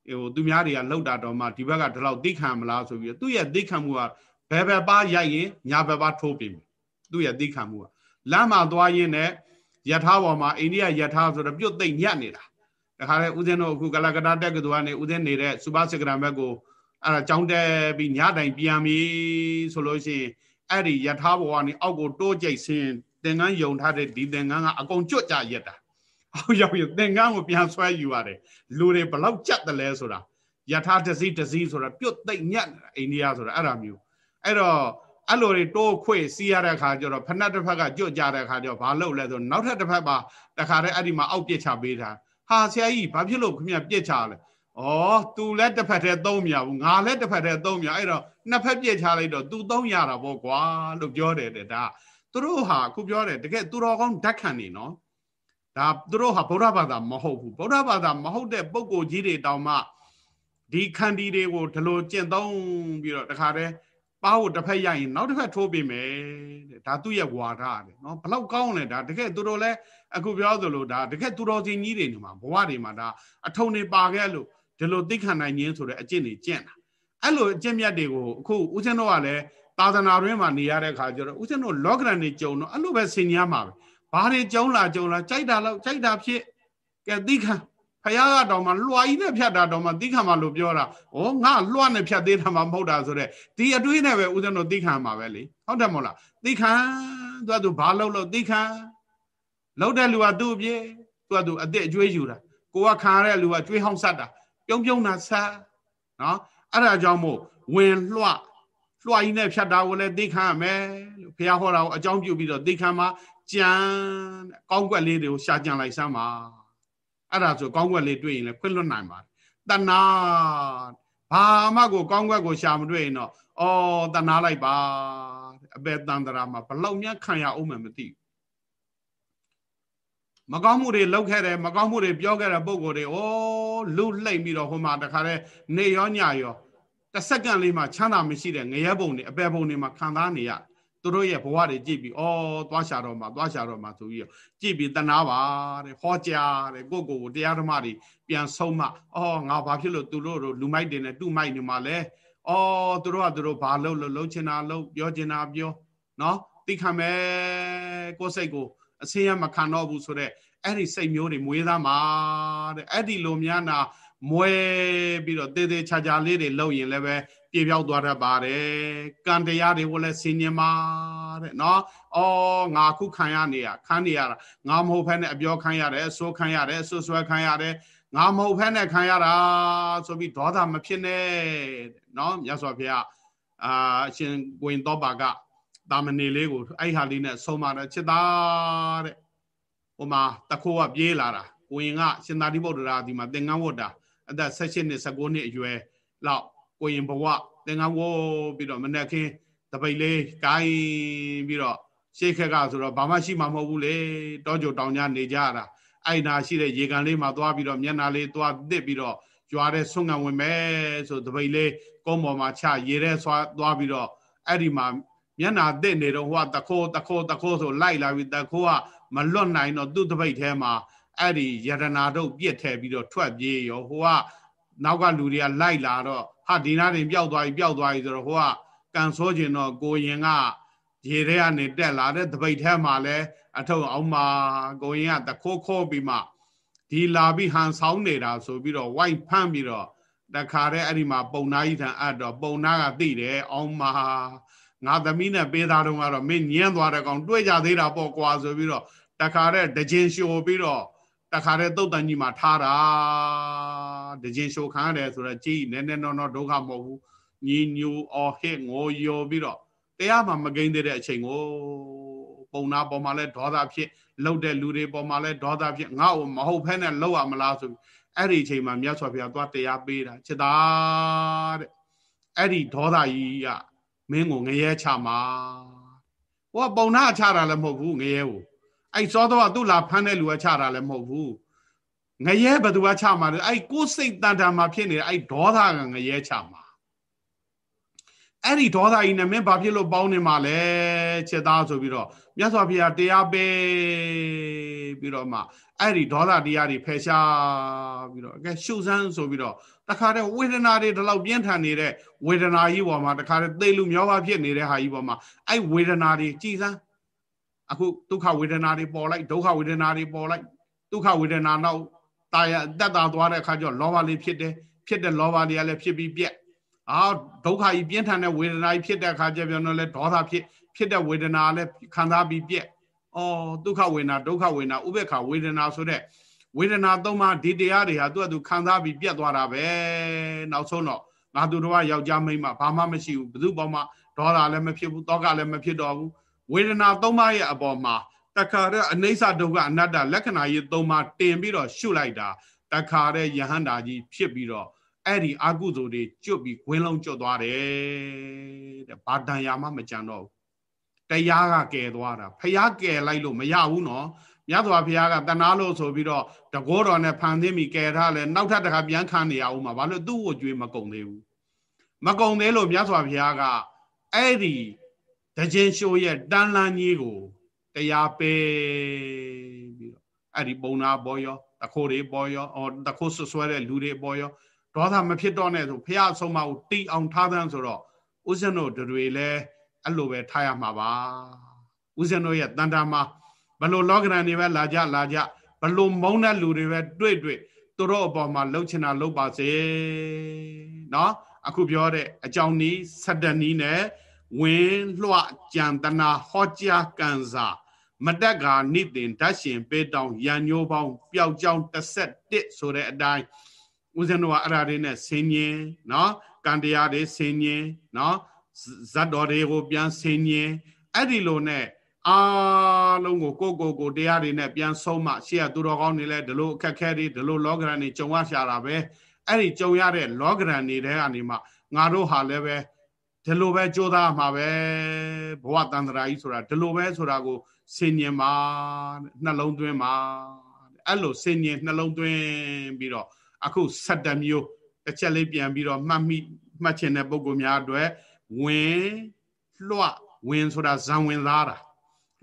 ဟိုသူများတွေကလှုပ်တာတော့မှဒီဘက်ကဒီလောက်သိခံမလားဆိုပြီးတော့သူ့ရဲ့သိခံမှုကဘယ်ဘက်ပါရိုက်ရင်ညာဘက်ပါထိုးပြီသူ့ရဲ့သိခံမှုကလမ်းမှာသွားရင်းနဲ့ယထာပေါ်မှာအိန္ဒိယယထာဆိုတော့ပြုတ်သိမ့်ညက်နေတာတခါလေဦးဇင်းတို့အခုကလကတာတက်ကတူကနေဦးဇင်းနေတဲ့စူပါစကရံဘက်ကိုအဲ့ဒါကြောင်းတက်ပြီးညတိုင်ပြန်ပြီဆိုလို့ရှိရင်အဲ့ဒီယထာဘောကနေအောက်ကိုတိုးကြိတ်ဆင်းသင်္ကန်းယုံထားတဲ့ဒီသင်္ကန်းကအကုန်ကြွကြရက်တာ အောက်ရောက်ရင်သင်္ကန်းကိုပြန်ဆွဲယူရတယ်လူတွေဘလောက်ကြက်တယ်လဲဆိုတာယထာတစည်းတစည်းဆိုတာပြုတ်သိမ့်ညက်အိန္ဒိယဆိုတာအဲ့ဒါမျိုးအဲ့တော့အဲ့လိုတွေတိုးခွေစီးရတဲ့ခါကျတော့ဖက်နှက်တစ်ဖက်ကကြွကြတဲ့ခါကျတော့ဘာလုပ်လဲဆိုနောက်ထပ်တစ်ဖက်ပါတခါတည်းအဲ့ဒီမှာအောက်ပြစ်ချပေးတာဟာဆရာကြီးဘာဖြစ်လို့ခင်ဗျပြစ်ချလဲဩ तू လည်းတစ်ဖက်တည်းသုံးမြဘူးငါလည်းတစ်ဖက်တည်းသုံးမြအဲ့တော့နှစ်ဖက်ပြစ်ချလိုက်တော့ तू သုံးရတာပေါ့ကွာလို့ပြောတယ်တဲ့ဒါသူတို့ဟာအခုပြောတယ်တကယ်သူတော်ကောင်းဓာတ်ခံနေနော် ဒါသူတို့ဟာဗုဒ္ဓဘာသာမဟုတ်ဘူးဗုဒ္ဓဘာသာမဟုတ်တဲ့ပုံကိုကြီးတွေတောင်မှဒီခန္တီတွေကိုဒီလိုကျင့်သုံးပြီးတော့တခါတည်းပါးကိုတစ်ဖက်ရိုက်ရင်နောက်တစ်ဖက်ထိုးပေးမယ်တဲ့ဒါသူ့ရဲ့ဝါဒတဲ့နော်ဘလောက်ကောင်းလဲဒါတကယ်သူတို့လည်းအခုပြောသလိုဒါတကယ်သူတော်စင်ကြီးတွေနေမှာဘဝတွေမှာဒါအထုံနေပါခဲ့လို့ဒီလိုသိခံနိုင်ခြင်းဆိုတဲ့အကျင့်တွေကျင့်တာအဲ့လိုအကျင့်မြတ်တွေကိုအခုဦးဇင်းတို့ကလည်းသာသနာတွင်းမှာနေရတဲ့ခါကျတော့ဦးဇင်းတို့လောကရန်တွေကြုံတော့အဲ့လိုပဲဆင်ញားမှာပဲ ဘာတွေကြုံလာကြုံလာကြိုက်တာလောက်ကြိုက်တာဖြစ်ကဲသိခံဖယားကတော့မှလွှာကြီးနဲ့ဖြတ်တာတော့မှသိခံမှလို့ပြောတာဩငါလွှာနဲ့ဖြတ်သေးတာမှမဟုတ်တာဆိုတော့ဒီအတွေးနဲ့ပဲဦးဇင်းတို့သိခံမှာပဲလေဟုတ်တယ်မဟုတ်လားသိခံသူကသူဘာလုပ်လို့သိခံလောက်တဲ့လူကသူ့အပြေသူကသူအစ်စ်အကျွေးယူတာကိုကခံရတဲ့လူကကျွေးဟောင်းဆက်တာပြုံးပြုံးတာဆက်နော်အဲ့ဒါကြောင့်မို့ဝင်လွှလွှကြီးနဲ့ဖြတ်တာကိုလည်းသိခံရမယ်လို့ဘုရားဟောတာကိုအကြောင်းပြုပြီးတော့သိခံမှာ ကြံကောင်းကွက်လေးတွေကိုရှာကြံလိုက်စမ်းပါအဲ့ဒါဆိုကောင်းကွက်လေးတွေ့ရင်လည်းခွင့်လွတ်နိုင်ပါတယ်တဏှာဘာမှကိုကောင်းကွက်ကိုရှာမတွေ့ရင်တော့အော်တဏှာလိုက်ပါအပေတန်တရာမှာဘလောက်များခံရအောင်မှမသိမကောင်းမှုတွေလုပ်ခဲ့တယ်မကောင်းမှုတွေပြောခဲ့တဲ့ပုံကိုယ်တွေဩလူလှိမ့်ပြီးတော့ဟိုမှာတခါတည်းနေရောညရောတစ်စက္ကန့်လေးမှချမ်းသာမရှိတဲ့ငရဲပုံတွေအပေပုံတွေမှာခံစားနေရတယ် သူတို့ရဲ့ဘဝတွေကြည့်ပြီးဩသွားရှာတော့မှာသွားရှာတော့မှာဆိုပြီးတော့ကြည့်ပြီးတနာပါတဲ့ဟောကြားတဲ့ကိုကိုကိုတရားဓမ္မတွေပြန်ဆုံးမဩငါဘာဖြစ်လို့သူတို့လူမိုက်တွေနဲ့တူမိုက်နေမှာလဲဩသူတို့ကသူတို့ဘာလုပ်လို့လှုပ်ချင်တာလှုပ်ပြောချင်တာပြောနော်သိခံမယ်ကိုစိတ်ကိုအစင်းရမခံတော့ဘူးဆိုတော့အဲ့ဒီစိတ်မျိုးတွေမွေးသားမှာတဲ့အဲ့ဒီလိုများနာမွဲပြီးတော့တေးသေးချာချာလေးတွေလှုပ်ရင်လည်းပဲ ပြေပြောက်သွားတတ်ပါတယ်ကံတရားတွေကိုလည်းဆင်ញင်ပါတဲ့နော်အော်ငါခုခံရနေရခံနေရတာငါမဟုတ်ဖက်နဲ့အပြောခံရတယ်ဆိုးခံရတယ်ဆွဆွဲခံရတယ်ငါမဟုတ်ဖက်နဲ့ခံရတာဆိုပြီးဒေါသမဖြစ်နဲ့နော်မြတ်စွာဘုရားအာအရှင်ကိုရင်တော်ပါကတာမဏေလေးကိုအဲ့ဟာလေးနဲ့ဆုံးမတယ်ချစ်သားတဲ့ဟိုမှာတခိုးကပြေးလာတာကိုရင်ကရှင်သာတိဗုဒ္ဓရာဒီမှာသင်္ကန်းဝတ်တာအသက်16နှစ်19နှစ်အရွယ်လောက် ကိုရင်ဘဝသင်္ကန်းဝတ်ပြီးတော့မနေ့ကင်းတပိတ်လေးကိုင်းပြီးတော့ရှေ့ခက်ကဆိုတော့ဘာမှရှိမှာမဟုတ်ဘူးလေတောကြိုတောင်ကြနေကြတာအဲ့နာရှိတဲ့ရေကန်လေးမှာသွားပြီးတော့မျက်နာလေးသွားတစ်ပြီးတော့ကြွားတဲ့ဆွန့်ငံဝင်မယ်ဆိုတပိတ်လေးကုန်းပေါ်မှာချရေထဲဆွာသွားပြီးတော့အဲ့ဒီမှာမျက်နာတစ်နေတော့ဟိုကတခိုးတခိုးတခိုးဆိုလိုက်လာပြီးတခိုးကမလွတ်နိုင်တော့သူ့တပိတ်ထဲမှာအဲ့ဒီယရနာတို့ပြစ်ထည့်ပြီးတော့ထွက်ပြေးရောဟိုကနောက်ကလူတွေကလိုက်လာတော့ ဟာဒီနာတင်ပျောက်သွားပြီပျောက်သွားပြီဆိုတော့ဟိုကကန်ဆိုးကျင်တော့ကိုရင်ကရေထဲကနေတက်လာတဲ့တပိတ်ထဲမှာလဲအထုပ်အောင်မှာကိုရင်ကတခိုးခိုးပြီးမှဒီလာပြီးဟန်ဆောင်နေတာဆိုပြီးတော့ဝိုက်ဖမ်းပြီးတော့တခါတည်းအဲ့ဒီမှာပုံနာကြီးထံအပ်တော့ပုံနာကသိတယ်အောင်မှာငါသမီးနဲ့ပေးသားတော့ကတော့မင်းညင်းသွားတဲ့ကောင်တွေ့ကြသေးတာပေါ့ကွာဆိုပြီးတော့တခါတည်းဒကြင်ရှိုပြီးတော့ တခါတည်းတုတ်တန်ကြီးမှာထားတာဒကြင်ရှိုခံရတယ်ဆိုတော့ကြည်နည်းနည်းတော့တော့ဒုက္ခမဟုတ်ဘူးညီညူအော်ဟစ်ငိုယောပြီးတော့တရားမှမကိန်းသေးတဲ့အချိန်ကိုပုံနာပေါ်မှာလဲဒေါသဖြစ်လှုပ်တဲ့လူတွေပေါ်မှာလဲဒေါသဖြစ်ငါ့ကိုမဟုတ်ဖဲနဲ့လှုပ်ရမလားဆိုအဲ့ဒီအချိန်မှာမြတ်စွာဘုရားသွားတရားပေးတာจิตာတဲ့အဲ့ဒီဒေါသကြီးကမင်းကိုငရဲချမှာဟိုကပုံနာချတာလည်းမဟုတ်ဘူးငရဲကို အဲ့စောတော့သူ့လာဖမ်းတဲ့လူကချတာလည်းမဟုတ်ဘူးငရဲဘသူကချမှာလဲအဲ့ကိုယ်စိတ်တန်တန်မှာဖြစ်နေတဲ့အဲ့ဒေါသကငရဲချမှာအဲ့ဒီဒေါသကြီးနဲ့မင်းဘာဖြစ်လို့ပေါင်းနေမှာလဲချက်သားဆိုပြီးတော့မြတ်စွာဘုရားတရားပေးပြီးတော့မှအဲ့ဒီဒေါသတရားတွေဖယ်ရှားပြီးတော့အကဲရှုစမ်းဆိုပြီးတော့တခါတည်းဝေဒနာတွေဒီလောက်ပြင်းထန်နေတဲ့ဝေဒနာကြီးပေါ်မှာတခါတည်းသိလူမျောပါဖြစ်နေတဲ့ဟာကြီးပေါ်မှာအဲ့ဝေဒနာတွေကြည်စမ်း အခုဒုက္ခဝေဒနာတွေပေါ်လိုက်ဒုက္ခဝေဒနာတွေပေါ်လိုက်ဒုက္ခဝေဒနာနောက်တာရတက်တာသွားတဲ့အခါကျတော့လောဘလေးဖြစ်တယ်ဖြစ်တဲ့လောဘတွေကလည်းဖြစ်ပြီးပြက်အာဒုက္ခကြီးပြင်းထန်တဲ့ဝေဒနာကြီးဖြစ်တဲ့အခါကျပြန်တော့လဲဒေါသဖြစ်ဖြစ်တဲ့ဝေဒနာလည်းခံစားပြီးပြက်။အော်ဒုက္ခဝေဒနာဒုက္ခဝေဒနာဥပေက္ခဝေဒနာဆိုတဲ့ဝေဒနာသုံးပါးဒီတရားတွေဟာသူ့အတူခံစားပြီးပြက်သွားတာပဲ။နောက်ဆုံးတော့ငါသူတော်ယောက်ျားမိန်းမဘာမှမရှိဘူးဘယ်သူပေါ်မှာဒေါသလည်းမဖြစ်ဘူးတောကလည်းမဖြစ်တော့ဘူး ဝေဒနာသုံးပါးရဲ့အပေါ်မှာတခါတဲ့အနိစ္စဒုက္ခအနတ္တလက္ခဏာကြီးသုံးပါးတင်ပြီးတော့ရှုလိုက်တာတခါတဲ့ယဟန္တာကြီးဖြစ်ပြီးတော့အဲ့ဒီအာကုသိုလ်တွေကျွတ်ပြီးခွင်းလုံးကျွတ်သွားတယ်တဲ့ဘာတန်ရာမှမကြံတော့ဘူးတရားကကယ်သွားတာဖះကယ်လိုက်လို့မရဘူးနော်မြတ်စွာဘုရားကတနာလို့ဆိုပြီးတော့တကောတော်နဲ့ဖန်သိမိကယ်ထားလဲနောက်ထပ်တစ်ခါပြန်ခံနေရအောင်မှာဘာလို့သူ့ကိုကြွေးမကုံသေးဘူးမကုံသေးလို့မြတ်စွာဘုရားကအဲ့ဒီ တခြင်းရှိုးရဲ့တန်လန်းကြီးကိုတရားပေးပြီးတော့အဲ့ဒီပုံနာပေါ်ရောတခိုးတွေပေါ်ရောအော်တခိုးဆွဆွဲတဲ့လူတွေပေါ်ရောဒေါသမဖြစ်တော့နဲ့ဆိုဖះအဆုံးမကိုတီအောင်ထားသန်းဆိုတော့ဥစ္စံတို့တွေလည်းအဲ့လိုပဲထားရမှာပါဦးဇင်းတို့ရဲ့တန်တာမှာဘလို့လောကရန်တွေပဲလာကြလာကြဘလို့မုန်းတဲ့လူတွေပဲတွေ့တွေ့သူတို့အပေါ်မှာလှုပ်ချင်တာလှုပ်ပါစေเนาะအခုပြောတဲ့အကြောင်းနီးဆက်တနီးနဲ့ ဝင်းလွှကြံတနာဟောကြားကံစာမတက်ကနိတင်ဓာတ်ရှင်ပေတောင်ရန်ညိုးပေါင်းပျောက်ကြောင်း31ဆိုတဲ့အတိုင်းဦးဇင်းတို့ကအဲ့ဒါလေးနဲ့ဆင်းញင်းနော်ကံတရားတွေဆင်းញင်းနော်ဇတ်တော်တွေကိုပြန်ဆင်းញင်းအဲ့ဒီလိုနဲ့အားလုံးကိုကိုကိုကိုတရားတွေနဲ့ပြန်ဆုံးမှရှေ့ကသူတော်ကောင်းတွေလည်းဒီလိုအခက်ခဲတွေဒီလိုလောကရန်တွေကြုံရရှာတာပဲအဲ့ဒီကြုံရတဲ့လောကရန်တွေထဲကနေမှငါတို့ဟာလည်းပဲ ဒီလိုပဲကြိုးစားမှာပဲဘဝတန်တရာကြီးဆိုတာဒီလိုပဲဆိုတာကိုဆင်ញင်ပါနှလုံးသွင်းပါအဲ့လိုဆင်ញင်နှလုံးသွင်းပြီးတော့အခု7မျိုးတစ်ချက်လေးပြန်ပြီးတော့မှတ်မိမှတ်ချင်တဲ့ပုံကိုများအတွက်ဝင်လွှဝင်ဆိုတာဇံဝင်သားတာ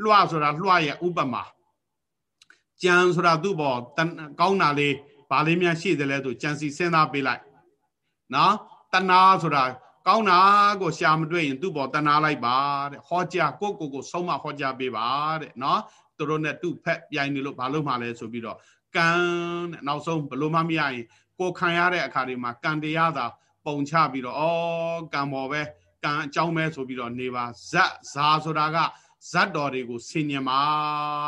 လွှဆိုတာလွှရဲ့ဥပမာကြံဆိုတာသူ့ဘောကောင်းတာလေးဘာလေးများရှိတယ်လဲဆိုကြံစီစဉ်းစားပေးလိုက်နော်တဏှာဆိုတာ ကောင်းတာကိုရှာမတွေ့ရင်သူ့ဘောတဏှာလိုက်ပါတဲ့ဟောကြားကိုကိုကိုဆုံးမဟောကြားပေးပါတဲ့နော်သူတို့နဲ့သူ့ဖက်ပြိုင်နေလို့ဘာလို့မှလဲဆိုပြီးတော့ကံတဲ့နောက်ဆုံးဘလို့မှမရရင်ကိုခံရတဲ့အခါတွေမှာကံတရားသာပုံချပြီးတော့ဩကံပေါ်ပဲကံအကြောင်းပဲဆိုပြီးတော့နေပါဇတ်ဇာဆိုတာကဇတ်တော်တွေကိုဆင်ញင်ပါ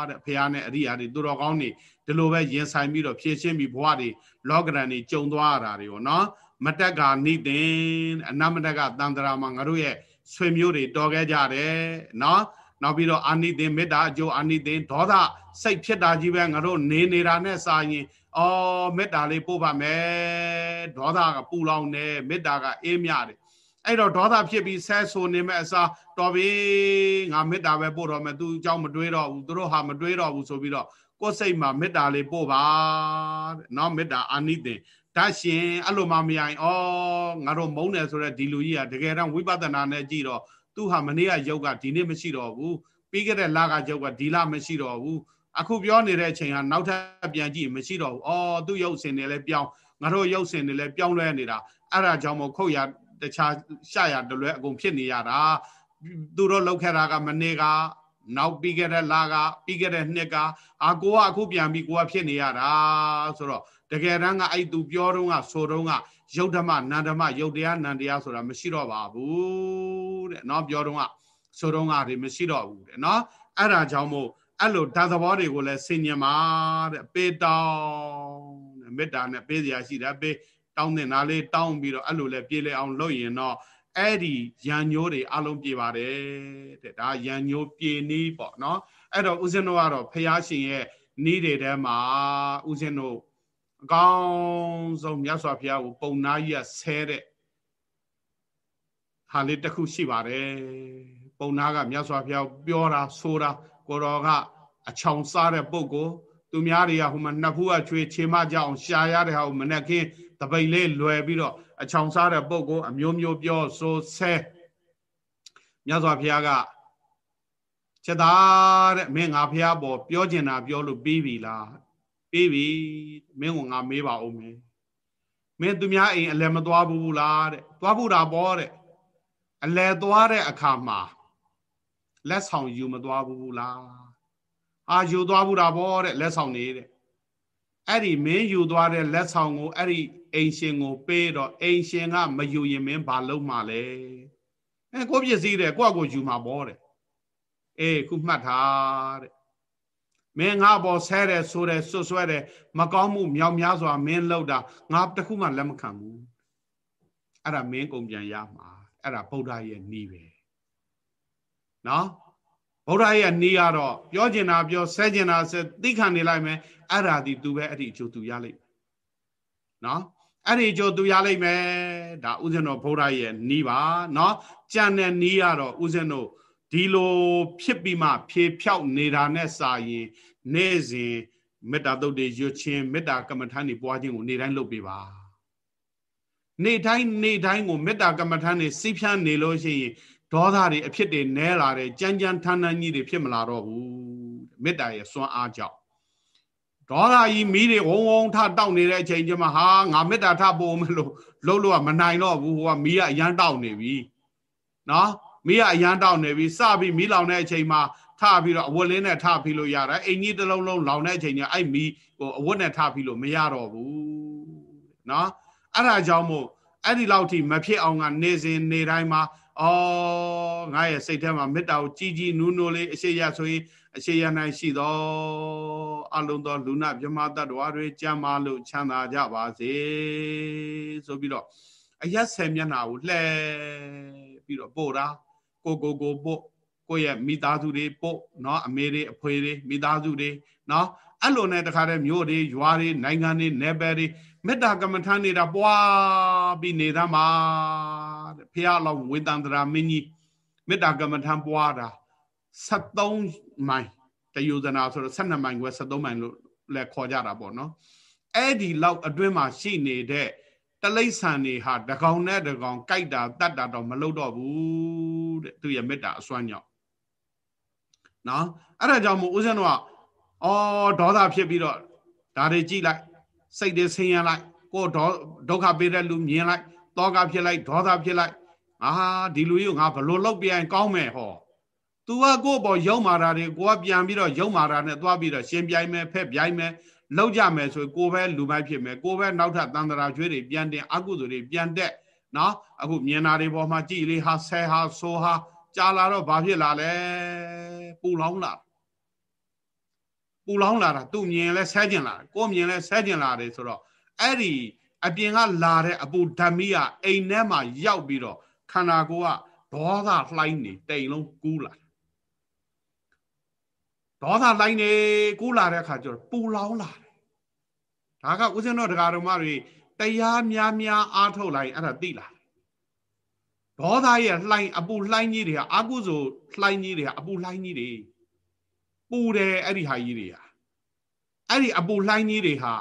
တဲ့ဖះနဲ့အရိယာတွေသူတော်ကောင်းတွေဒီလိုပဲရင်ဆိုင်ပြီးတော့ဖြည့်ရှင်းပြီးဘဝတွေလောကရန်တွေကြုံသွားရတာတွေပေါ့နော် မတက်ကနိတင်အနမတက်ကတန်တရာမှာငါတို့ရဲ့ဆွေမျိုးတွေတော်ခဲ့ကြတယ်နော်နောက်ပြီးတော့အာနိသင်မေတ္တာအကျိုးအာနိသင်ဒေါသစိတ်ဖြစ်တာကြီးပဲငါတို့နေနေတာနဲ့စာရင်အော်မေတ္တာလေးပို့ပါမယ်ဒေါသကပူလောင်နေမေတ္တာကအေးမြတယ်အဲ့တော့ဒေါသဖြစ်ပြီးဆဲဆိုနေမဲ့အစားတော်ပြီငါမေတ္တာပဲပို့တော့မယ်သူအကြောင်းမတွေးတော့ဘူးသူတို့ဟာမတွေးတော့ဘူးဆိုပြီးတော့ကိုယ်စိတ်မှာမေတ္တာလေးပို့ပါတဲ့နော်မေတ္တာအာနိသင် ဓာရှင်အဲ့လိုမှမရရင်ဩငါတို့မုန်းတယ်ဆိုတော့ဒီလူကြီးကတကယ်တော့ဝိပဿနာနဲ့ကြည့်တော့သူဟာမနေ့ကယုတ်ကဒီနေ့မရှိတော့ဘူးပြီးခဲ့တဲ့လကယုတ်ကဒီလမရှိတော့ဘူးအခုပြောနေတဲ့အချိန်ကနောက်ထပ်ပြန်ကြည့်မရှိတော့ဘူးဩသူယုတ်စင်နေလဲပြောင်းငါတို့ယုတ်စင်နေလဲပြောင်းလဲနေတာအဲ့ဒါကြောင့်မို့ခုတ်ရတခြားရှာရတလွဲအကုန်ဖြစ်နေရတာသူတို့လောက်ခဲ့တာကမနေ့ကနောက်ပြီးခဲ့တဲ့လကပြီးခဲ့တဲ့နှစ်ကအာကိုကအခုပြန်ပြီးကိုကဖြစ်နေရတာဆိုတော့ တကယ်တမ်းကအဲ့သူပြောတော့ကဆိုတော့ကယုတ်ဓမ္မနန္ဓမ္မယုတ်တရားနန္တရားဆိုတာမရှိတော့ပါဘူးတဲ့เนาะပြောတော့ကဆိုတော့ကတွေမရှိတော့ဘူးတဲ့เนาะအဲ့ဒါကြောင့်မို့အဲ့လိုဓာတ်သဘောတွေကိုလည်းဆင်ញင်ပါတဲ့ပေးတောင်းတဲ့မေတ္တာနဲ့ပေးစရာရှိတာပေးတောင်းတဲ့နာလေးတောင်းပြီးတော့အဲ့လိုလဲပြေးလဲအောင်လုပ်ရင်တော့ အဲ့ဒီရန်ညိုးတွေအလုံးပြေပါတယ်တဲ့ဒါရန်ညိုးပြေနီးပေါ့နော်အဲ့တော့ဦးဇင်းတို့ကတော့ဖះရှင်ရဲ့နီးတွေထဲမှာဦးဇင်းတို့ အကောင်းဆုံးမြတ်စွာဘုရားကိုပုံနာကြီးကဆဲတဲ့ဟာလေးတစ်ခုရှိပါတယ်ပုံနာကမြတ်စွာဘုရားပြောတာဆိုတာကိုတော်ကအချောင်စားတဲ့ပုဂ္ဂိုလ်သူများတွေကဟိုမှာနှစ်ဖူးကချွေချေမကြအောင်ရှာရတဲ့ဟာကိုမနဲ့ခင်းတပိတ်လေးလွယ်ပြီးတော့အချောင်စားတဲ့ပုဂ္ဂိုလ်အမျိုးမျိုးပြောဆိုဆဲမြတ်စွာဘုရားကချက်သားတဲ့မင်းငါဘုရားပေါ်ပြောကျင်တာပြောလို့ပြီးပြီလား ပြီးပြီမင်းကငါမေးပါဦးမင်းမင်းသူများအိမ်အလဲမသွားဘူးလားတဲ့သွားဘူးတာပေါ့တဲ့အလဲသွားတဲ့အခါမှာလက်ဆောင်ယူမသွားဘူးလားအာယူသွားဘူးတာပေါ့တဲ့လက်ဆောင်နေတဲ့အဲ့ဒီမင်းယူသွားတဲ့လက်ဆောင်ကိုအဲ့ဒီအိမ်ရှင်ကိုပေးတော့အိမ်ရှင်ကမယူရင်မင်းဘာလုပ်မှာလဲအဲကိုပစ္စည်းတဲ့ကိုယ့်ကိုယူမှာပေါ့တဲ့အေးခုမှတ်ထားတဲ့ မင်းငါဘောဆဲတယ်ဆိုတယ်ဆွဆွဲတယ်မကောင်းမှုမြောက်များစွာမင်းလှုပ်တာငါတခုမှလက်မခံဘူးအဲ့ဒါမင်းကုန်ပြန်ရမှာအဲ့ဒါဗုဒ္ဓရဲ့နီးပဲနော်ဗုဒ္ဓရဲ့နီးကတော့ပြောကျင်တာပြောဆဲကျင်တာဆဲသိခံနေလိုက်မယ်အဲ့ဒါဒီသူပဲအဲ့ဒီအကျိုးသူရလိမ့်နော်အဲ့ဒီအကျိုးသူရလိမ့်မယ်ဒါဥစဉ်တော်ဗုဒ္ဓရဲ့နီးပါနော်ကြံတဲ့နီးကတော့ဥစဉ်တို့ ဒီလိုဖြစ်ပြီးမှဖြေဖြောက်နေတာနဲ့စာရင်နေ့စဉ်မေတ္တာတုတ်တွေရွတ်ခြင်းမေတ္တာကမ္မထာနေပွားခြင်းကိုနေ့တိုင်းလုပ်ပေးပါနေ့တိုင်းနေ့တိုင်းကိုမေတ္တာကမ္မထာနေစိဖြန်းနေလို့ရှိရင်ဒေါသတွေအဖြစ်တွေနဲလာတယ်ကြမ်းကြမ်းထန်းထန်းကြီးတွေဖြစ်မလာတော့ဘူးမေတ္တာရဲ့စွမ်းအားကြောင့်ဒေါသကြီးမီးတွေဝုံဝုံထတောက်နေတဲ့အချိန်ကျမှဟာငါမေတ္တာထပို့မလို့လှုပ်လို့ကမနိုင်တော့ဘူးဟိုကမီးကအရန်တောက်နေပြီနော် မီးကအရန်တောက်နေပြီစပြီးမီးလောင်တဲ့အချိန်မှာထပြီးတော့အဝတ်လေးနဲ့ထပြီးလို့ရတယ်အိမ်ကြီးတစ်လုံးလုံးလောင်တဲ့အချိန်ကျအဲ့မီးဟိုအဝတ်နဲ့ထပြီးလို့မရတော့ဘူးနော်အဲ့ဒါကြောင့်မို့အဲ့ဒီလောက်ထိမဖြစ်အောင်ကနေစဉ်နေတိုင်းမှာအော်ငါရဲ့စိတ်ထဲမှာမေတ္တာကိုကြီးကြီးနူးနူးလေးအရှိရဆိုရင်အရှိရနိုင်ရှိသောအလုံးသောလူနာမြမတ္တဝါတွေကြံမာလို့ချမ်းသာကြပါစေဆိုပြီးတော့အရက်ဆယ်မျက်နှာကိုလှဲပြီးတော့ပို့တာ ကိုကိုကိုပို့ကိုရဲ့မိသားစုတွေပို့เนาะအမေတွေအဖွေတွေမိသားစုတွေเนาะအဲ့လိုနဲ့တခါတည်းမြို့တွေရွာတွေနိုင်ငံတွေနယ်ပယ်တွေမေတ္တာကမ္မထနေတာပွားပြီးနေသမှာတဲ့ဖះလောင်းဝေတန္တရာမင်းကြီးမေတ္တာကမ္မထပွားတာ73မိုင်တယုဇနာဆိုတော့12မိုင်ကွယ်73မိုင်လို့လည်းခေါ်ကြတာပေါ့နော်အဲ့ဒီလောက်အတွင်းမှာရှိနေတဲ့ တလိษံတွေဟာတကောင်နဲ့တကောင်ကြိုက်တာတတ်တာတော့မလုပ်တော့ဘူးတဲ့သူရဲ့မေတ္တာအစွမ်းကြောင့်နော်အဲ့ဒါကြောင့်မို့ဦးဇင်းတို့ကအော်ဒေါသဖြစ်ပြီးတော့ဒါတွေကြည့်လိုက်စိတ်တွေဆင်းရဲလိုက်ကိုဒေါဒုက္ခပေးတဲ့လူမြင်လိုက်တောကဖြစ်လိုက်ဒေါသဖြစ်လိုက်အာဒီလူကြီးကငါဘလို့လောက်ပြရင်ကောင်းမယ်ဟော तू ကကိုယ့်ဘောရုံမာတာတွေကိုကပြန်ပြီးတော့ရုံမာတာနဲ့သွားပြီးတော့ရှင်ပြိုင်မယ်ဖက်ပြိုင်မယ် လောက်ကြမယ်ဆိုကိုပဲလူမိုက်ဖြစ်မယ်ကိုပဲနောက်ထပ်တန်တရာကျွေးတွေပြန်တင်အကုသိုလ်တွေပြန်တက်နော်အခုမြင်တာတွေပေါ်မှာကြည်လေးဟာဆဲဟာဆိုဟာကြာလာတော့ဘာဖြစ်လာလဲပူလောင်းလာပူလောင်းလာတာသူ့မြင်လဲဆဲကျင်လာကိုမြင်လဲဆဲကျင်လာတယ်ဆိုတော့အဲ့ဒီအပြင်ကလာတဲ့အပူဓာမီကအိမ်ထဲမှာရောက်ပြီးတော့ခန္ဓာကိုယ်ကဒေါသလှိုင်းနေတိမ်လုံးကူးလာ ဒေါသလှိုင်းနေကူးလာတဲ့အခါကျတော့ပူလောင်လာတယ်ဒါကဦးဇင်းတော်တရားတော်မတွေတရားများများအားထုတ်လိုက်အဲ့ဒါသိလာဒေါသရဲ့လှိုင်းအပူလှိုင်းကြီးတွေဟာအာကုသိုလ်လှိုင်းကြီးတွေဟာအပူလှိုင်းကြီးတွေပူတယ်အဲ့ဒီဟာကြီးတွေဟာအဲ့ဒီအပူလှိုင်းကြီးတွေဟာ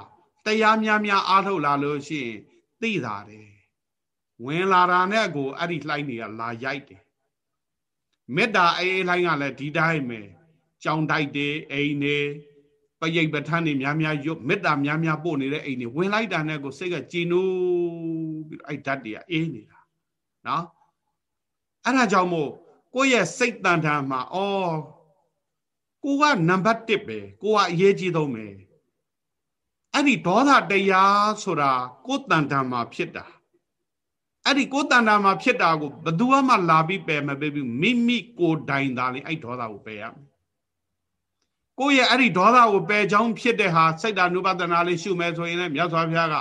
တရားများများအားထုတ်လာလို့ရှိရင်သိတာတယ်ဝင်လာတာနဲ့ကိုအဲ့ဒီလှိုင်းတွေကလာရိုက်တယ်မေတ္တာအေးလှိုင်းကလည်းဒီတိုင်းပဲ ကြောင်တိုက်တယ်အိမ်နေပရိတ်ပဋ္ဌာန်းနေများများရွတ်မေတ္တာများများပို့နေတဲ့အိမ်နေဝင်လိုက်တာနဲ့ကိုစိတ်ကကြည်နူးပြီးအဲ့ဓာတ်တွေကအေးနေတာနော်အဲ့ဒါကြောင့်မို့ကိုယ့်ရဲ့စိတ်တန်ထာမှာဩကိုကနံပါတ်1ပဲကိုကအရေးကြီးဆုံးပဲအဲ့ဒီဒေါသတရားဆိုတာကိုယ်တန်တန်မှာဖြစ်တာအဲ့ဒီကိုယ်တန်တန်မှာဖြစ်တာကိုဘယ်သူမှလာပြီးပယ်မပေးဘူးမိမိကိုယ်တိုင်သာလေအဲ့ဒေါသကိုပယ်ရမယ် ကိုယ့်ရဲ့အဲ့ဒီဒေါသကိုပယ်ချောင်းဖြစ်တဲ့ဟာစိတ်ဓာနုပဒနာလေးရှုမယ်ဆိုရင်လည်းမြတ်စွာဘုရားက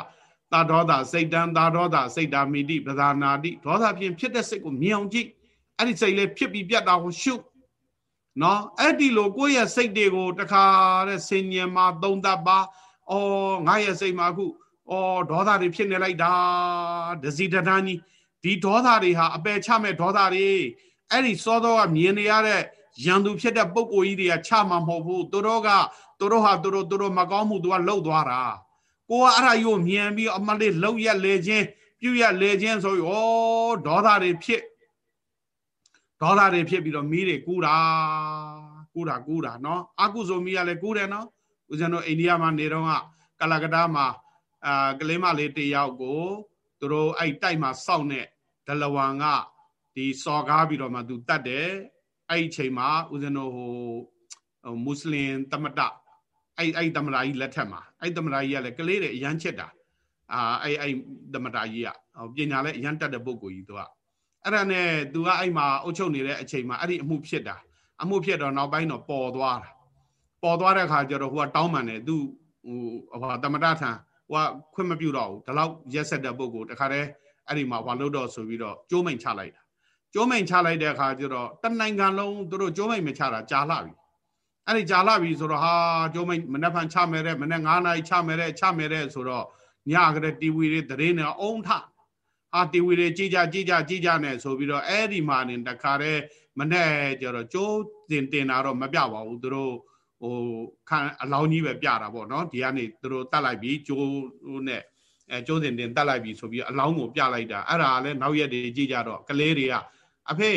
တာဒေါသစိတ်တံတာဒေါသစိတ်တာမိတိပဇာနာတိဒေါသဖြင့်ဖြစ်တဲ့စိတ်ကိုမြင်အောင်ကြည့်အဲ့ဒီစိတ်လေးဖြစ်ပြီးပြတ်တာကိုရှုနော်အဲ့ဒီလိုကိုယ့်ရဲ့စိတ်တွေကိုတခါတဲ့ဆင်ញံမှာသုံးသပ်ပါအော်ငါရဲ့စိတ်မှာအခုအော်ဒေါသတွေဖြစ်နေလိုက်တာဒစီတတန်းကြီးဒီဒေါသတွေဟာအပယ်ချမဲ့ဒေါသတွေအဲ့ဒီစောသောကမြင်နေရတဲ့ ရန်သူဖြစ်တဲ့ပုံကိုကြီးတွေကချမှာမဟုတ်ဘူးသူတို့ကသူတို့ဟာသူတို့သူတို့မကောင်းမှုသူကလှုပ်သွားတာကိုကအဲ့ဒါယူမြင်ပြီးအမလေးလှုပ်ရက်လေခြင်းပြုတ်ရက်လေခြင်းဆိုရောဒေါသတွေဖြစ်ဒေါသတွေဖြစ်ပြီးတော့မီးတွေကူးတာကူးတာကူးတာနော်အကုသိုလ်မီးကလည်းကူးတယ်နော်ဦးဇင်းတို့အိန္ဒိယမှာနေတော့ကလကတာမှာအာကလေးမလေးတယောက်ကိုသူတို့အဲ့တိုက်မှာစောင့်တဲ့ဒလဝံကဒီစော်ကားပြီးတော့မှသူတတ်တယ် အဲ့ဒီအချိန်မှာဦးဇင်းတို့ဟိုမွတ်စလင်တမတအဲ့အဲ့တမတာကြီးလက်ထက်မှာအဲ့တမတာကြီးကလည်းကလေးတွေအရန်ချစ်တာအာအဲ့အဲ့တမတာကြီးကပညာလည်းအရန်တတ်တဲ့ပုဂ္ဂိုလ်ကြီးသူကအဲ့ဒါနဲ့သူကအဲ့မှာအုပ်ချုပ်နေတဲ့အချိန်မှာအဲ့ဒီအမှုဖြစ်တာအမှုဖြစ်တော့နောက်ပိုင်းတော့ပေါ်သွားတာပေါ်သွားတဲ့အခါကျတော့ဟိုကတောင်းပန်တယ်သူဟိုဟိုတမတထံဟိုကခွင့်မပြုတော့ဘူးဒီလောက်ရက်ဆက်တဲ့ပုဂ္ဂိုလ်တခါတည်းအဲ့ဒီမှာဟိုလို့တော့ဆိုပြီးတော့ကျိုးမိန်ချလိုက်တာ ကျိုးမိန်ချလိုက်တဲ့အခါကျတော့တနိုင်ငံလုံးသူတို့ကျိုးမိန်မချတာကြာလှပြီအဲ့ဒီကြာလှပြီဆိုတော့ဟာကျိုးမိန်မနေ့ဖန်ချမယ်တဲ့မနေ့9နာရီချမယ်တဲ့ချမယ်တဲ့ဆိုတော့ညကလေးတီဗီတွေသတင်းတွေအုံထဟာတီဗီတွေကြည်ကြကြည်ကြကြည်ကြနဲ့ဆိုပြီးတော့အဲ့ဒီမှာနေတခါတည်းမနေ့ကျတော့ကျိုးတင်တင်တာတော့မပြပါဘူးသူတို့ဟိုခံအလောင်းကြီးပဲပြတာပေါ့နော်ဒီကနေသူတို့တတ်လိုက်ပြီးကျိုးနဲ့အဲကျိုးတင်တင်တတ်လိုက်ပြီဆိုပြီးအလောင်းကိုပြလိုက်တာအဲ့ဒါလည်းနောက်ရက်တွေကြည့်ကြတော့ကလေးတွေက အဖေ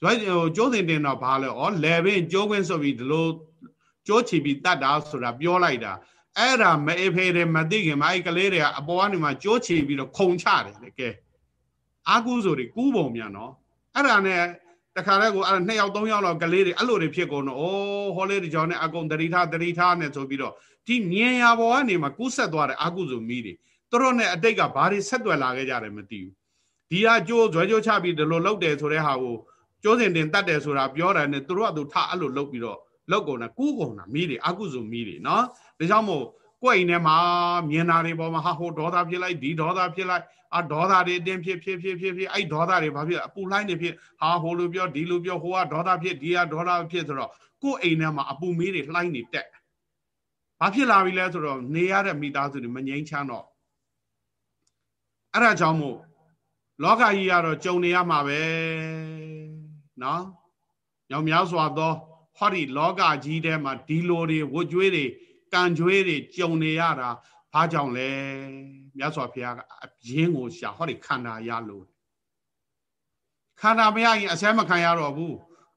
ဇွဲဟိုကျိုးတင်တင်တော့ဘာလဲဩလဲပင်ကျိုးခွင်းဆိုပြီးဒီလိုကျိုးချီပြီးတတ်တာဆိုတာပြောလိုက်တာအဲ့ဒါမအေဖေတယ်မသိခင်မှာအဲ့ကလေးတွေကအပေါ်ကနေမှကျိုးချီပြီးတော့ခုံချတယ်လေကဲအာကူးဆိုတွေကူးပုံမြန်နော်အဲ့ဒါနဲ့တခါတည်းကိုအဲ့နှစ်ယောက်သုံးယောက်လောက်ကလေးတွေအဲ့လိုတွေဖြစ်ကုန်တော့အိုးဟောလေးတကြောင်နဲ့အကုန်တတိထားတတိထားနဲ့ဆိုပြီးတော့ဒီမြင်ရပေါ်ကနေမှကူးဆက်သွားတဲ့အာကုစုမီးတွေသူတို့နဲ့အတိတ်ကဘာတွေဆက်သွယ်လာခဲ့ကြတယ်မသိဘူး ဒီဟာကြိုးဇွဲကြိုးချပြီးဒီလိုလုပ်တယ်ဆိုတဲ့ဟာကိုကျိုးစင်တင်တတ်တယ်ဆိုတာပြောတယ်နဲ့သူတို့ကသူထအဲ့လိုလုပ်ပြီးတော့လောက်ကုန်တာကူးကုန်တာမီးတွေအာကုစုမီးတွေနော်ဒါကြောင့်မို့ကိုယ်အိမ်ထဲမှာမြင်တာတွေပေါ်မှာဟာဟိုဒေါသဖြစ်လိုက်ဒီဒေါသဖြစ်လိုက်အာဒေါသတွေအတင်းဖြစ်ဖြစ်ဖြစ်ဖြစ်ဖြစ်အဲ့ဒေါသတွေဘာဖြစ်အပူလှိုင်းတွေဖြစ်ဟာဟိုလိုပြောဒီလိုပြောဟိုကဒေါသဖြစ်ဒီကဒေါသဖြစ်ဆိုတော့ကိုယ်အိမ်ထဲမှာအပူမီးတွေလှိုင်းနေတက်ဘာဖြစ်လာပြီလဲဆိုတော့နေရတဲ့မိသားစုတွေမငြိမ်းချမ်းတော့အဲ့ဒါကြောင့်မို့ လောကကြီးကတော့ကြုံနေရမှာပဲနော်ညောင်များစွာသောဟောဒီလောကကြီးထဲမှာဒီလိုတွေဝတ်ကြွေးတွေကံကြွေးတွေကြုံနေရတာဘာကြောင့်လဲမြတ်စွာဘုရားကအရင်းကိုရှာဟောဒီခန္ဓာရလို့ခန္ဓာမရရင်အစဲမခံရတော့ဘူး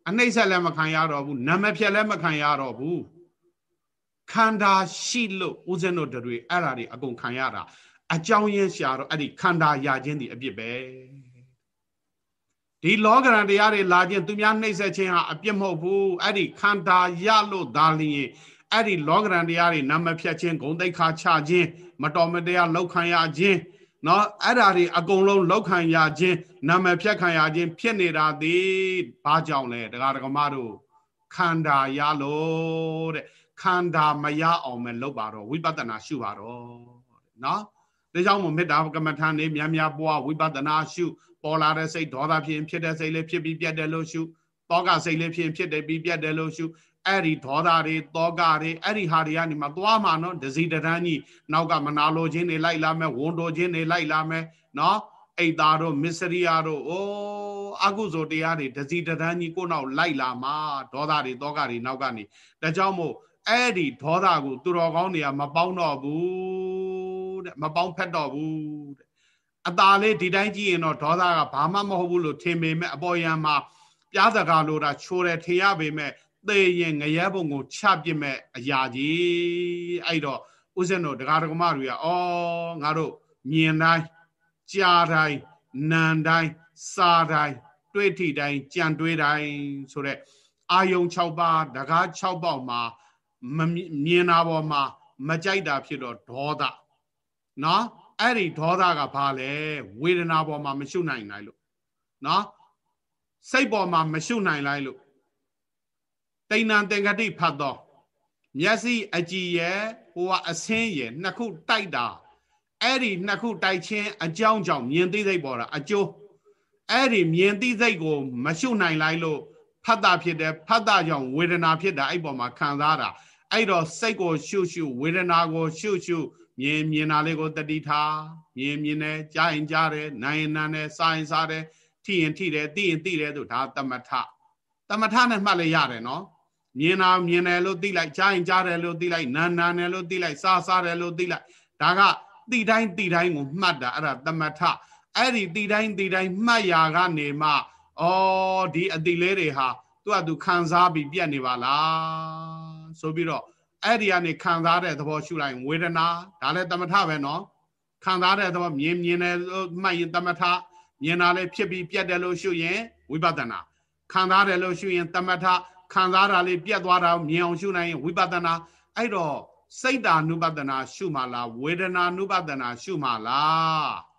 အနှိမ့်ဆက်လည်းမခံရတော့ဘူးနာမဖြတ်လည်းမခံရတော့ဘူးခန္ဓာရှိလို့ဦးဇင်းတို့တွေအဲ့ဓာတွေအကုန်ခံရတာ အကြောင်းရင်းရှာတော့အဲ့ဒီခန္ဓာရခြင်းဒီအပြစ်ပဲဒီလောကရန်တရားတွေလာခြင်းသူများနှိမ့်ဆက်ခြင်းဟာအပြစ်မဟုတ်ဘူးအဲ့ဒီခန္ဓာရလို့ဒါလျင်အဲ့ဒီလောကရန်တရားတွေနာမဖြတ်ခြင်းဂုံတိတ်ခါချခြင်းမတော်မတရားလောက်ခံရခြင်းနော်အဲ့ဓာတွေအကုန်လုံးလောက်ခံရခြင်းနာမဖြတ်ခံရခြင်းဖြစ်နေတာသည်ဘာကြောင့်လဲတရားဓမ္မတို့ခန္ဓာရလို့တဲ့ခန္ဓာမရအောင်မဲ့လုပ်ပါတော့ဝိပဿနာရှုပါတော့နော် ဒါကြောင့်မို့မေတ္တာကမ္မထာနေများများပွားဝိပဿနာရှုပေါ်လာတဲ့စိတ်ဒေါသဖြစ်ရင်ဖြစ်တဲ့စိတ်လေးဖြစ်ပြီးပြတ်တယ်လို့ရှုတောကစိတ်လေးဖြစ်ရင်ဖြစ်တယ်ပြီးပြတ်တယ်လို့ရှုအဲ့ဒီဒေါသတွေတောကတွေအဲ့ဒီဟာတွေကနေမှသွားမှာနော်ဒစီတရန်းကြီးနောက်ကမနာလိုခြင်းတွေလိုက်လာမယ်ဝန်တိုခြင်းတွေလိုက်လာမယ်နော်အိတ်သားတို့မစ္စရိယတို့အိုးအကုသိုလ်တရားတွေဒစီတရန်းကြီးကိုနောက်လိုက်လာမှာဒေါသတွေတောကတွေနောက်ကနေဒါကြောင့်မို့အဲ့ဒီဒေါသကိုသူတော်ကောင်းတွေကမပေါင်းတော့ဘူး တဲ့မပေါင်းဖက်တော့ဘူးတဲ့အตาလေးဒီတိုင်းကြည့်ရင်တော့ဒေါသကဘာမှမဟုတ်ဘူးလို့ထင်ပေမဲ့အပေါ်ယံမှာပြားစကားလို့တာချိုးတယ်ထင်ရပေမဲ့သေရင်ငရဲဘုံကိုချပစ်မဲ့အရာကြီးအဲ့တော့ဥစဉ်တို့ဒကာဒကမတွေကဩငါတို့မြင်တိုင်းကြားတိုင်းနာတိုင်းစားတိုင်းတွေ့ထိတိုင်းကြံတွေးတိုင်းဆိုတဲ့အာယုံ6ပါးဒကာ6ပေါက်မှာမမြင်တာပေါ်မှာမကြိုက်တာဖြစ်တော့ဒေါသ နော်အဲ့ဒီဒေါသကဘာလဲဝေဒနာပေါ်မှာမရှုနိုင်လိုက်လို့နော်စိတ်ပေါ်မှာမရှုနိုင်လိုက်လို့တိဏ္ဏသင်္ကတိဖတ်တော့မျက်စိအကြည်ရဲ့ဟိုကအဆင်းရဲ့နှစ်ခုတိုက်တာအဲ့ဒီနှစ်ခုတိုက်ချင်းအကြောင်းကြောင့်မြင်သိစိတ်ပေါ်တာအကျိုးအဲ့ဒီမြင်သိစိတ်ကိုမရှုနိုင်လိုက်လို့ဖတ်တာဖြစ်တယ်ဖတ်တာကြောင့်ဝေဒနာဖြစ်တာအဲ့ပေါ်မှာခံစားတာအဲ့တော့စိတ်ကိုရှုရှုဝေဒနာကိုရှုရှု မြင်မြင်တာလေးကိုတတိထားမြင်မြင်တယ်ကြားရင်ကြားတယ်နားရင်နားတယ်စားရင်စားတယ်ထိရင်ထိတယ်သိရင်သိတယ်ဆိုဒါတမထတမထနဲ့မှတ်လိုက်ရတယ်နော်မြင်တာမြင်တယ်လို့သိလိုက်ကြားရင်ကြားတယ်လို့သိလိုက်နားနားတယ်လို့သိလိုက်စားစားတယ်လို့သိလိုက်ဒါကသိတိုင်းသိတိုင်းကိုမှတ်တာအဲ့ဒါတမထအဲ့ဒီသိတိုင်းသိတိုင်းမှတ်ရာကနေမှဩဒီအတိလေးတွေဟာသူ့အတူခံစားပြီးပြတ်နေပါလားဆိုပြီးတော့ အဲ့ဒီကနေခံစားတဲ့သဘောရှုလိုက်ဝေဒနာဒါလည်းတမထပဲနော်ခံစားတဲ့သဘောမြင်မြင်တယ်မှတ်ရင်တမထမြင်တာလည်းဖြစ်ပြီးပြတ်တယ်လို့ရှုရင်ဝိပဿနာခံစားတယ်လို့ရှုရင်တမထခံစားတာလေးပြတ်သွားတာမြင်အောင်ရှုနိုင်ရင်ဝိပဿနာအဲ့တော့စိတ်တာနုပဒနာရှုမှလားဝေဒနာနုပဒနာရှုမှလား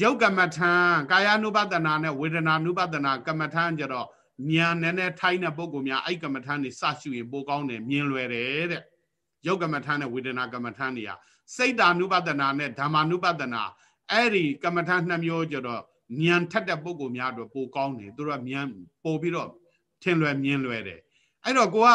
ယုတ်ကမ္မထံကာယ ानु ပဒနာနဲ့ဝေဒနာ ानु ပဒနာကမ္မထံကြတော့ ဉာဏ်နဲ့နဲ့ထိုင်းတဲ့ပုံကူများအဲ့ကမ္မထံနေစရှုရင်ပိုကောင်းတယ်မြင်လွယ်တယ်တဲ့ယုတ်ကမ္မထံနဲ့ဝေဒနာကမ္မထံနေရစိတ်တာ ानु ပဒနာနဲ့ဓမ္မ ानु ပဒနာအဲ့ဒီကမ္မထံနှစ်မျိုးကြတော့ဉာဏ်ထက်တဲ့ပုံကူများတော့ပိုကောင်းတယ်သူတို့ကဉာဏ်ပို့ပြီးတော့ထင်လွယ်မြင်လွယ်တယ်အဲ့တော့ကိုက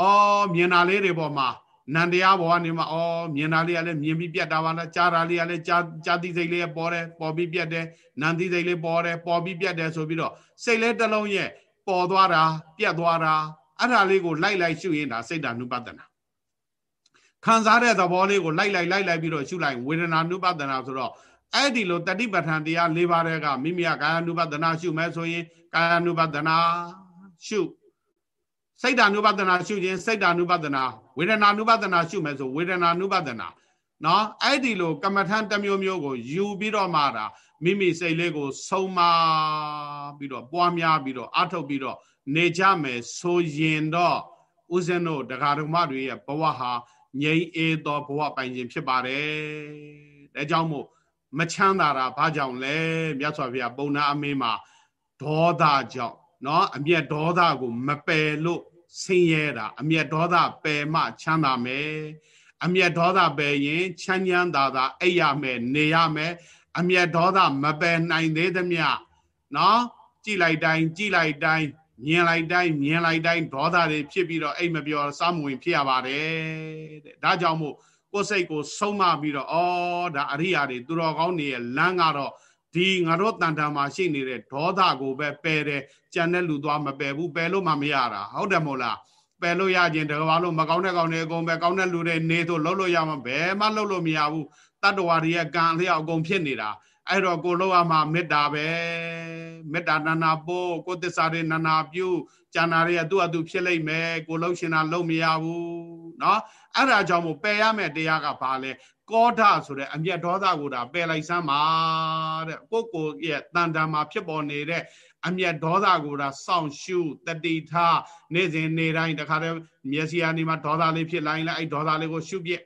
အော်မြင်တာလေးတွေပေါ်မှာနန္တရားဘောကနေမှအော်မြင်တာလေးကလည်းမြင်ပြီးပြတ်တာပါလားကြားတာလေးကလည်းကြားကြားသိစိတ်လေးပေါ်တယ်ပေါ်ပြီးပြတ်တယ်နန္သိစိတ်လေးပေါ်တယ်ပေါ်ပြီးပြတ်တယ်ဆိုပြီးတော့စိတ်လေးတစ်လုံးရဲ့ ပေါ်သွားတာပြတ်သွားတာအဲ့ဒါလေးကိုလိုက်လိုက်ရှုရင်ဒါစိတ်ဓာနုပဒနာခံစားတဲ့သဘောလေးကိုလိုက်လိုက်လိုက်လိုက်ပြီးတော့ရှုလိုက်ဝေဒနာနုပဒနာဆိုတော့အဲ့ဒီလိုတတိပဋ္ဌာန်တရား၄ပါးတဲ့ကမိမိကကာယ ानु ပဒနာရှုမယ်ဆိုရင်ကာယ ानु ပဒနာရှုစိတ်ဓာနုပဒနာရှုခြင်းစိတ်ဓာနုပဒနာဝေဒနာနုပဒနာရှုမယ်ဆိုဝေဒနာနုပဒနာ နော်အဲ့ဒီလိုကမ္မထန်တစ်မျိုးမျိုးကိုယူပြီးတော့မှတာမိမိစိတ်လေးကိုဆုံးမပြီးတော့ပွားများပြီးတော့အထုတ်ပြီးတော့နေကြမယ်ဆိုရင်တော့ဦးဇင်းတို့တရားဓမ္မတွေရဲ့ဘဝဟာငြိမ်းအေးသောဘဝပိုင်ခြင်းဖြစ်ပါတယ်။ဒါကြောင့်မို့မချမ်းသာတာဘာကြောင့်လဲမြတ်စွာဘုရားပုံနာအမင်းမှာဒေါသကြောင့်เนาะအမျက်ဒေါသကိုမပယ်လို့ဆင်းရဲတာအမျက်ဒေါသပယ်မှချမ်းသာမယ် အမျက်ဒေါသပယ်ရင်ချမ်းချမ်းသာသာအိပ်ရမယ်နေရမယ်အမျက်ဒေါသမပယ်နိုင်သေးသမျှနော်ကြည်လိုက်တိုင်းကြည်လိုက်တိုင်းမြင်လိုက်တိုင်းမြင်လိုက်တိုင်းဒေါသတွေဖြစ်ပြီးတော့အိမ်မပြောစားမဝင်ဖြစ်ရပါတယ်တဲ့ဒါကြောင့်မို့ကိုယ်စိတ်ကိုဆုံးမပြီးတော့ဩဒါအရိယာတွေသူတော်ကောင်းတွေရဲ့လမ်းကတော့ဒီငါတို့တန်တာမှာရှိနေတဲ့ဒေါသကိုပဲပယ်တယ်ကြံတဲ့လူသွားမပယ်ဘူးပယ်လို့မှမရတာဟုတ်တယ်မို့လား ပယ်လို့ရခြင်းတကဘာလို့မကောင်းတဲ့ကောင်းတွေအကုန်ပဲကောင်းတဲ့လူတွေနေဆိုလှုပ်လို့ရမှာဘယ်မှလှုပ်လို့မရဘူးတတ္တဝါတွေရဲ့ကံအလျောက်အကုန်ဖြစ်နေတာအဲ့တော့ကိုလှုပ်ရမှာမေတ္တာပဲမေတ္တာနာနာပို့ကိုသစ္စာတွေနာနာပြုကျန်တာတွေကသူ့အတူဖြစ်လိမ့်မယ်ကိုလှုပ်ရှင်တာလှုပ်မရဘူးเนาะအဲ့ဒါကြောင့်မို့ပယ်ရမယ်တရားကဘာလဲကောဓဆိုတဲ့အမျက်ဒေါသကိုဒါပယ်လိုက်စမ်းပါတဲ့ကိုကိုရဲ့တန်တန်မှာဖြစ်ပေါ်နေတဲ့ အမျက်ဒေါသကိုဒါစောင့်ရှုတတိထားနေ့စဉ်နေ့တိုင်းတခါတည်းမျက်စိအနေမှာဒေါသလေးဖြစ်လာရင်လည်းအဲ့ဒေါသလေးကိုရှုပြစ်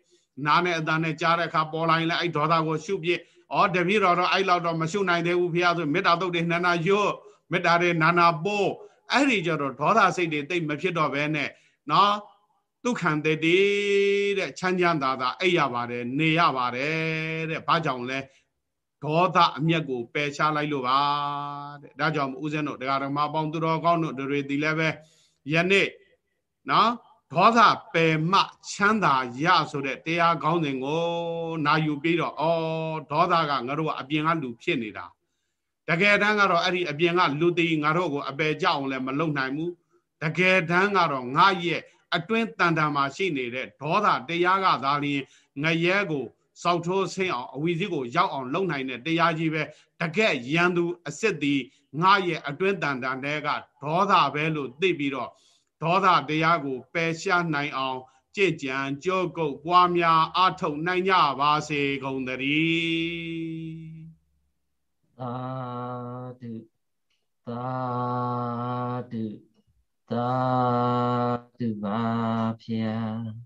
နားနဲ့အတန်နဲ့ကြားတဲ့အခါပေါ်လာရင်လည်းအဲ့ဒေါသကိုရှုပြစ်ဩတပည့်တော်တော့အဲ့လောက်တော့မရှုနိုင်သေးဘူးဖေရဆိုမေတ္တာတုတ်တွေနာနာရွတ်မေတ္တာတွေနာနာပို့အဲ့ဒီကြတော့ဒေါသစိတ်တွေတိတ်မဖြစ်တော့ဘဲနဲ့နော်ဒုက္ခံတည်းတဲ့ချမ်းချမ်းသာသာအိပ်ရပါတယ်နေရပါတယ်တဲ့ဘာကြောင့်လဲ ဒေါသအမျက်ကိုပယ်ရှားလိုက်လို့ပါတဲ့ဒါကြောင့်ဦးဇင်းတို့တရားဓမ္မပေါင်းသူတော်ကောင်းတို့တွေဒီလည်းပဲယနေ့နော်ဒေါသပယ်မှချမ်းသာရဆိုတဲ့တရားကောင်းစဉ်ကိုနာယူပြီးတော့ဩဒေါသကငါတို့ကအပြင်ကလူဖြစ်နေတာတကယ်တမ်းကတော့အဲ့ဒီအပြင်ကလူတီငါတို့ကိုအပယ်ကြအောင်လည်းမလုပ်နိုင်ဘူးတကယ်တမ်းကတော့ငါရဲ့အတွင်းတန်တန်မှာရှိနေတဲ့ဒေါသတရားကသာလျှင်ငရဲကို စောက်ထိုးဆင်းအောင်အဝီစီးကိုရောက်အောင်လုပ်နိုင်တဲ့တရားကြီးပဲတကက်ရန်သူအစ်စ်သည်ငါရဲ့အတွင်းတန်တန်တဲ့ကဒေါသပဲလို့သိပြီးတော့ဒေါသတရားကိုပယ်ရှားနိုင်အောင်ကြည်ကြံကြောကုတ်ပွားများအထုတ်နိုင်ကြပါစေကုန်သတည်းသာဓုသာဓုသာဓုပါဗျာ